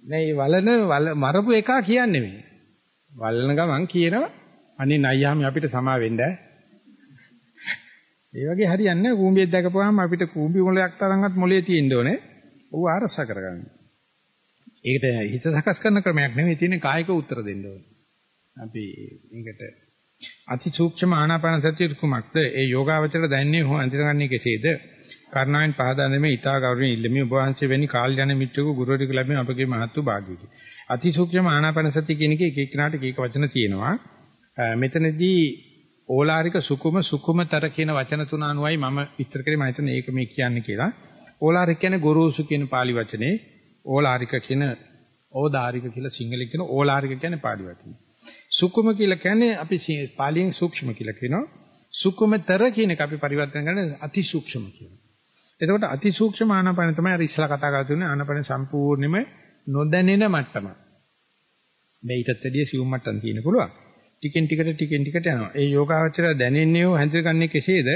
නෑ වලන වල මරපු එක කියන්නේ මේ. වලන ගමන් කියනවා අනේ නයියාම අපිට සමා වෙන්න. ඒ වගේ හරියන්නේ නැහැ කූඹියක් දැකපුවාම අපිට කූඹි මොලයක් තරම්වත් මොලේ තියෙන්න ඕනේ. ඌ ආරස කරගන්න. ඒකට හිත සකස් කරන ක්‍රමයක් නෙමෙයි තියෙන්නේ කායික උත්තර දෙන්න ඕනේ. අපි මේකට අති සූක්ෂම ආනාපාන සතිය කුමක්ද? ඒ යෝගාවචර දැනන්නේ හො අඳිරගන්නේ කෙසේද? කර්ණායන් පහදා නෙමෙයි ඊටා ගෞරවයෙන් ඉල්ලමි ඔබ වහන්සේ වැනි කාල්යන මිත්‍රකු ගුරුවරයෙකු ලැබෙන අපගේ මහත්තු භාග්‍යයි. අතිසූක්ෂම ආනාපාන සතිය කියන එක එක එක්කනට එක එක වචන තියෙනවා. මෙතනදී ඕලාරික සුකුම සුකුමතර කියන වචන තුන අනුවයි මම විස්තර කරේ මම හිතන්නේ ඒක මේ කියන්නේ කියලා. ඕලාරික කියන්නේ ගොරෝසු කියන pāli වචනේ ඕලාරික කියන ඕදාරික කියලා සිංහලෙන් කියන ඕලාරික කියන්නේ pāli වචනේ. සුකුම කියලා කියන්නේ අපි පාලියෙන් සූක්ෂම කියලා කියනවා. සුකුමතර කියන එක අපි පරිවර්තන කරන්නේ අතිසූක්ෂම කියනවා. එතකොට අතිසූක්ෂම ආනාපාන තමයි අර ඉස්සලා කතා කරලා තුනේ ආනාපාන සම්පූර්ණයෙන්ම නොදැනෙන මට්ටම. මේිටත් වැඩිය සියුම් මට්ටම් තියෙන පුළුවන්. ටිකෙන් ටිකට ටිකෙන් ටිකට යනවා. ඒ යෝගාවචරය දැනෙන්නේ හැඳින්ගන්නේ කෙසේද?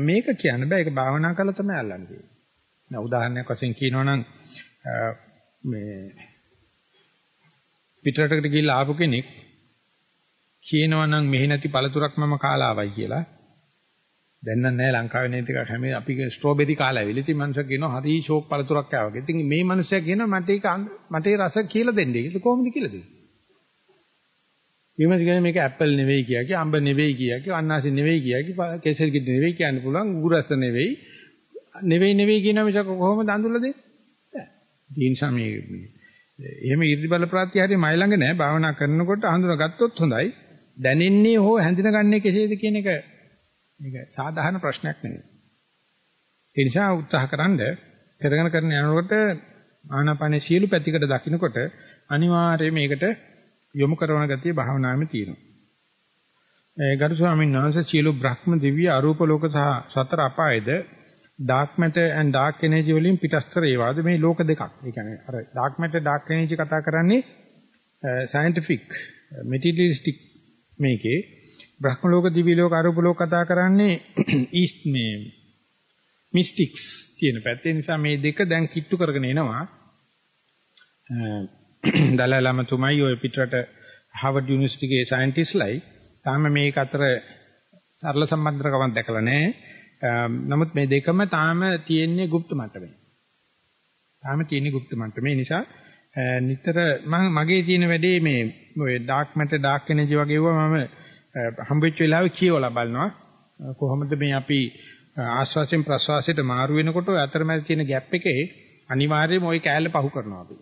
මේක කියන්න බෑ. ඒක භාවනා කරලා තමයි අල්ලන්නේ තියෙන්නේ. දැන් උදාහරණයක් වශයෙන් කියනවා නම් මේ පිටරටකට ගිහිල්ලා ආපු කෙනෙක් කියනවා නම් මෙහි නැති පළතුරක් මම කාලා ආවයි කියලා දැන් නම් නෑ ලංකාවේ නේ ටිකක් හැම අපි ස්ට්‍රෝබෙරි කාලා ඇවිල්ලා ඉතින් මනුස්සයා කියනවා හරි ෂෝක් පළතුරක් ආවා. ඉතින් මේ මනුස්සයා කියනවා මට ඒක මට ඒ රස කියලා දෙන්නේ. ඒක කොහොමද කියලා දෙන්නේ? ඊමණට කියන්නේ මේක ඇපල් නෙවෙයි කියා කි අඹ නෙවෙයි කියා කි අන්නාසි නෙවෙයි කියා කි කෙසෙල් කිඩ නෙවෙයි කියන්න පුළුවන් උගුරස නෙවෙයි නෙවෙයි නෙවෙයි කියන මිසක කොහොමද අඳුල්ලා දෙන්නේ? දීන්සා මේ එහෙම 이르දි බල ප්‍රාත්‍ය හරිය මයි ළඟ නෑ භාවනා කරනකොට අඳුනගත්තොත් හොඳයි. දැනෙන්නේ හෝ හැඳිනගන්නේ කෙසේද කියන එක මේක සාධාරණ ප්‍රශ්නයක් නෙවෙයි. ඒ නිසා උත්සාහකරනද කරගෙන කරන යනකොට ආනාපානයේ සියලු පැතිකඩ දකින්නකොට අනිවාර්යයෙන් මේකට යොමු කරන ගතිය භාවනාවෙම තියෙනවා. ඒ ගරු ස්වාමීන් වහන්සේ සියලු බ්‍රහ්ම දිව්‍ය අරූප ලෝක සහ සතර අපායද dark matter and dark energy වලින් පිටස්තර ඒවාද මේ ලෝක දෙකක්. ඒ කියන්නේ අර dark matter dark energy කතා කරන්නේ scientific materialistic මේකේ බ්‍රහ්ම ලෝක දිවි ලෝක අරූප ලෝක කතා කරන්නේ ඊස්ට් මේ මිස්ටික්ස් කියන පැත්තේ නිසා මේ දෙක දැන් කිට්ටු කරගෙන එනවා දලයි ලාමතුමයි ওই පිටරට හාවර්ඩ් යුනිවර්සිටියේ සයන්ටිස්ට්ලයි තාම මේක අතර සරල සම්බන්ධකමක් දැකලා නැහැ. නමුත් මේ දෙකම තාම තියෙන්නේ গুপ্ত මට්ටමේ. තාම තියෙන්නේ গুপ্ত මට්ටමේ. නිසා නිතර මම මගේ තියෙන වැඩේ මේ ඔය ඩාර්ක් මැටර් ඩාර්ක් එනර්ජි වගේ ඒවා මම හම්බෙච්ච වෙලාවෙ කියවලා බලනවා කොහොමද මේ අපි ආශ්වාසයෙන් ප්‍රශ්වාසයට මාරු වෙනකොට අතරමැද තියෙන ગેප් එකේ අනිවාර්යයෙන්ම ওই කෑල්ල පහු කරනවා අපි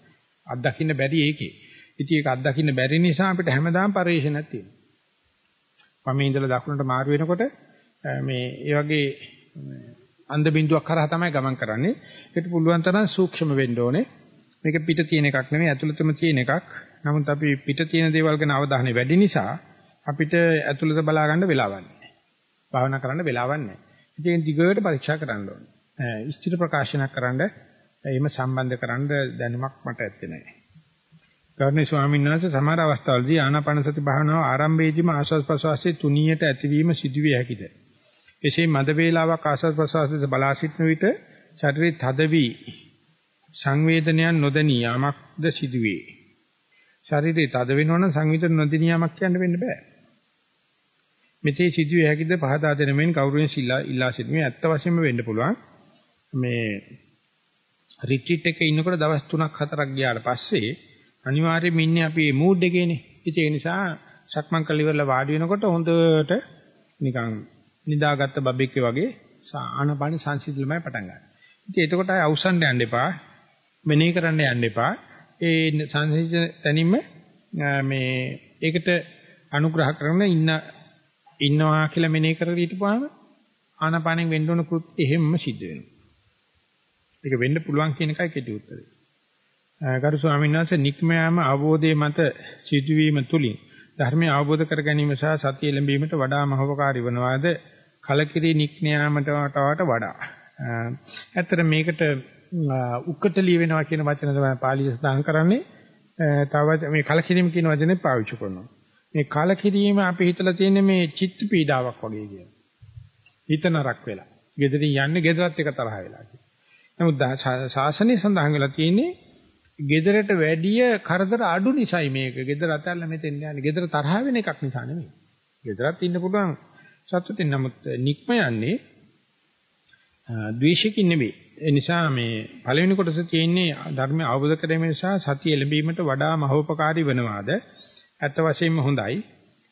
අත්දකින්න බැරි ඒකේ. ඉතින් ඒක අත්දකින්න බැරි නිසා අපිට හැමදාම පරිශ්‍රණයක් තියෙනවා. වමේ ඉඳලා දකුණට මාරු වෙනකොට මේ ඒ වගේ අන්ධ බින්දුවක් කරා තමයි ගමන් කරන්නේ. ඒකට පුළුවන් තරම් සූක්ෂම වෙන්න ඕනේ. මේක පිට තියෙන එකක් නෙමෙයි ඇතුළතම තියෙන එකක්. නමුත් අපි පිට තියෙන දේවල් ගැන අවධානය වැඩි නිසා අපිට ඇතුළත බලා ගන්න වෙලාවක් නැහැ. භාවනා කරන්න වෙලාවක් නැහැ. ඉතින් දිගට පරීක්ෂා කරන්න ඕනේ. ස්ථිර ප්‍රකාශනයක් කරන්න එහෙම සම්බන්ධ කරන්න දැනුමක් මට ඇත්තේ නැහැ. ගෞරවනීය ස්වාමීන් වහන්සේ සමහර අවස්ථාවලදී ආනාපාන සති භාවනාව ආරම්භයේදීම ආස්වාද ප්‍රසවාසයේ තුනියට ඇතිවීම සිදුවිය හැකිද? එසේ මද වේලාවක් ආස්වාද ප්‍රසවාසයේ බලා සිටන විට ශරීරයේ තදවි සංවේදනයන් නොදැනී යාමක්ද සිදුවේ. ශරීරයේ තද වෙනවනම් සංවේදන නොදැනී යාමක් කියන්න වෙන්න බෑ. මෙතේ සිදුවිය හැකිද පහදා දෙන මෙන් කවුරුන් සිල්ලා ඉල්ලා සිටීමේ ඇත්ත වශයෙන්ම වෙන්න පුළුවන්. මේ රිට්‍රීට් එකේ ඉන්නකොට දවස් 3ක් 4ක් ගියාට පස්සේ අනිවාර්යයෙන්ම ඉන්නේ අපි මේ මූඩ් එකේනේ. ඒ නිසා සක්මන් කළ ඉවරලා වාඩි වෙනකොට හොඳට නිකන් නිදාගත්ත බබෙක් වගේ ආනපාන සංසිඳුමයි පටන් ගන්න. ඉතින් එතකොට අය අවසන් යන්න එපා. මෙනෙහි කරන්න යන්න එපා. ඒ සංසිඳ තැනින්ම මේ ඒකට අනුග්‍රහ කරන ඉන්න ඉන්නවා කියලා මෙනෙහි කරලා ඊටපුවාම ආනපානෙන් වෙන්න ඕන කෘත්‍ය එහෙම්ම සිද්ධ වෙනවා. ඒක වෙන්න පුළුවන් කියන එකයි කෙටි උත්තරේ. ගරු ස්වාමීන් වහන්සේ නික්ම යාම අවබෝධයේ මත සිදුවීම තුලින් ධර්මය අවබෝධ කර ගැනීම සහ සතිය ලැබීමට වඩා මහෝපකාරී වනවාද කලකිරි නික්ම යාමට වඩා. ඇත්තට මේකට උක්කටලිය වෙනවා කියන වචන තමයි පාලිය සඳහන් කරන්නේ. තව මේ කලකිරීම කියන වචනේ පාවිච්චි කරනවා. මේ කලකිරීම අපි හිතලා තියෙන්නේ මේ චිත්ත පීඩාවක් වගේ කියලා. හිත නරක් වෙලා. gederin යන්නේ gederat එක තරහ වෙලා කියලා. නමුත් ශාසනය සඳහන් වෙලා තියෙන්නේ ගෙදරට වැඩිය කරදර අඩු නිසායි මේක. ගෙදර අතල්ලා මෙතෙන් යන්නේ. ගෙදර තරහ වෙන එකක් නිසා නෙමෙයි. ගෙදරත් ඉන්න පුළුවන් සතුටින්. නමුත් නික්ම යන්නේ ද්වේෂකින් නෙමෙයි. ඒ නිසා මේ පළවෙනි කොටස තියෙන්නේ ධර්මය අවබෝධ කිරීම නිසා සතිය ලැබීමට වඩා මහෝපකාරී වෙනවාද? ඇත්ත වශයෙන්ම හොඳයි.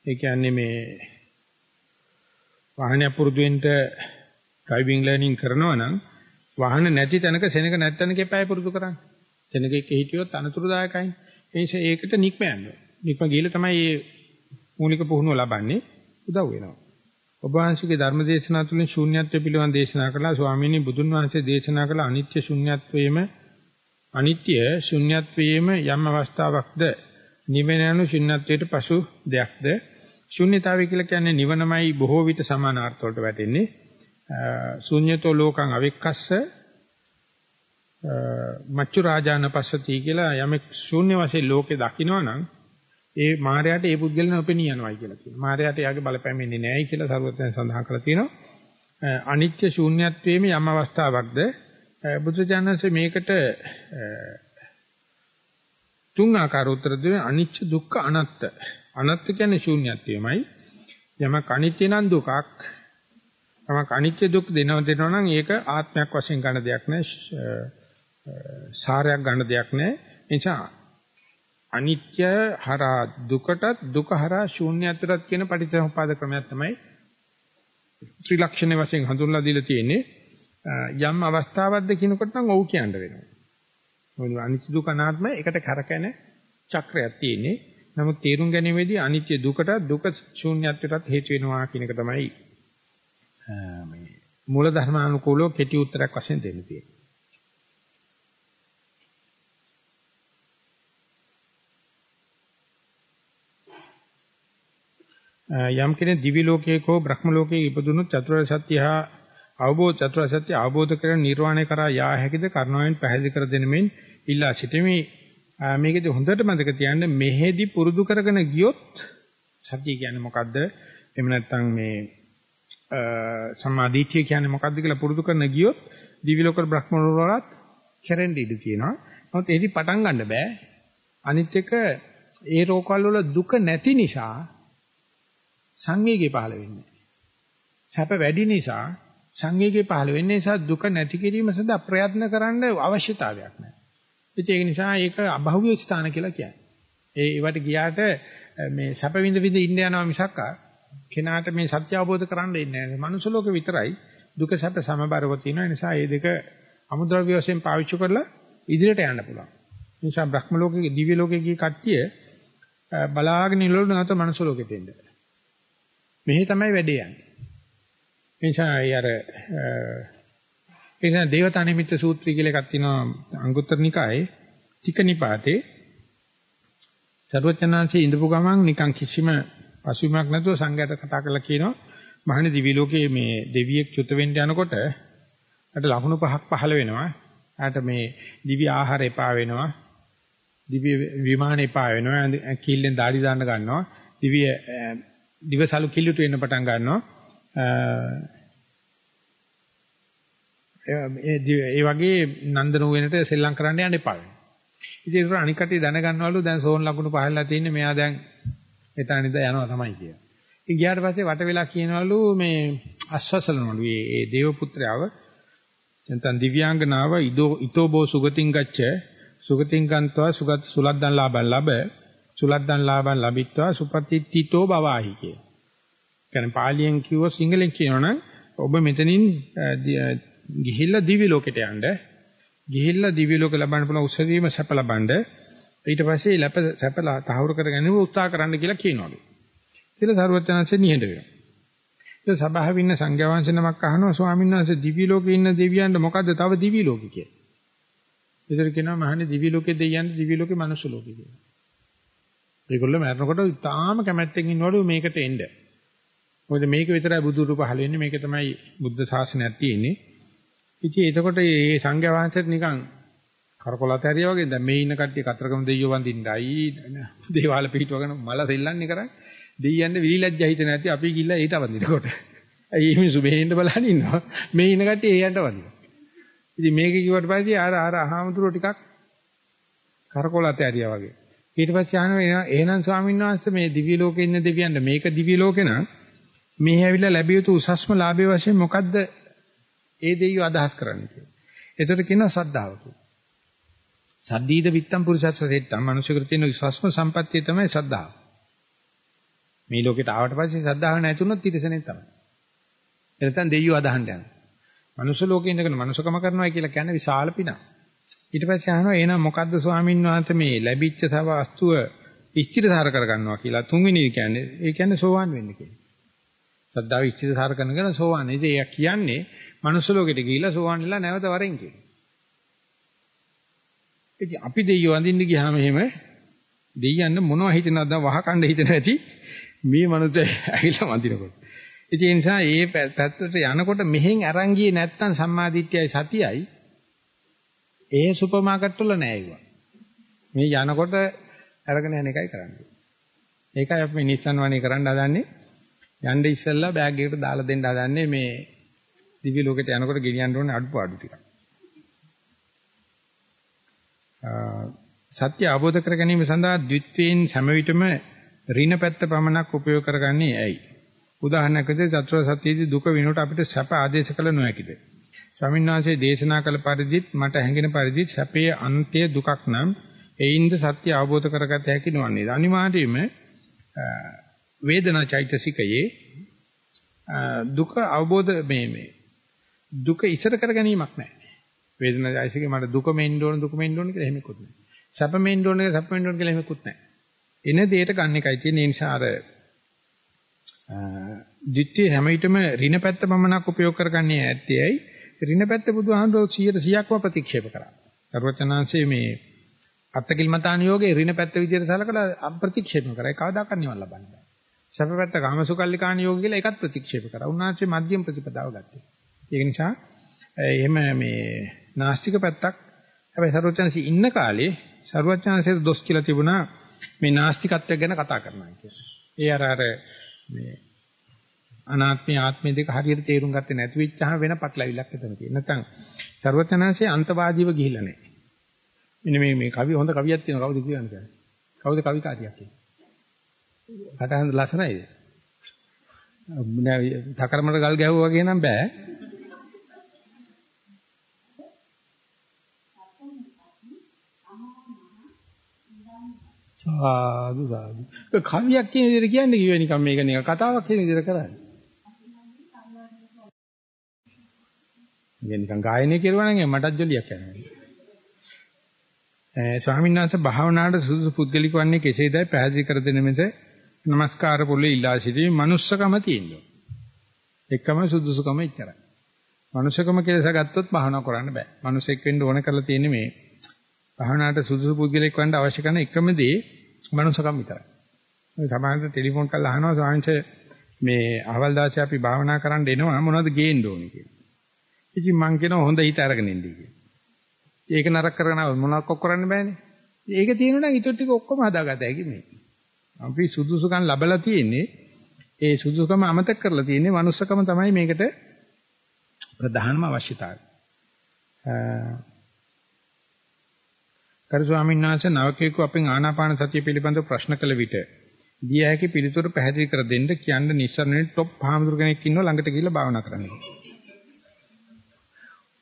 ඒ කියන්නේ මේ වාහනය පුරුදු වෙන්න ඩ්‍රයිවිං ලර්නින් කරනවා නම් වාහන නැති තැනක සෙනඟ නැත්තනක එපායි පුරුදු කරන්නේ. සෙනඟෙක හිටියොත් අනතුරුදායකයි. ඒ නිසා ඒකට නික්ම යන්න. නික්ම ගිහලා තමයි මේ මූලික පුහුණුව ලබන්නේ. උදව් වෙනවා. ඔබ වහන්සේගේ ධර්ම දේශනා තුළින් ශූන්‍යත්වය පිළිබඳ දේශනා කළා. ස්වාමීනි බුදුන් වහන්සේ දේශනා කළ අනිත්‍ය ශූන්‍යත්වයේම අනිත්‍ය ශූන්‍යත්වයේම යම් අවස්ථාවක්ද නිවෙන යනු ශූන්‍යත්වයට පසු දෙයක්ද ශූන්‍යතාවය කියලා කියන්නේ නිවනමයි බොහෝ විට සමානාර්ථ වලට වැටෙන්නේ. ශූන්‍යතෝ ලෝකං අවික්කස්ස මච්චු රාජාන පස්සති කියලා යමෙක් ශූන්‍ය වශයෙන් ලෝකේ දකින්නවනම් ඒ මායයට ඒ පුද්ගලයන් ඔපෙනී යනවායි කියලා කියනවා. මායයට එයාගේ බලපෑමෙන්නේ නැහැයි කියලා සරුවත්යන් සඳහන් කරලා තියෙනවා. අනිත්‍ය ශූන්‍යත්වයේම යම් අවස්ථාවක්ද බුදුජානන්සේ මේකට තුන් ආකාර උත්තර දෙන්නේ අනිච්ච දුක්ඛ අනත්ත. අනත්ත කියන්නේ ශූන්‍යත්වයමයි. යමක් අනිත්‍ය නම් දුකක්. යමක් අනිත්‍ය දුක් දෙනව දෙනවා නම් ඒක ආත්මයක් වශයෙන් ගන්න දෙයක් නෑ. සාරයක් ගන්න දෙයක් නෑ. එනිසා අනිත්‍ය හරහා දුකටත් දුක හරහා ශූන්‍යත්වයටත් කියන පටිච්චසමුපාද ක්‍රමයක් තමයි ත්‍රිලක්ෂණ වශයෙන් හඳුන්ලා දීලා තියෙන්නේ යම් අවස්ථාවක්ද කියනකොට නම් ඔව් කියන්න වෙනවා. මොකද අනිත්‍ය දුක අනාත්ම එකට කරකැන චක්‍රයක් තියෙන්නේ. නමුත් තේරුම් ගැනීමේදී අනිත්‍ය දුකට දුක ශූන්‍යත්වයටත් හේතු වෙනවා කියන එක තමයි මේ මූල ධර්මානුකූලව කෙටි උත්තරයක් වශයෙන් දෙන්න තියෙන්නේ. යම් කෙනෙක් දිවි ලෝකයක හෝ බ්‍රහ්ම ලෝකයක ඉපදුනොත් චතුරාර්ය සත්‍ය හා අවබෝධ චතුරාර්ය සත්‍ය අවබෝධ කරගෙන නිර්වාණය කරා යා හැකිද? කරුණාවෙන් පැහැදිලි කර දෙනෙමින් ඉල්ලා සිටිමි. මේකද හොඳට මතක තියාගන්න මෙහෙදි පුරුදු කරගෙන ගියොත් සත්‍ය කියන්නේ මොකද්ද? එහෙම නැත්නම් මේ සම්මාදිටිය කියන්නේ මොකද්ද කියලා පුරුදු කරන ගියොත් දිවි ලෝක බ්‍රහ්ම ලෝක වලත් කෙරෙන්න ඉඩ තියෙනවා නමුත් ඒදි පටන් ගන්න බෑ අනිත් එක ඒ රෝකවල වල දුක නැති නිසා සංවේගය පහළ වෙන්නේ. සැප වැඩි නිසා සංවේගය පහළ වෙන්නේ නිසා දුක නැති කිරීම සඳහා ප්‍රයත්න කරන්න අවශ්‍යතාවයක් නැහැ. ඒක නිසා ඒක අභෞවිය ස්ථාන කියලා කියන්නේ. ඒ ඒවට ගියාට මේ සැප විඳ විඳ ඉන්න යනවා මිසක් කෙනාට මේ සත්‍ය අවබෝධ කරන්න ඉන්නේ නැහැ. මනුස්ස ලෝකෙ විතරයි දුක සැප සමබරව තියෙන නිසා මේ දෙක අමුද්‍රව්‍ය වශයෙන් පාවිච්චි කරලා ඉදිරියට යන්න පුළුවන්. ඒ නිසා බ්‍රහ්ම ලෝකයේ දිව්‍ය ලෝකයේ ගිය කට්ටිය බලාගෙන ඉන්නකොට නැවත මනුස්ස ලෝකෙට එන්න. මෙහි තමයි වැඩේ යන්නේ. ඒ නිසා අර ඒ නිසා දේවතා නිමිත්ත සූත්‍රය කියලා එකක් තියෙනවා අංගුත්තර නිකායේ තික නිපාතේ සර්වඥාන්සේ ඉඳපු ගමන් නිකන් කිසිම පසුබිමක් නැතුව සංඝයාට කතා කරලා කියනවා මහණේ දිවි ලෝකයේ මේ දෙවියෙක් චුත වෙන්න යනකොට අට ලකුණු පහක් පහළ වෙනවා. ආට මේ දිවි ආහාර එපා වෙනවා. දිවි විමාන එපා වෙනවා. කිල්ලෙන් দাঁඩි දාන්න ගන්නවා. දිවි දිවසලු කිල්ලුට වෙන්න පටන් ගන්නවා. ඒ වගේ නන්දන වෙනට සෙල්ලම් කරන්න යන්න එපා වෙනවා. ඉතින් ඒක අනික් කටේ දැනගන්නවලු දැන් සෝන් ලකුණු පහළලා තියෙන්නේ මෙයා දැන් එතන ඉඳ යනවා තමයි කියලා. ඉතින් ගියාට පස්සේ වට වෙලා කියනවලු මේ අස්වසලනවලු මේ ඒ දේව පුත්‍රයාව නැත්නම් දිව්‍යාංගනාව ඉදෝ ඊතෝබෝ සුගතින් ගච්ඡ සුගතින් ගන්නවා සුගත සුලද්දන් ලාභන් ලැබ සුලද්දන් ලාභන් ලැබිත්වා සුපතිත්තිතෝ බවාහි කිය. කියන්නේ පාලියෙන් කිව්ව සිංහලෙන් කියනවනම් ඔබ මෙතනින් ගිහිල්ලා දිව්‍ය ලෝකෙට යන්න ගිහිල්ලා දිව්‍ය ලෝක ලබන්න පුළුවන් උසවීම සැප ලබන්න ඊට පස්සේ ලැප සැප තහවුරු කරගන්න උත්සාහ කරන්න කියලා කියනවලු. කියලා සරුවචනanse නිහඬ වෙනවා. ඒ සභාවේ ඉන්න සංඝයා වහන්සේ නමක් අහනවා ස්වාමීන් වහන්සේ දිව්‍ය ලෝකේ ඉන්න දෙවියන්ට මොකද්ද තව දිව්‍ය ලෝකෙ කියලා. ඒතර කියනවා මහන්නේ දිව්‍ය ලෝකේ දෙවියන්ට දිව්‍ය ලෝකේ මනුස්ස ලෝකෙ කියලා. ඒගොල්ලෝ මරනකොට ඉතාලම කැමැත්තෙන් ඉන්නවලු මේකට එන්න. මොකද මේක විතරයි බුදු රූප පහළ වෙන්නේ මේක තමයි බුද්ධ ශාසනයක් තියෙන්නේ. ඉතින් එතකොට මේ සංඝයා වහන්සේට නිකන් කරකොලත ඇරියා වගේ දැන් මේ ඉන්න කට්ටිය කතරගම දෙයියෝ වඳින්නයි දේවාල පිටවගෙන මල සෙල්ලන්නේ කරන්නේ. දෙයියන්ට විලිලැජ්ජා හිත නැති අපි ගිල්ලා ඊට වඳිනකොට. ඇයි මිනිස්සු මෙහෙන්න බලන් ඉන්නවා. මේ ඉන්න කට්ටිය ඒයන්ට වඳිනවා. ඉතින් මේක කිව්වට පස්සේ අර අර අහමතුරු ටිකක් කරකොලත ඇරියා වගේ. ඊට පස්සේ අහනවා එහෙනම් ස්වාමීන් වහන්සේ මේ දිව්‍ය ලෝකේ ඉන්න දෙවියන්ට මේක දිව්‍ය ලෝකේ නම් මේ ඇවිල්ලා ලැබිය යුතු උසස්ම ලාභය වශයෙන් මොකද්ද ඒ දෙයියෝ අදහස් කරන්නේ කියලා. ඒතර කියනවා සද්ධාව කියලා. සද්දීද විත්තම් පුරුෂස්ස සෙට්ටම් මනුෂ්‍යකෘත තියෙන විශ්වාසම සම්පත්තිය තමයි සද්ධාව. මේ ලෝකෙට ආවට පස්සේ සද්ධාව නැතුනොත් ඊටසනේ තමයි. එතන දෙයියෝ අදහන්න යනවා. මනුෂ්‍ය ලෝකේ ඉඳගෙන මනුෂකම කරනවා කියලා කියන්නේ විශාල පිනක්. ඊට පස්සේ අහනවා එහෙනම් මොකද්ද ස්වාමීන් වහන්සේ මේ ලැබිච්ච තව වස්තුව ඉස්තිරසාර කරගන්නවා කියලා තුන්වෙනි කියන්නේ ඒ කියන්නේ සෝවාන් වෙන්න කියලා. සද්ධාව ඉස්තිරසාර කරනකන සෝවාන්. ඉතින් ඒක කියන්නේ මනුෂ්‍ය ලෝකෙට ගිහිල්ලා සෝවාන් වෙලා නැවත වරෙන් කියනවා. ඉතින් අපි දෙයියෝ අඳින්න ගියාම එහෙම දෙයියන්න මොනවද හිතනවද වහකණ්ඩ හිතන ඇති මේ මනුස්සය ඇවිල්ලා වඳිනකොට. ඉතින් ඒ නිසා මේ පැත්තට යනකොට මෙහෙන් අරන් ගියේ නැත්තම් සම්මාදිට්ඨියයි සතියයි ඒ සුපර් මාකට් වල නෑ ඒවා. මේ යනකොට අරගෙන යන එකයි කරන්නේ. ඒකයි අපි නිස්සන් වණේ කරන්න හදන්නේ. යන්න ඉස්සෙල්ලා බෑග් එකට දාලා දෙන්න හදන්නේ මේ දිවි ලෝකෙට යනකොට ගෙනියන්න ඕනේ අඩුපාඩු ටික. සත්‍ය අවබෝධ කර ගැනීම සඳහා ද්විත්වයෙන් හැම විටම ඍණ පැත්ත පමණක් උපයෝග කරගන්නේ ඇයි? උදාහරණයක් විදිහට චතුරාර්ය සත්‍යයේදී දුක විනෝට අපිට සැප ආදේශ කළ නොහැකිද? ස්වාමීන් වහන්සේ දේශනා කළ පරිදිත් මට හැඟෙන පරිදිත් සැපයේ අන්තය දුකක් නම් එයින්ද සත්‍ය අවබෝධ කරගත හැකි නොවන්නේ. අනිවාර්යයෙන්ම වේදනා චෛතසිකයේ දුක අවබෝධ මේ මේ දුක ඉසර කර ගැනීමක් නැහැ. වේදනා චෛතසිකේ මට දුක මෙන්න ඕන දුක මෙන්න ඕන කියලා එහෙමකුත් නැහැ. සැප මෙන්න ඕන කියලා සැප මෙන්න ඕන කියලා එහෙමකුත් නැහැ. එන දෙයට ගන්න එකයි තියෙන්නේ. ඒ නිසා අර ditthi හැම විටම ඍණ පැත්ත පමණක් උපයෝග කරගන්නේ ඇත්තේයි. ඍණ පැත්ත බුදුහාමුදුරුවෝ 100%ක්ම ප්‍රතික්ෂේප කරා. සර්වචනාංශයේ මේ අත්තකිල්මතාන යෝගේ ඍණ පැත්ත විදිහට සලකලා අප්‍රතික්ෂේප කරා. කවදාකවත් නිවන් ලබන්නේ නැහැ. සැප පැත්ත කාමසුකල්ලිකාන යෝග කියලා ඒකත් ප්‍රතික්ෂේප කරා. උන්වහන්සේ මධ්‍යම ප්‍රතිපදාව ගත්තා. ඒක නිසා එහෙම මේ නාස්තික පැත්තක් හැබැයි සර්වචනසි ඉන්න කාලේ සර්වචනසෙට දොස් කියලා තිබුණා මේ නාස්තිකත්වය ගැන කතා කරනවා කියලා. ඒ අර අර මේ අනාත්මය ආත්මය දෙක හරියට තේරුම් ගත්තේ නැති වෙච්චාම වෙන පටලවිල්ලක් එතන තියෙන. නැත්නම් ਸਰවඥාන්සේ අන්තවාදීව ගිහිල්ලා නැහැ. මෙන්න මේ මේ කවි හොඳ කවියක් තියෙනවා කවුද කියන්නේ? කවුද කවිකාරියක් කියන්නේ? කටහඬ ලස්සනයිද? නෑ තකරමඩ ගල් ගැහුවා වගේ නම් බෑ. සාදු සාදු. ඒක කවියක් කියන විදිහට කියන්නේ කිව්වේ නිකන් මේක නිකන් කතාවක් කියන විදිහට කරන්නේ. නිකන් ගායනය කරුවා නම් මටත් ජොලියක් යනවා. ස්වාමීන් වහන්සේ භාවනාවට සුදුසු පුද්ගලික වන්නේ කෙසේදයි පැහැදිලි කර දෙන මෙස নমස්කාර පොළේ ඉල්ලා සිටීමේ manussකම තියෙනවා. එකම සුදුසුකම ඉච්චරයි. manussකම කියලා ගත්තොත් භාවනා කරන්න බෑ. manussෙක් වෙන්න ඕන කරලා තියෙන්නේ මේ භාවනාවට සුදුසු පුද්ගලෙක් වන්න අවශ්‍ය කරන එකම දේ manussකම විතරයි. මේ සමහරවිට ටෙලිෆෝන් කරලා අහනවා ස්වාමීන් මේ අහවල් දවසේ අපි භාවනා කරන්න එනවා මොනවද ගේන්න ඕනේ කියලා. ඉතින් මං කියනවා හොඳ හිත අරගෙන ඉන්න කියලා. ඒක නරක කරගෙන මොනවක් කරන්න බෑනේ. ඒක තියෙනවා නම් ඊට ටික ඔක්කොම හදාගත හැකි මේ. අපි සුදුසුකම් ලැබලා තියෙන්නේ ඒ සුදුසුකම අමතක කරලා තියෙන්නේ manussකම තමයි මේකට ප්‍රධානම අවශ්‍යතාවය. කරු ස්වාමීන් වහන්සේ නවකයෙකු අපෙන් ආනාපාන සතිය පිළිබඳව ප්‍රශ්න කළ විට දිය හැකි පිළිතුරු පැහැදිලි කර දෙන්න කියන්න නිස්සරණේ টොප් හාමුදුර කෙනෙක් ඉන්නවා ළඟට ගිහිල්ලා භාවනා කරන්න.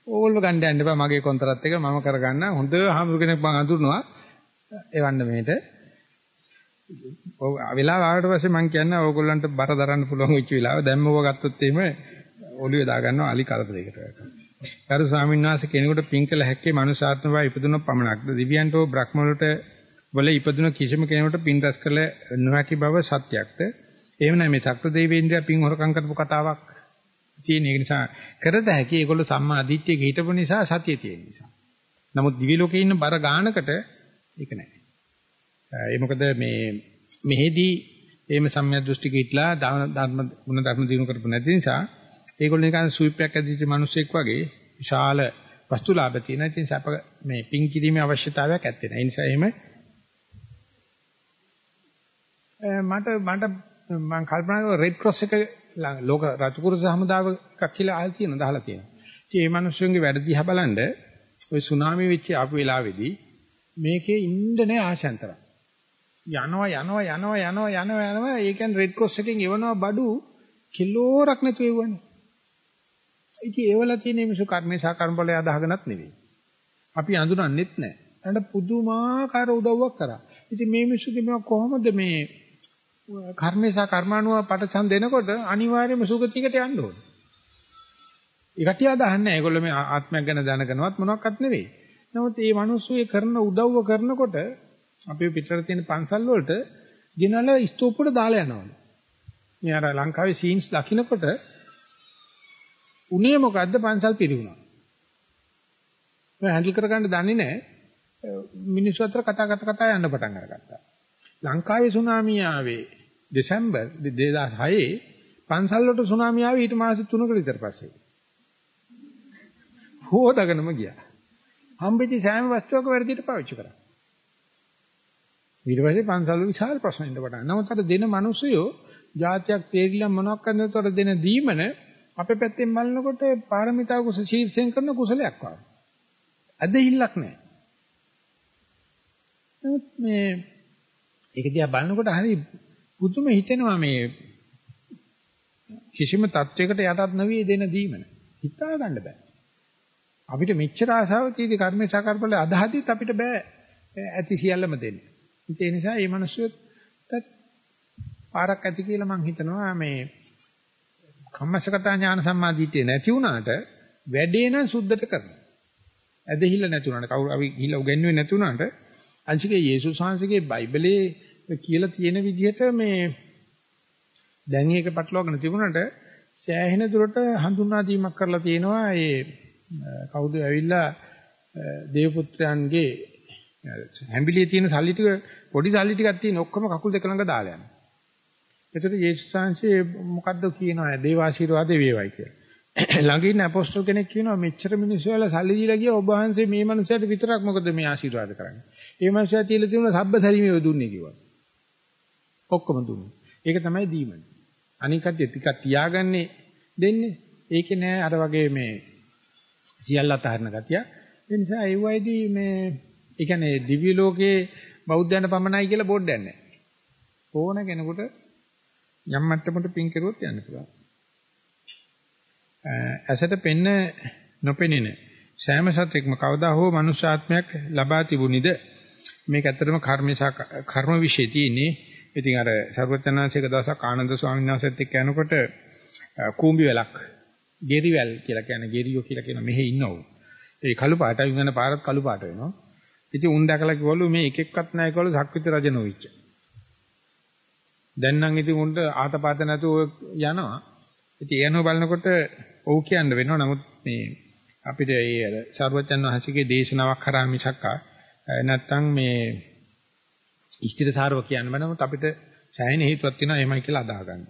ඕගොල්ලෝ ගන්න යන්න එපා මගේ කොන්තරත් එක. මම කරගන්න. හොඳ හාමුදුර කෙනෙක් මම අඳුරනවා. එවන්න මෙහෙට. ඔව් වෙලාව ආවට පස්සේ මම කියන්නේ ඕගොල්ලන්ට බර දරන්න පුළුවන් වෙච්ච වෙලාව. දැම්මව ගත්තොත් එහෙම ඔළුවේ දා ගන්නවා අලි කරදරයකට. ගරු ස්වාමීන් වහන්සේ කෙනෙකුට පින් කළ හැක්කේ මනුෂ්‍යාත්ම බව ඉපදුන පමණක්ද? දිව්‍යයන්ට හෝ බ්‍රහ්ම වලට වල ඉපදුන කිසිම කෙනෙකුට පින් රැස් කළ නොහැකි බව සත්‍යක්ද? එහෙම නැහැ මේ සක්‍ර දෙවියන්ද්‍රයා පින් හොරකම් කරපු කතාවක් තියෙන. ඒ නිසා කරද හැකි ඒගොල්ලෝ සම්මා දිට්ඨියක හිටපු නිසා සතිය තියෙන නිසා. නමුත් දිවි ලෝකේ ඉන්න බර ගානකට ඒක නැහැ. ඒ මොකද මේ මෙහෙදී එහෙම සම්මිය දෘෂ්ටි කිట్లా ධර්ම ගුණ ධර්ම දිනු කරපු නැති නිසා ඒගොල්ලෝ නිකන් සුවිප්පයක් ඇදිච්ච මිනිස්සෙක් වගේ විශාල වස්තු ලාභ තියෙන. ඉතින් සැප මේ පින් කිරීමේ අවශ්‍යතාවයක් ඇත්තේ නැහැ. ඒ නිසා එහෙම මට මට මම කල්පනා කරා රෙඩ් ක්‍රොස් එක ලෝක රතුකුරුස හමුදාව එකක් කියලා ආල් තියෙනවා දාලා තියෙනවා. ඉතින් මේ මිනිස්සුන්ගේ වැඩ දිහා බලනද ওই සුනාමි වෙච්ච ආපු වෙලාවේදී මේකේ ඉන්න නෑ ආශාන්තර. යනවා යනවා යනවා යනවා යනවා යනවා ඒ කියන්නේ රෙඩ් ක්‍රොස් එකෙන් එවනවා බඩු කිලෝරක් නැතුව එවන්නේ. ඉතින් ඒවල තියෙන මිසු කර්මේ සහ කර්මඵලය අදහගෙනත් නෙවෙයි. අපි අඳුනන්නෙත් නෑ. අන්න පුදුමාකාර උදව්වක් කරා. ඉතින් මේ මිසු කියනවා කොහොමද මේ කර්මේ සහ කර්මානුව පටසන් දෙනකොට අනිවාර්යයෙන්ම සුගතියකට යන්න ඕනේ. ඒ කටිය අදහන්නේ ඒගොල්ලෝ මේ ආත්මයක් ගැන දැනගෙනවත් මොනවත් නෙවෙයි. නමුත් මේ මිනිස්සු ඒ කරන උදව්ව කරනකොට අපේ පිටර තියෙන පන්සල් වලට ගෙනලා ස්තූපෙට දාලා යනවා. මේ අර ලංකාවේ සීන්ස් දකින්නකොට උනේ මොකද්ද පන්සල් පිරිුණා. මම හැන්ඩල් කරගන්න දන්නේ නැහැ. මිනිස්සු අතර කතා කතා කතා යන්න පටන් අරගත්තා. ලංකාවේ සුනාමිය ආවේ දෙසැම්බර් 2006 පන්සල් වලට සුනාමිය ආවේ ඊට මාස 3කට විතර පස්සේ. හොදගෙනම ගියා. හම්බෙච්ච සෑම වස්තුවක වැඩිට පාවිච්චි කරා. ඊට පස්සේ පන්සල් වල විශාල ප්‍රශ්න ඉන්න පටන්. නමුත් අර දෙන මිනිස්සුયો જાතියක් තේරිලා මොනවක් කරන්නද දෙන දීමන අපේ පැත්තෙන් බලනකොට පාරමිතා කුස ශීර්ෂයෙන් කරන කුසලයක් වගේ. අදහිල්ලක් නැහැ. නමුත් මේ ඒක දිහා බලනකොට හරි පුදුම හිතෙනවා මේ කිසිම තත්වයකට යටත් නොවි දෙන දීමන. හිතා ගන්න බෑ. අපිට මෙච්චර ආසාවක් තියෙදි කර්මේ සාකරපල අදහදිත් අපිට බෑ ඇති සියල්ලම දෙන්න. ඒ නිසා මේ මිනිස්සුත් පාරක් ඇති කියලා මම හිතනවා මේ කම්මසගතා ඥාන සම්මාදිටිය නැති වුණාට වැඩේ නම් සුද්ධට කරනවා. ඇදහිල්ල නැති වුණාට කවුරු අපි ගිහිල්ලා උගන්වන්නේ නැති වුණාට අංශිකේ යේසුස් වහන්සේගේ බයිබලයේ කියලා තියෙන විදිහට මේ දැන් ඒක පටලවාගෙන තිබුණාට සෑහෙන දුරට හඳුන්වා දීමක් කරලා තියෙනවා ඒ කවුද ඇවිල්ලා දේවපුත්‍රයන්ගේ හැඹිලියේ තියෙන සල්ලි ටික පොඩි සල්ලි ටිකක් තියෙන ඔක්කොම කකුල් දෙක ළඟ දාලා යනවා. එතකොට යේසුස් වහන්සේ මොකද්ද කියනවා දේවාශිර්වාද වේවයි කියලා. ළඟ ඉන්න අපොස්තල් කෙනෙක් කියනවා මෙච්චර මිනිස්සු වල සල්ලි දීලා ගියා ඔබ වහන්සේ මේ මනුස්සයාට විතරක් මොකද මේ ආශිර්වාද කරන්නේ. ඒ මනුස්සයා තියලා තියෙන සබ්බතරිමිය දුන්නේ කිව්වා. ඔක්කොම දුන්නේ. ඒක තමයි දීමන. අනික කට්ටිය ටිකක් තියාගන්නේ දෙන්නේ. ඒකේ නෑ අර වගේ මේ සියල්ල අතහරින ගතිය. ඒ නිසා ඒ වයිදී මේ ඒ කියන්නේ දිව්‍ය ලෝකයේ බෞද්ධයන්ට පමණයි කියලා බෝඩ්ඩයක් නැහැ. ඕන කෙනෙකුට යම් මට්ටමකට පින් කෙරුවොත් යන්න පුළුවන්. ඇසට පෙන්න නොපෙනෙන සෑම සත්‍යයක්ම කවදා හෝ මනුෂ්‍යාත්මයක් ලබා තිබුණිද මේක ඇත්තටම කර්මේශා කර්ම વિશે තියෙන්නේ. ඉතින් අර සර්වඥාන්සේක දවසක් ආනන්ද ස්වාමීන් වහන්සේත් එක්ක යනකොට කූඹි වෙලක් ගෙරිවැල් කියලා කියන්නේ ගෙරියෝ කියලා කියන මෙහෙ ඉන්නවෝ. ඒ කළු පාටයි වෙන පාරත් කළු පාට වෙනවා. ඉතින් උන් දැකලා කිව්වලු මේ එක එක්කත් නැහැ කිව්වලු සක්විති රජ නොවිච්ච. දැන් නම් ඉතින් උන්ට ආතපාත නැතුව යනවා. ඉතින් එනෝ බලනකොට ඔව් කියන්න වෙනවා. නමුත් මේ අපිට ඒ සර්වචන් වහන්සේගේ දේශනාවක් කරා මිසක් නැත්තම් මේ ඉෂ්ටිරසාරව කියන්න බෑ. නමුත් අපිට සෑහෙන හේතුවක් තියෙනවා එහෙමයි කියලා අදා ගන්න.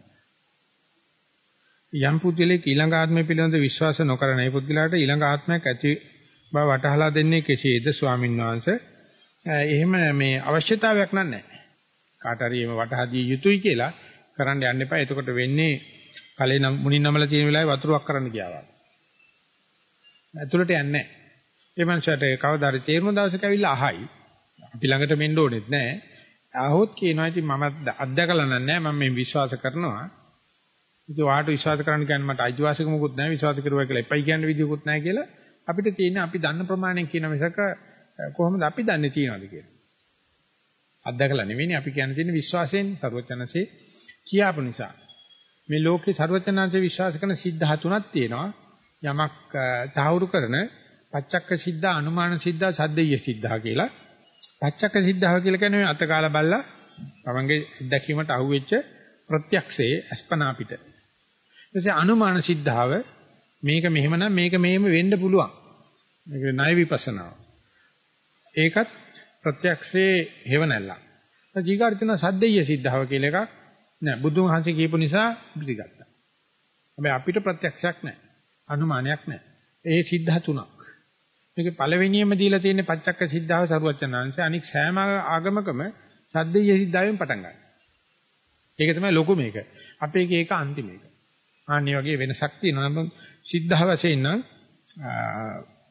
යම් පුද්ගලෙක් ඊළඟ ආත්මය පිළිබඳ විශ්වාස නොකරන ඒ පුද්ගලයාට ඊළඟ ආත්මයක් ඇති බව වටහලා දෙන්නේ කෙසේද ස්වාමීන් වහන්සේ? එහෙම මේ අවශ්‍යතාවයක් නැහැ. කාට හරි එහෙම වටහා දිය යුතුයි කියලා කරන්න යන්න එපා. එතකොට වෙන්නේ කලේ නම් මුණින් නමලා තියෙන වෙලාවේ වතුරක් කරන්න ගියා ඇතුළට යන්නේ නැහැ. ඒ මනුස්සයාට කවදා හරි තේරුම දවසක ඇවිල්ලා අහයි. අපි ළඟට මෙන්න ඕනෙත් නැහැ. ආහොත් කියනවා ඉතින් මම අත්දකලා නැහැ මම මේ විශ්වාස කරනවා. ඉතින් වාට විශ්වාස කරන්න කියන්නේ මට අයිතිවාසිකම මොකුත් නැහැ විශ්වාස කරුවා කියලා එපයි කියන විදියකුත් නැහැ කියලා අපිට තියෙන්නේ අපි දන්න ප්‍රමාණයෙන් කියන මිසක කොහොමද අපි දන්නේ තියනවද කියලා. අත්දකලා නෙවෙයි අපි කියන්න තියෙන විශ්වාසයෙන් සරුවචනසේ කියාපු නිසා. මේ ලෝකේ සරුවචනanse විශ්වාස කරන සිද්ධා තුනක් තියෙනවා. යමක් තහවුරු කරන පච්චක්ක සිද්ධා, අනුමාන සිද්ධා, සද්දේය සිද්ධා කියලා. පච්චක්ක සිද්ධා කියලා කියන්නේ අතකාල බල්ලා තමන්ගේ දැකීමට අහුවෙච්ච ප්‍රත්‍යක්ෂයේ අස්පනා පිට. ඊටසේ අනුමාන සිද්ධාව මේක මෙහෙමනම් මේක මෙහෙම වෙන්න පුළුවන්. මේක ණය විපස්සනාව. ඒකත් ප්‍රත්‍යක්ෂයේ හේව නැල්ලක්. ජීකාර්තන සද්දේය සිද්ධාව කියලා එකක් නෑ බුදුන් වහන්සේ කියපු නිසා පිළිගත්තා. හැබැයි අපිට ප්‍රත්‍යක්ෂයක් නෑ. අනුමානයක් නෑ. ඒ සිද්ධා තුනක්. මේකේ පළවෙනියම දීලා තියෙන පච්චක්ක සිද්ධාව සරුවචනාංශය අනික් සෑම ආගමකම සද්දේය සිද්ධාවෙන් පටන් ගන්නවා. ඒක තමයි ලොකු මේක. අපේ එක ඒක අන්තිම එක. ආන්නේ වගේ වෙනසක් තියෙනවා. නම් සිද්ධා වශයෙන් නම්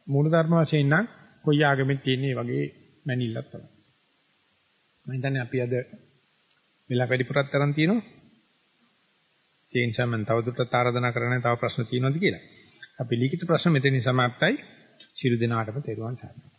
මූල ධර්ම වශයෙන් නම් කොයි ආගමෙත් තියෙන වගේ මැනිල්ලක් තමයි. මම හිතන්නේ අපි අද වෙලා වැඩිපුරක් තරම් තියෙනවා. ඒ නිසා මම තවදුරටත් ආරාධනා කරන්නේ තව ප්‍රශ්න තියෙනවද කියලා. අපි ලිඛිත ප්‍රශ්න මෙතනින් සමාප්තයි. ශිරු දිනාටම තෙරුවන් සරණයි.